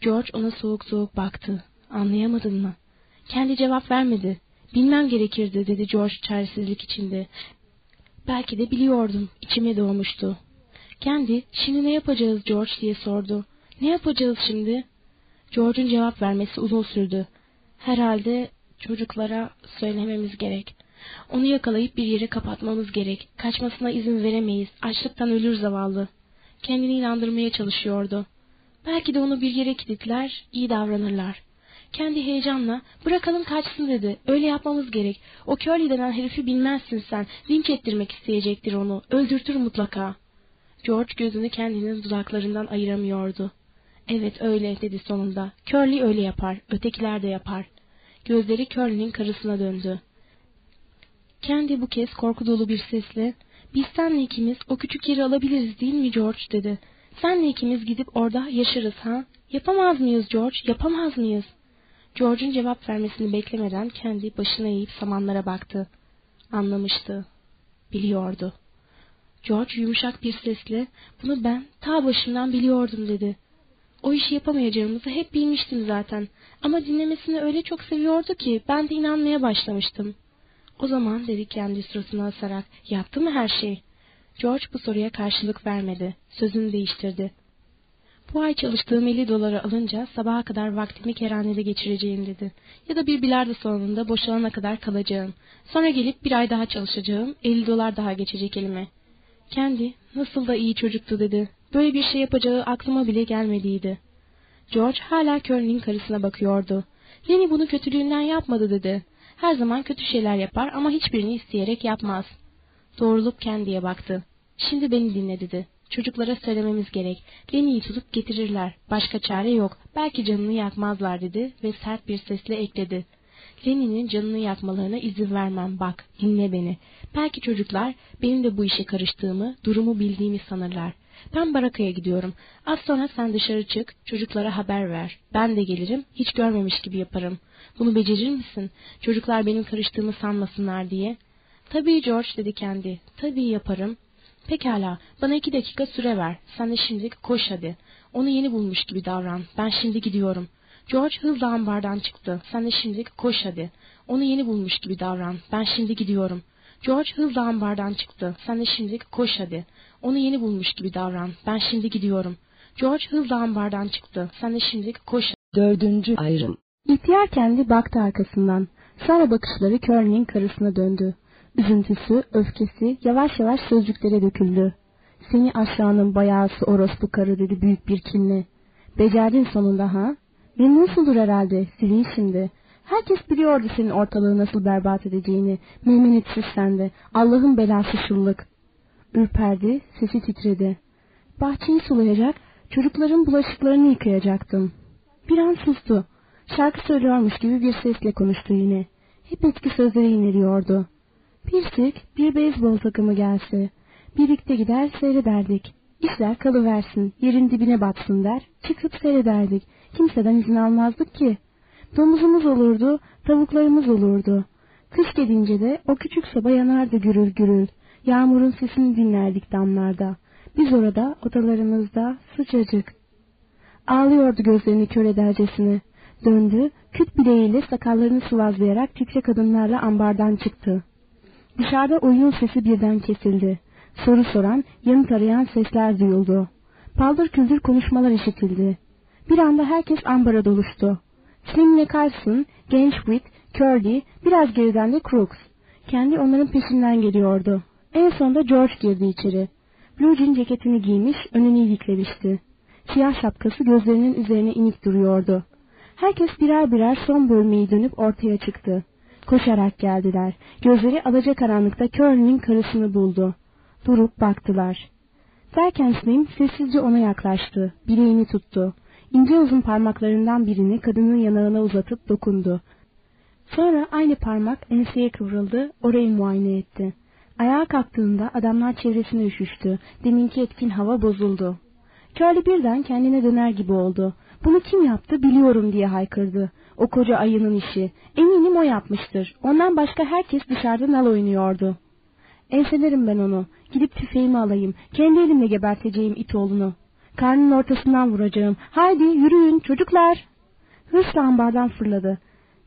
George ona soğuk soğuk baktı. Anlayamadın mı? Kendi cevap vermedi. Bilmem gerekirdi dedi George çaresizlik içinde. Belki de biliyordum. İçime doğmuştu. Kendi şimdi ne yapacağız George diye sordu. Ne yapacağız şimdi? George'un cevap vermesi uzun sürdü. Herhalde çocuklara söylememiz gerek. Onu yakalayıp bir yere kapatmamız gerek. Kaçmasına izin veremeyiz. Açlıktan ölür zavallı. Kendini inandırmaya çalışıyordu. Belki de onu bir yere kilitler, iyi davranırlar. Kendi heyecanla bırakalım kaçsın dedi. Öyle yapmamız gerek. O Curly denen herifi bilmezsin sen. Linç ettirmek isteyecektir onu. Öldürtür mutlaka. George gözünü kendinin dudaklarından ayıramıyordu. Evet öyle dedi sonunda. Curly öyle yapar. Ötekiler de yapar. Gözleri Curly'nin karısına döndü. Kendi bu kez korku dolu bir sesle biz senle ikimiz o küçük yeri alabiliriz değil mi George dedi. Senle ikimiz gidip orada yaşarız ha? Yapamaz mıyız George? Yapamaz mıyız? George'un cevap vermesini beklemeden kendi başına eğip samanlara baktı. Anlamıştı. Biliyordu. George yumuşak bir sesle bunu ben ta başından biliyordum dedi. O işi yapamayacağımızı hep bilmiştim zaten. Ama dinlemesini öyle çok seviyordu ki ben de inanmaya başlamıştım. O zaman dedi kendi suratına asarak yaptı mı her şey? George bu soruya karşılık vermedi. Sözünü değiştirdi. Bu ay çalıştığım 50 doları alınca sabaha kadar vaktimi kerhanede geçireceğim dedi. Ya da bir bilardo salonunda boşalana kadar kalacağım. Sonra gelip bir ay daha çalışacağım. 50 dolar daha geçecek elime. Kendi nasıl da iyi çocuktu dedi. Böyle bir şey yapacağı aklıma bile gelmediydi. George hala Curly'nin karısına bakıyordu. Lenny bunu kötülüğünden yapmadı dedi. Her zaman kötü şeyler yapar ama hiçbirini isteyerek yapmaz. Doğrulup kendiye baktı. Şimdi beni dinle dedi. Çocuklara söylememiz gerek. Lenny'yi tutup getirirler. Başka çare yok. Belki canını yakmazlar dedi ve sert bir sesle ekledi. Lenny'nin canını yakmalarına izin vermem bak dinle beni. Belki çocuklar benim de bu işe karıştığımı, durumu bildiğimi sanırlar. Ben barakaya gidiyorum. Az sonra sen dışarı çık, çocuklara haber ver. Ben de gelirim, hiç görmemiş gibi yaparım. Bunu becerir misin? Çocuklar benim karıştığımı sanmasınlar diye. Tabii George dedi kendi. Tabii yaparım. Pekala, bana iki dakika süre ver. Sen de şimdi koş hadi. Onu yeni bulmuş gibi davran. Ben şimdi gidiyorum. George hızla ambardan çıktı. Sen de şimdi koş hadi. Onu yeni bulmuş gibi davran. Ben şimdi gidiyorum. George hızla ambardan çıktı. Sen de şimdi koş hadi. Onu yeni bulmuş gibi davran. Ben şimdi gidiyorum. George hızla ambardan çıktı. Sen de şimdi koş. Dördüncü ayrım. İhtiyar kendi baktı arkasından. Sonra bakışları Curly'nin karısına döndü. Üzüntüsü, öfkesi yavaş yavaş sözcüklere döküldü. Seni aşağının bayağısı orospu karı dedi büyük bir kinle. Becerdin sonunda ha? Memnunsundur herhalde, silin şimdi. Herkes biliyordu senin ortalığı nasıl berbat edeceğini. Meymenetsiz sende. Allah'ın belası şıllık. Ürperdi, sesi titredi. Bahçeyi sulayacak, çocukların bulaşıklarını yıkayacaktım. Bir an sustu. Şarkı söylüyormuş gibi bir sesle konuştu yine. Hep eski sözleri ineriyordu. Bir sık bir beyzbol takımı gelse. Birlikte gider seyrederdik. İşler kalıversin, yerin dibine batsın der, çıkıp seyrederdik. Kimseden izin almazdık ki. Domuzumuz olurdu, tavuklarımız olurdu. Kış gelince de o küçük soba yanardı gürül gürül. Yağmurun sesini dinlerdik damlarda. Biz orada odalarımızda sıcacık. Ağlıyordu gözlerini kör edercesine. Döndü, küt bileğiyle sakallarını sıvazlayarak titrek adımlarla ambardan çıktı. Dışarıda oyun sesi birden kesildi. Soru soran, yanıt arayan sesler duyuldu. Paldır küldür konuşmalar işitildi. Bir anda herkes ambara doluştu. Slim ve Carson, genç Whit, Curly, biraz geriden de Crooks. Kendi onların peşinden geliyordu. En sonunda George girdi içeri. Blue jean ceketini giymiş, önünü iliklemişti. Siyah şapkası gözlerinin üzerine inik duruyordu. Herkes birer birer son bölmeyi dönüp ortaya çıktı. Koşarak geldiler. Gözleri alacakaranlıkta Curly'nin karısını buldu. Durup baktılar. Derken Slim sessizce ona yaklaştı. Bileğini tuttu. İnce uzun parmaklarından birini kadının yanağına uzatıp dokundu. Sonra aynı parmak enseye kıvrıldı, orayı muayene etti. Ayağa kalktığında adamlar çevresine üşüştü. Deminki etkin hava bozuldu. Charlie birden kendine döner gibi oldu. Bunu kim yaptı biliyorum diye haykırdı. O koca ayının işi. Eminim o yapmıştır. Ondan başka herkes dışarıda nal oynuyordu. Enselerim ben onu. Gidip tüfeğimi alayım. Kendi elimle geberteceğim it oğlunu. Karnının ortasından vuracağım. Haydi yürüyün çocuklar. Hırsla ambardan fırladı.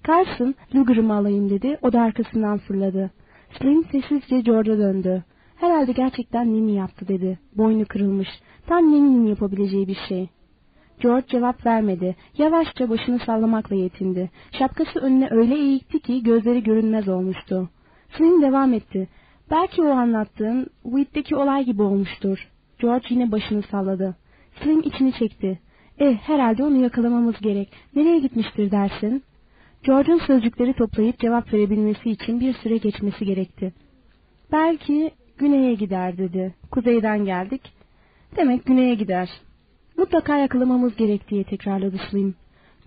Carson, Luger'ımı alayım dedi. O da arkasından fırladı. Slim sessizce George'a döndü. Herhalde gerçekten Nini yaptı dedi. Boynu kırılmış. Tam Nini'nin yapabileceği bir şey. George cevap vermedi. Yavaşça başını sallamakla yetindi. Şapkası önüne öyle eğikti ki gözleri görünmez olmuştu. Slim devam etti. Belki o anlattığın Whit'teki olay gibi olmuştur. George yine başını salladı. Slim içini çekti. Eh herhalde onu yakalamamız gerek. Nereye gitmiştir dersin? George'un sözcükleri toplayıp cevap verebilmesi için bir süre geçmesi gerekti. Belki güneye gider dedi. Kuzeyden geldik. Demek güneye gider. Mutlaka yakalamamız gerek diye tekrarladı Slim.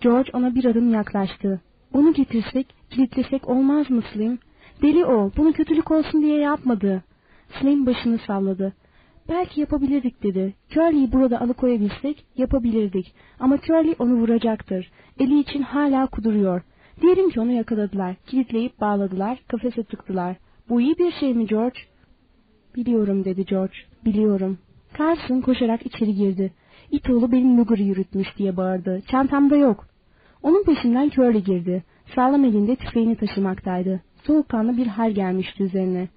George ona bir adım yaklaştı. Onu getirsek, kilitlesek olmaz mı Slim? Deli o, bunu kötülük olsun diye yapmadı. Slim başını salladı. Belki yapabilirdik dedi. Curly'i burada alıkoyabilsek yapabilirdik. Ama Curly onu vuracaktır. Eli için hala kuduruyor. Diyelim ki onu yakaladılar. Kilitleyip bağladılar. Kafese tıktılar. Bu iyi bir şey mi George? Biliyorum dedi George. Biliyorum. Carson koşarak içeri girdi. İtoğlu benim Luger'ı yürütmüş diye bağırdı. Çantamda yok. Onun peşinden Curly girdi. Sağlam elinde tüfeğini taşımaktaydı. Soğukkanlı bir hal gelmişti üzerine.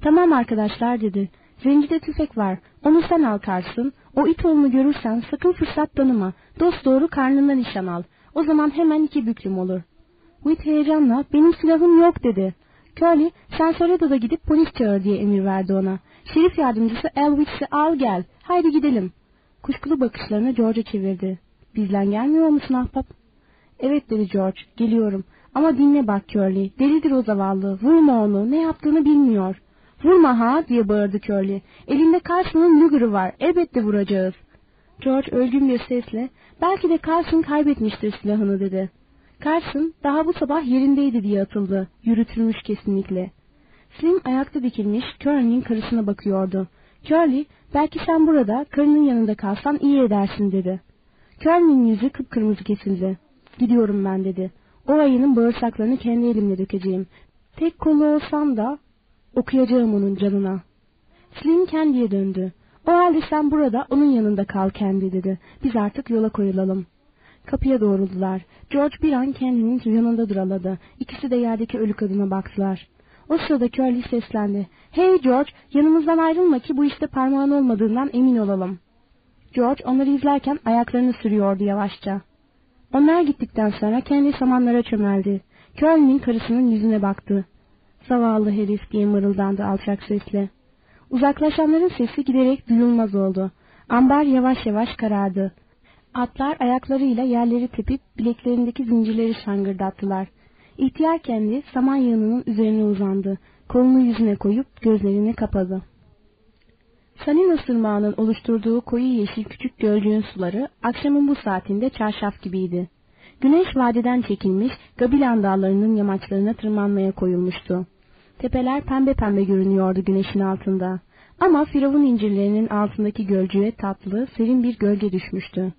Tamam arkadaşlar dedi. Zencide tüfek var. Onu sen al Carson. O it oğlunu görürsen sakın fırsat tanıma. Dost doğru karnından nişan al. O zaman hemen iki büklüm olur. Whit heyecanla benim silahım yok dedi. Curly sen Soledad'a gidip polis çağır diye emir verdi ona. Şerif yardımcısı Elwich'i al gel. Haydi gidelim. Kuşkulu bakışlarını George'a çevirdi. Bizden gelmiyor musun ahbap? Evet dedi George. Geliyorum. Ama dinle bak Curly. Delidir o zavallı. Vurma onu. Ne yaptığını bilmiyor. Vurma ha diye bağırdı Curly. Elinde Carson'ın Luger'ı var. Elbette vuracağız. George ölgün bir sesle belki de Carson kaybetmiştir silahını dedi. Carson daha bu sabah yerindeydi diye atıldı. Yürütülmüş kesinlikle. Slim ayakta dikilmiş Curly'nin karısına bakıyordu. Curly belki sen burada karının yanında kalsan iyi edersin dedi. Curly'nin yüzü kıpkırmızı kesildi. Gidiyorum ben dedi. O ayının bağırsaklarını kendi elimle dökeceğim. Tek kolu olsam da okuyacağım onun canına. Slim kendiye döndü. O halde sen burada onun yanında kal kendi dedi. Biz artık yola koyulalım. Kapıya doğruldular. George bir an kendinin yanında duraladı. İkisi de yerdeki ölü kadına baktılar. O sırada Curly seslendi. Hey George, yanımızdan ayrılma ki bu işte parmağın olmadığından emin olalım. George onları izlerken ayaklarını sürüyordu yavaşça. Onlar gittikten sonra kendi samanlara çömeldi. Curly'nin karısının yüzüne baktı. Zavallı herif diye mırıldandı alçak sesle. Uzaklaşanların sesi giderek duyulmaz oldu. Ambar yavaş yavaş karardı. Atlar ayaklarıyla yerleri tepip bileklerindeki zincirleri şangırdattılar. İhtiyar kendi saman yığınının üzerine uzandı. Kolunu yüzüne koyup gözlerini kapadı. Sanin ısırmağının oluşturduğu koyu yeşil küçük gölcüğün suları akşamın bu saatinde çarşaf gibiydi. Güneş vadeden çekilmiş Gabilan dağlarının yamaçlarına tırmanmaya koyulmuştu. Tepeler pembe pembe görünüyordu güneşin altında. Ama firavun incirlerinin altındaki gölcüğe tatlı, serin bir gölge düşmüştü.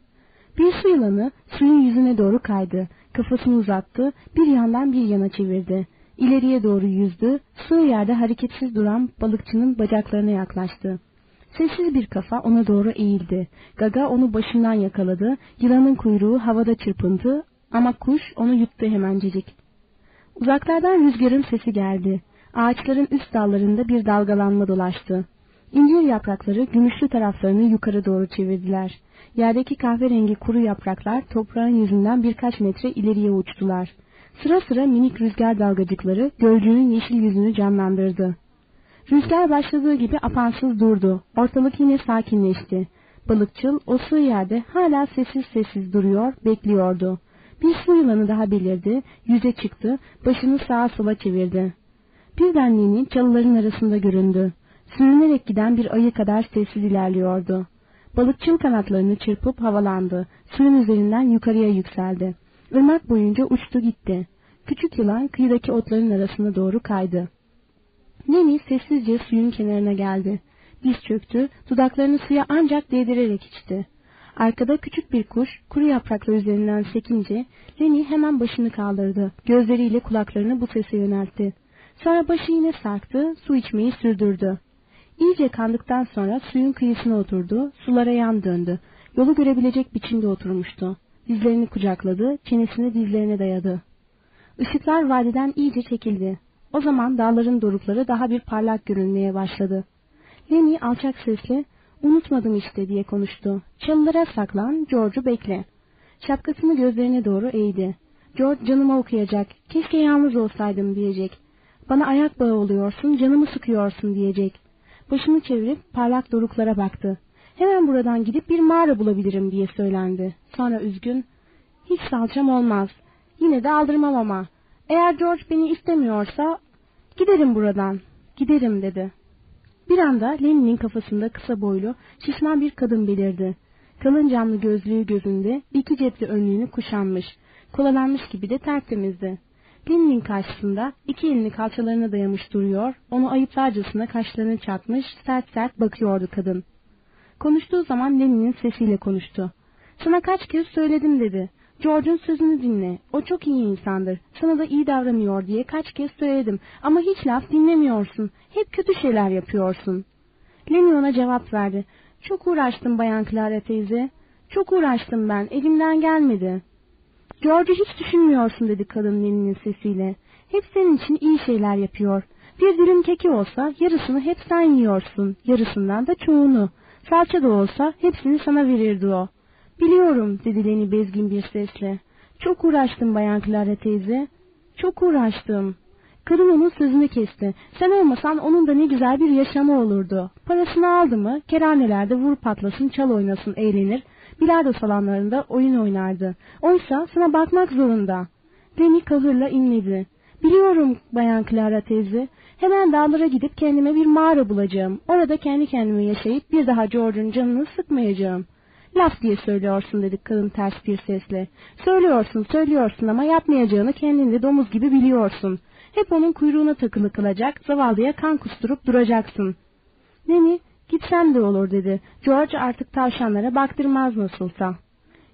Bir su yılanı suyun yüzüne doğru kaydı. Kafasını uzattı, bir yandan bir yana çevirdi. İleriye doğru yüzdü, sığ yerde hareketsiz duran balıkçının bacaklarına yaklaştı. Sessiz bir kafa ona doğru eğildi. Gaga onu başından yakaladı, yılanın kuyruğu havada çırpındı ama kuş onu yuttu hemencecik. Uzaklardan rüzgarın sesi geldi. Ağaçların üst dallarında bir dalgalanma dolaştı. İncir yaprakları gümüşlü taraflarını yukarı doğru çevirdiler. Yerdeki kahverengi kuru yapraklar toprağın yüzünden birkaç metre ileriye uçtular. Sıra sıra minik rüzgar dalgacıkları gölcünün yeşil yüzünü canlandırdı. Rüzgar başladığı gibi apansız durdu. Ortalık yine sakinleşti. Balıkçıl o sığ yerde hala sessiz sessiz duruyor, bekliyordu. Bir su yılanı daha belirdi, yüze çıktı, başını sağa sola çevirdi. Birden Nini çalıların arasında göründü. Sürünerek giden bir ayı kadar sessiz ilerliyordu. Balıkçıl kanatlarını çırpıp havalandı. Suyun üzerinden yukarıya yükseldi. Irmak boyunca uçtu gitti. Küçük yılan kıyıdaki otların arasına doğru kaydı. Neni sessizce suyun kenarına geldi. Diz çöktü, dudaklarını suya ancak değdirerek içti. Arkada küçük bir kuş kuru yapraklar üzerinden sekince Leni hemen başını kaldırdı. Gözleriyle kulaklarını bu sese yöneltti. Sonra başı yine sarktı, su içmeyi sürdürdü. İyice kandıktan sonra suyun kıyısına oturdu, sulara yan döndü. Yolu görebilecek biçimde oturmuştu. Dizlerini kucakladı, çenesini dizlerine dayadı. Işıklar vadiden iyice çekildi. O zaman dağların dorukları daha bir parlak görünmeye başladı. Lenny alçak sesle, unutmadım işte diye konuştu. Çalılara saklan, George'u bekle. Şapkasını gözlerine doğru eğdi. George canıma okuyacak, keşke yalnız olsaydım diyecek. Bana ayak bağı oluyorsun, canımı sıkıyorsun diyecek. Başını çevirip parlak doruklara baktı. Hemen buradan gidip bir mağara bulabilirim diye söylendi. Sonra üzgün, hiç salçam olmaz. Yine de aldırmam ama. Eğer George beni istemiyorsa giderim buradan. Giderim dedi. Bir anda Lenin'in kafasında kısa boylu, şişman bir kadın belirdi. Kalın camlı gözlüğü gözünde, iki cepli önlüğünü kuşanmış, kolalanmış gibi de tertemizdi. Lenin'in karşısında iki elini kalçalarına dayamış duruyor, onu ayıplarcasına kaşlarını çatmış, sert sert bakıyordu kadın. Konuştuğu zaman Lenin'in sesiyle konuştu. Sana kaç kez söyledim dedi. George'un sözünü dinle. O çok iyi insandır. Sana da iyi davranıyor diye kaç kez söyledim. Ama hiç laf dinlemiyorsun. Hep kötü şeyler yapıyorsun. Lenny ona cevap verdi. Çok uğraştım Bayan Clara teyze. Çok uğraştım ben. Elimden gelmedi. George'u hiç düşünmüyorsun dedi kadın Lenny'nin sesiyle. Hep senin için iyi şeyler yapıyor. Bir dilim keki olsa yarısını hep sen yiyorsun. Yarısından da çoğunu. Salça da olsa hepsini sana verirdi o. Biliyorum dedi Leni bezgin bir sesle. Çok uğraştım Bayan Clara teyze. Çok uğraştım. Kadın onun sözünü kesti. Sen olmasan onun da ne güzel bir yaşamı olurdu. Parasını aldı mı kerhanelerde vur patlasın çal oynasın eğlenir. Bilardo salonlarında oyun oynardı. Oysa sana bakmak zorunda. Leni kahırla inledi. Biliyorum Bayan Clara teyze. Hemen dağlara gidip kendime bir mağara bulacağım. Orada kendi kendime yaşayıp bir daha George'un canını sıkmayacağım. Laf diye söylüyorsun dedik kadın ters bir sesle. Söylüyorsun söylüyorsun ama yapmayacağını kendinde domuz gibi biliyorsun. Hep onun kuyruğuna takılı kılacak, zavallıya kan kusturup duracaksın. Neni, gitsen de olur dedi. George artık tavşanlara baktırmaz nasılsa.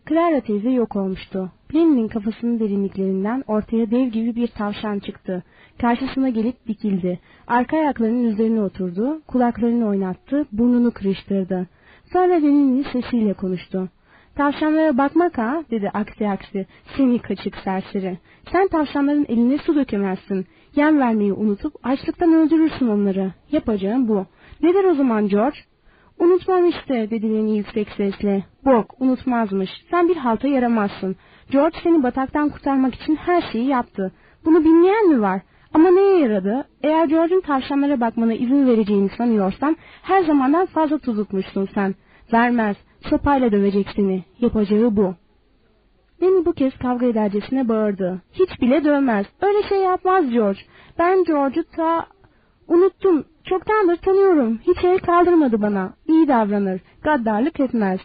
Clara teyze yok olmuştu. Plin'in kafasının derinliklerinden ortaya dev gibi bir tavşan çıktı. Karşısına gelip dikildi. Arka ayaklarının üzerine oturdu, kulaklarını oynattı, burnunu kırıştırdı. Sonra Lenin'in sesiyle konuştu. Tavşanlara bakmak ha dedi aksi aksi seni kaçık serseri. Sen tavşanların eline su dökemezsin. Yem vermeyi unutup açlıktan öldürürsün onları. Yapacağım bu. Nedir o zaman George? Unutmam işte dedi Lenny yüksek sesle. Bok unutmazmış. Sen bir halta yaramazsın. George seni bataktan kurtarmak için her şeyi yaptı. Bunu bilmeyen mi var? Ama neye yaradı? Eğer George'un tavşanlara bakmana izin vereceğini sanıyorsan her zamandan fazla tuzutmuşsun sen. Vermez. Sopayla dövecek seni. Yapacağı bu. Beni bu kez kavga edercesine bağırdı. Hiç bile dövmez. Öyle şey yapmaz George. Ben George'u ta... Unuttum. Çoktandır tanıyorum. Hiç el kaldırmadı bana. İyi davranır. Gaddarlık etmez.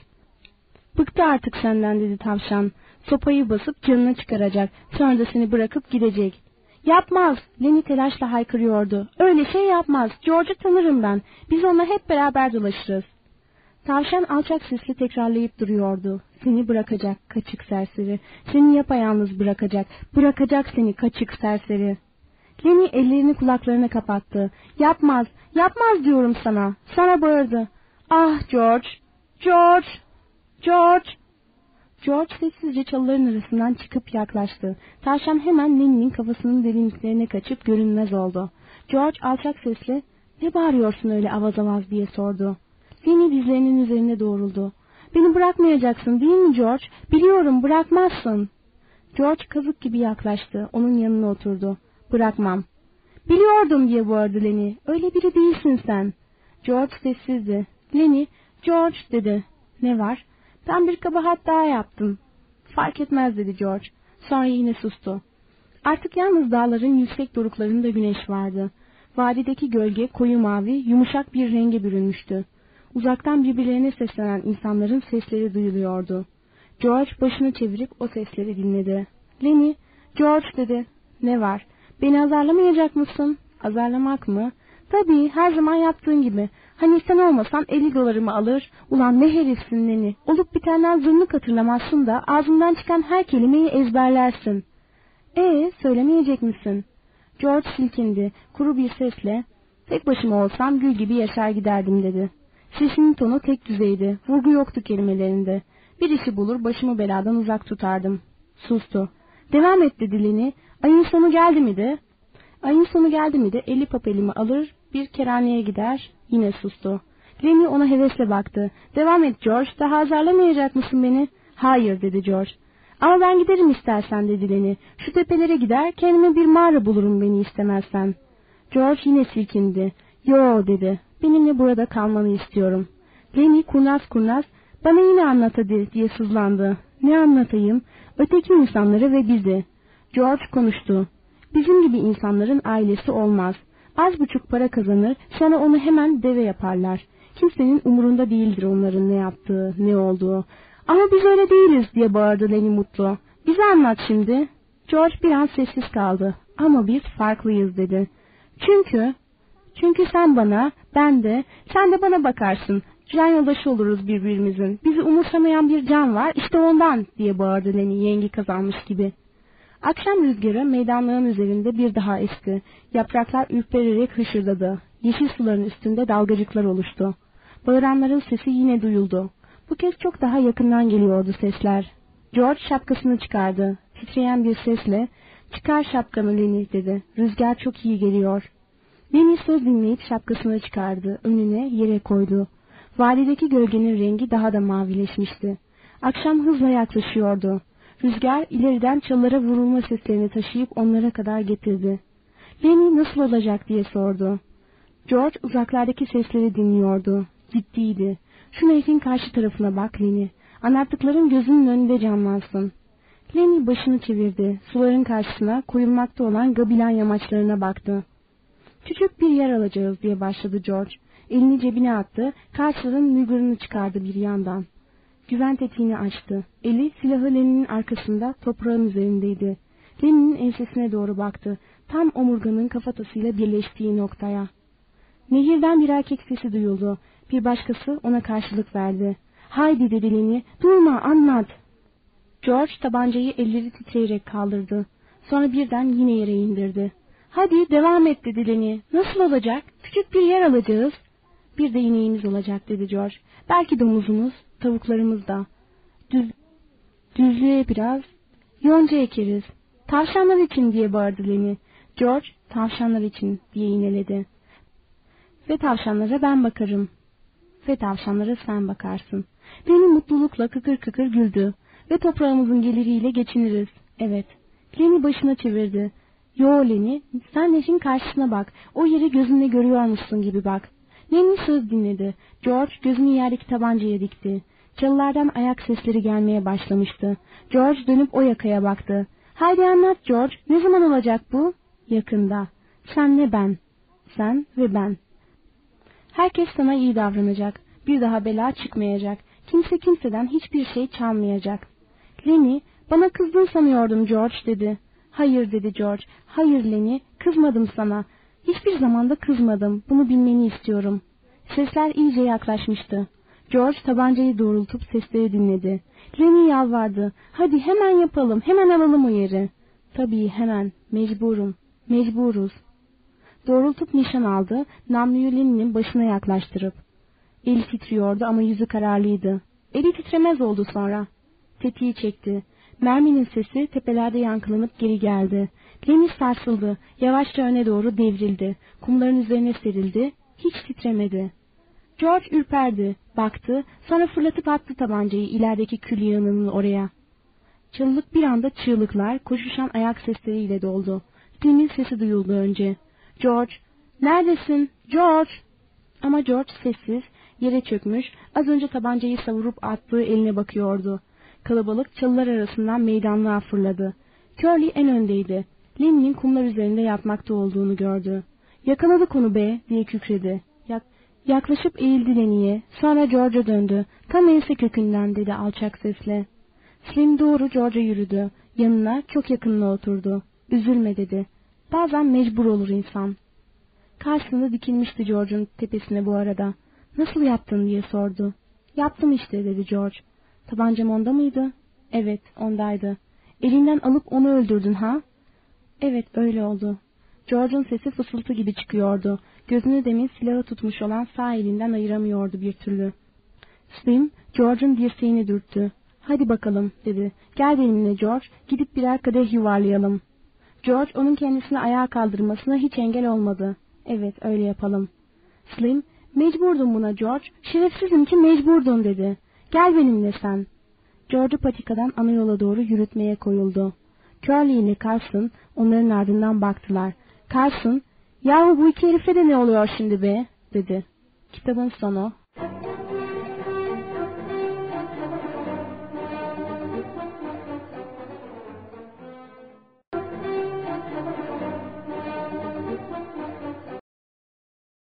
Bıktı artık senden dedi tavşan. Sopayı basıp canını çıkaracak. Sonra da seni bırakıp gidecek. Yapmaz. Lenny telaşla haykırıyordu. Öyle şey yapmaz. George'u tanırım ben. Biz onunla hep beraber dolaşırız. Tavşan alçak sesli tekrarlayıp duruyordu. Seni bırakacak kaçık serseri. Seni yapayalnız bırakacak. Bırakacak seni kaçık serseri. Lenny ellerini kulaklarına kapattı. Yapmaz, yapmaz diyorum sana. Sana bağırdı. Ah George, George, George. George sessizce çalıların arasından çıkıp yaklaştı. Tavşan hemen Lenny'nin kafasının derinliklerine kaçıp görünmez oldu. George alçak sesle ne bağırıyorsun öyle avaz avaz diye sordu. Lenny dizlerinin üzerinde doğruldu. Beni bırakmayacaksın değil mi George? Biliyorum bırakmazsın. George kazık gibi yaklaştı. Onun yanına oturdu. Bırakmam. Biliyordum diye bağırdı Lenny. Öyle biri değilsin sen. George sessizdi. Lenny, George dedi. Ne var? Ben bir kabahat daha yaptım. Fark etmez dedi George. Sonra yine sustu. Artık yalnız dağların yüksek doruklarında güneş vardı. Vadideki gölge koyu mavi, yumuşak bir renge bürünmüştü. Uzaktan birbirlerine seslenen insanların sesleri duyuluyordu. George başını çevirip o sesleri dinledi. Lenny, George dedi. Ne var? Beni azarlamayacak mısın? Azarlamak mı? Tabii her zaman yaptığın gibi. Hani sen olmasan 50 dolarımı alır. Ulan ne herifsin Lenny. Olup bitenden zırnık hatırlamazsın da ağzından çıkan her kelimeyi ezberlersin. Ee, söylemeyecek misin? George silkindi. Kuru bir sesle tek başıma olsam gül gibi yaşar giderdim dedi. Sesinin tonu tek düzeydi. Vurgu yoktu kelimelerinde. Bir işi bulur başımı beladan uzak tutardım. Sustu. Devam etti dilini. Ayın sonu geldi mi de? Ayın sonu geldi mi de eli papelimi alır bir kerhaneye gider. Yine sustu. Lenny ona hevesle baktı. Devam et George. Daha azarlamayacak mısın beni? Hayır dedi George. Ama ben giderim istersen dedi Lenny. Şu tepelere gider kendime bir mağara bulurum beni istemezsen. George yine silkindi. Yo dedi. Benimle burada kalmanı istiyorum. Lenny kurnaz kurnaz bana yine anlat hadi diye sızlandı. Ne anlatayım? Öteki insanları ve bizi. George konuştu. Bizim gibi insanların ailesi olmaz. Az buçuk para kazanır, sonra onu hemen deve yaparlar. Kimsenin umurunda değildir onların ne yaptığı, ne olduğu. Ama biz öyle değiliz diye bağırdı Lenny mutlu. Bize anlat şimdi. George bir an sessiz kaldı. Ama biz farklıyız dedi. Çünkü, çünkü sen bana, ben de, sen de bana bakarsın. Can yoldaşı oluruz birbirimizin. Bizi umursamayan bir can var, işte ondan diye bağırdı Lenny yengi kazanmış gibi. Akşam rüzgarı meydanlığın üzerinde bir daha esti. Yapraklar ürpererek hışırdadı. Yeşil suların üstünde dalgacıklar oluştu. Bağıranların sesi yine duyuldu. Bu kez çok daha yakından geliyordu sesler. George şapkasını çıkardı. Titreyen bir sesle, çıkar şapkanı Lenny dedi. Rüzgar çok iyi geliyor. Lenny söz dinleyip şapkasını çıkardı. Önüne yere koydu. Vadideki gölgenin rengi daha da mavileşmişti. Akşam hızla yaklaşıyordu. Rüzgar ileriden çalılara vurulma seslerini taşıyıp onlara kadar getirdi. Lenny nasıl olacak diye sordu. George uzaklardaki sesleri dinliyordu. Ciddiydi. Şu nehrin karşı tarafına bak Lenny. Anlattıkların gözünün önünde canlansın. Lenny başını çevirdi. Suların karşısına koyulmakta olan Gabilan yamaçlarına baktı. Küçük bir yer alacağız diye başladı George. Elini cebine attı. Karşıların mügürünü çıkardı bir yandan. Güven tetiğini açtı. Eli silahı Lenin'in arkasında toprağın üzerindeydi. Lenin'in ensesine doğru baktı. Tam omurganın kafatasıyla birleştiği noktaya. Nehirden bir erkek sesi duyuldu. Bir başkası ona karşılık verdi. Haydi dedi Leni, durma anlat. George tabancayı elleri titreyerek kaldırdı. Sonra birden yine yere indirdi. Hadi devam et dedi Leni. Nasıl olacak? Küçük bir yer alacağız. Bir de ineğimiz olacak dedi George. Belki domuzumuz, tavuklarımız da. Düz, düzlüğe biraz yonca ekeriz. Tavşanlar için diye bağırdı Leni. George tavşanlar için diye ineledi. Ve tavşanlara ben bakarım. Ve tavşanlara sen bakarsın. Leni mutlulukla kıkır kıkır güldü. Ve toprağımızın geliriyle geçiniriz. Evet. Leni başına çevirdi. Yo Leni, sen Neş'in karşısına bak. O yeri gözünle görüyormuşsun gibi bak. Leni söz dinledi. George gözünü yerdeki tabancaya dikti. Çalılardan ayak sesleri gelmeye başlamıştı. George dönüp o yakaya baktı. Haydi anlat George, ne zaman olacak bu? Yakında. Sen ne ben? Sen ve ben. Herkes sana iyi davranacak. Bir daha bela çıkmayacak. Kimse kimseden hiçbir şey çalmayacak. Lenny, bana kızdın sanıyordum George dedi. Hayır dedi George. Hayır Lenny, kızmadım sana. Hiçbir zamanda kızmadım. Bunu bilmeni istiyorum. Sesler iyice yaklaşmıştı. George tabancayı doğrultup sesleri dinledi. Lenny yalvardı. Hadi hemen yapalım, hemen alalım o yeri. Tabii hemen, mecburum. Mecburuz. Doğrultup nişan aldı, namluyu Lenin'in başına yaklaştırıp. Eli titriyordu ama yüzü kararlıydı. Eli titremez oldu sonra. Tetiği çekti. Merminin sesi tepelerde yankılanıp geri geldi. Lenin sarsıldı. Yavaşça öne doğru devrildi. Kumların üzerine serildi. Hiç titremedi. George ürperdi. Baktı. Sonra fırlatıp attı tabancayı ilerideki kül yığınının oraya. Çalılık bir anda çığlıklar, koşuşan ayak sesleriyle doldu. Slim'in sesi duyuldu önce. George, neredesin? George! Ama George sessiz, yere çökmüş, az önce tabancayı savurup attığı eline bakıyordu. Kalabalık çalılar arasından meydanlığa fırladı. Curly en öndeydi. Lenin'in kumlar üzerinde yatmakta olduğunu gördü. Yakaladık onu be diye kükredi. Yak yaklaşıp eğildi Lenny'e. Sonra George'a döndü. Tam ense kökünden dedi alçak sesle. Slim doğru George'a yürüdü. Yanına çok yakınına oturdu. Üzülme dedi. Bazen mecbur olur insan. Karşısında dikilmişti George'un tepesine bu arada. Nasıl yaptın diye sordu. Yaptım işte dedi George. Tabancam onda mıydı? Evet ondaydı. Elinden alıp onu öldürdün ha? Evet öyle oldu. George'un sesi fısıltı gibi çıkıyordu. Gözünü demin silahı tutmuş olan sağ elinden ayıramıyordu bir türlü. Slim, George'un dirseğini dürttü. Hadi bakalım dedi. Gel benimle George, gidip birer kadeh yuvarlayalım. George onun kendisini ayağa kaldırmasına hiç engel olmadı. Evet öyle yapalım. Slim, mecburdum buna George, şerefsizim ki mecburdun dedi. Gel benimle sen. George'u patikadan ana yola doğru yürütmeye koyuldu. Curly ile Carson onların ardından baktılar. Carson, Yahu bu iki herife de ne oluyor şimdi be dedi. Kitabın sonu.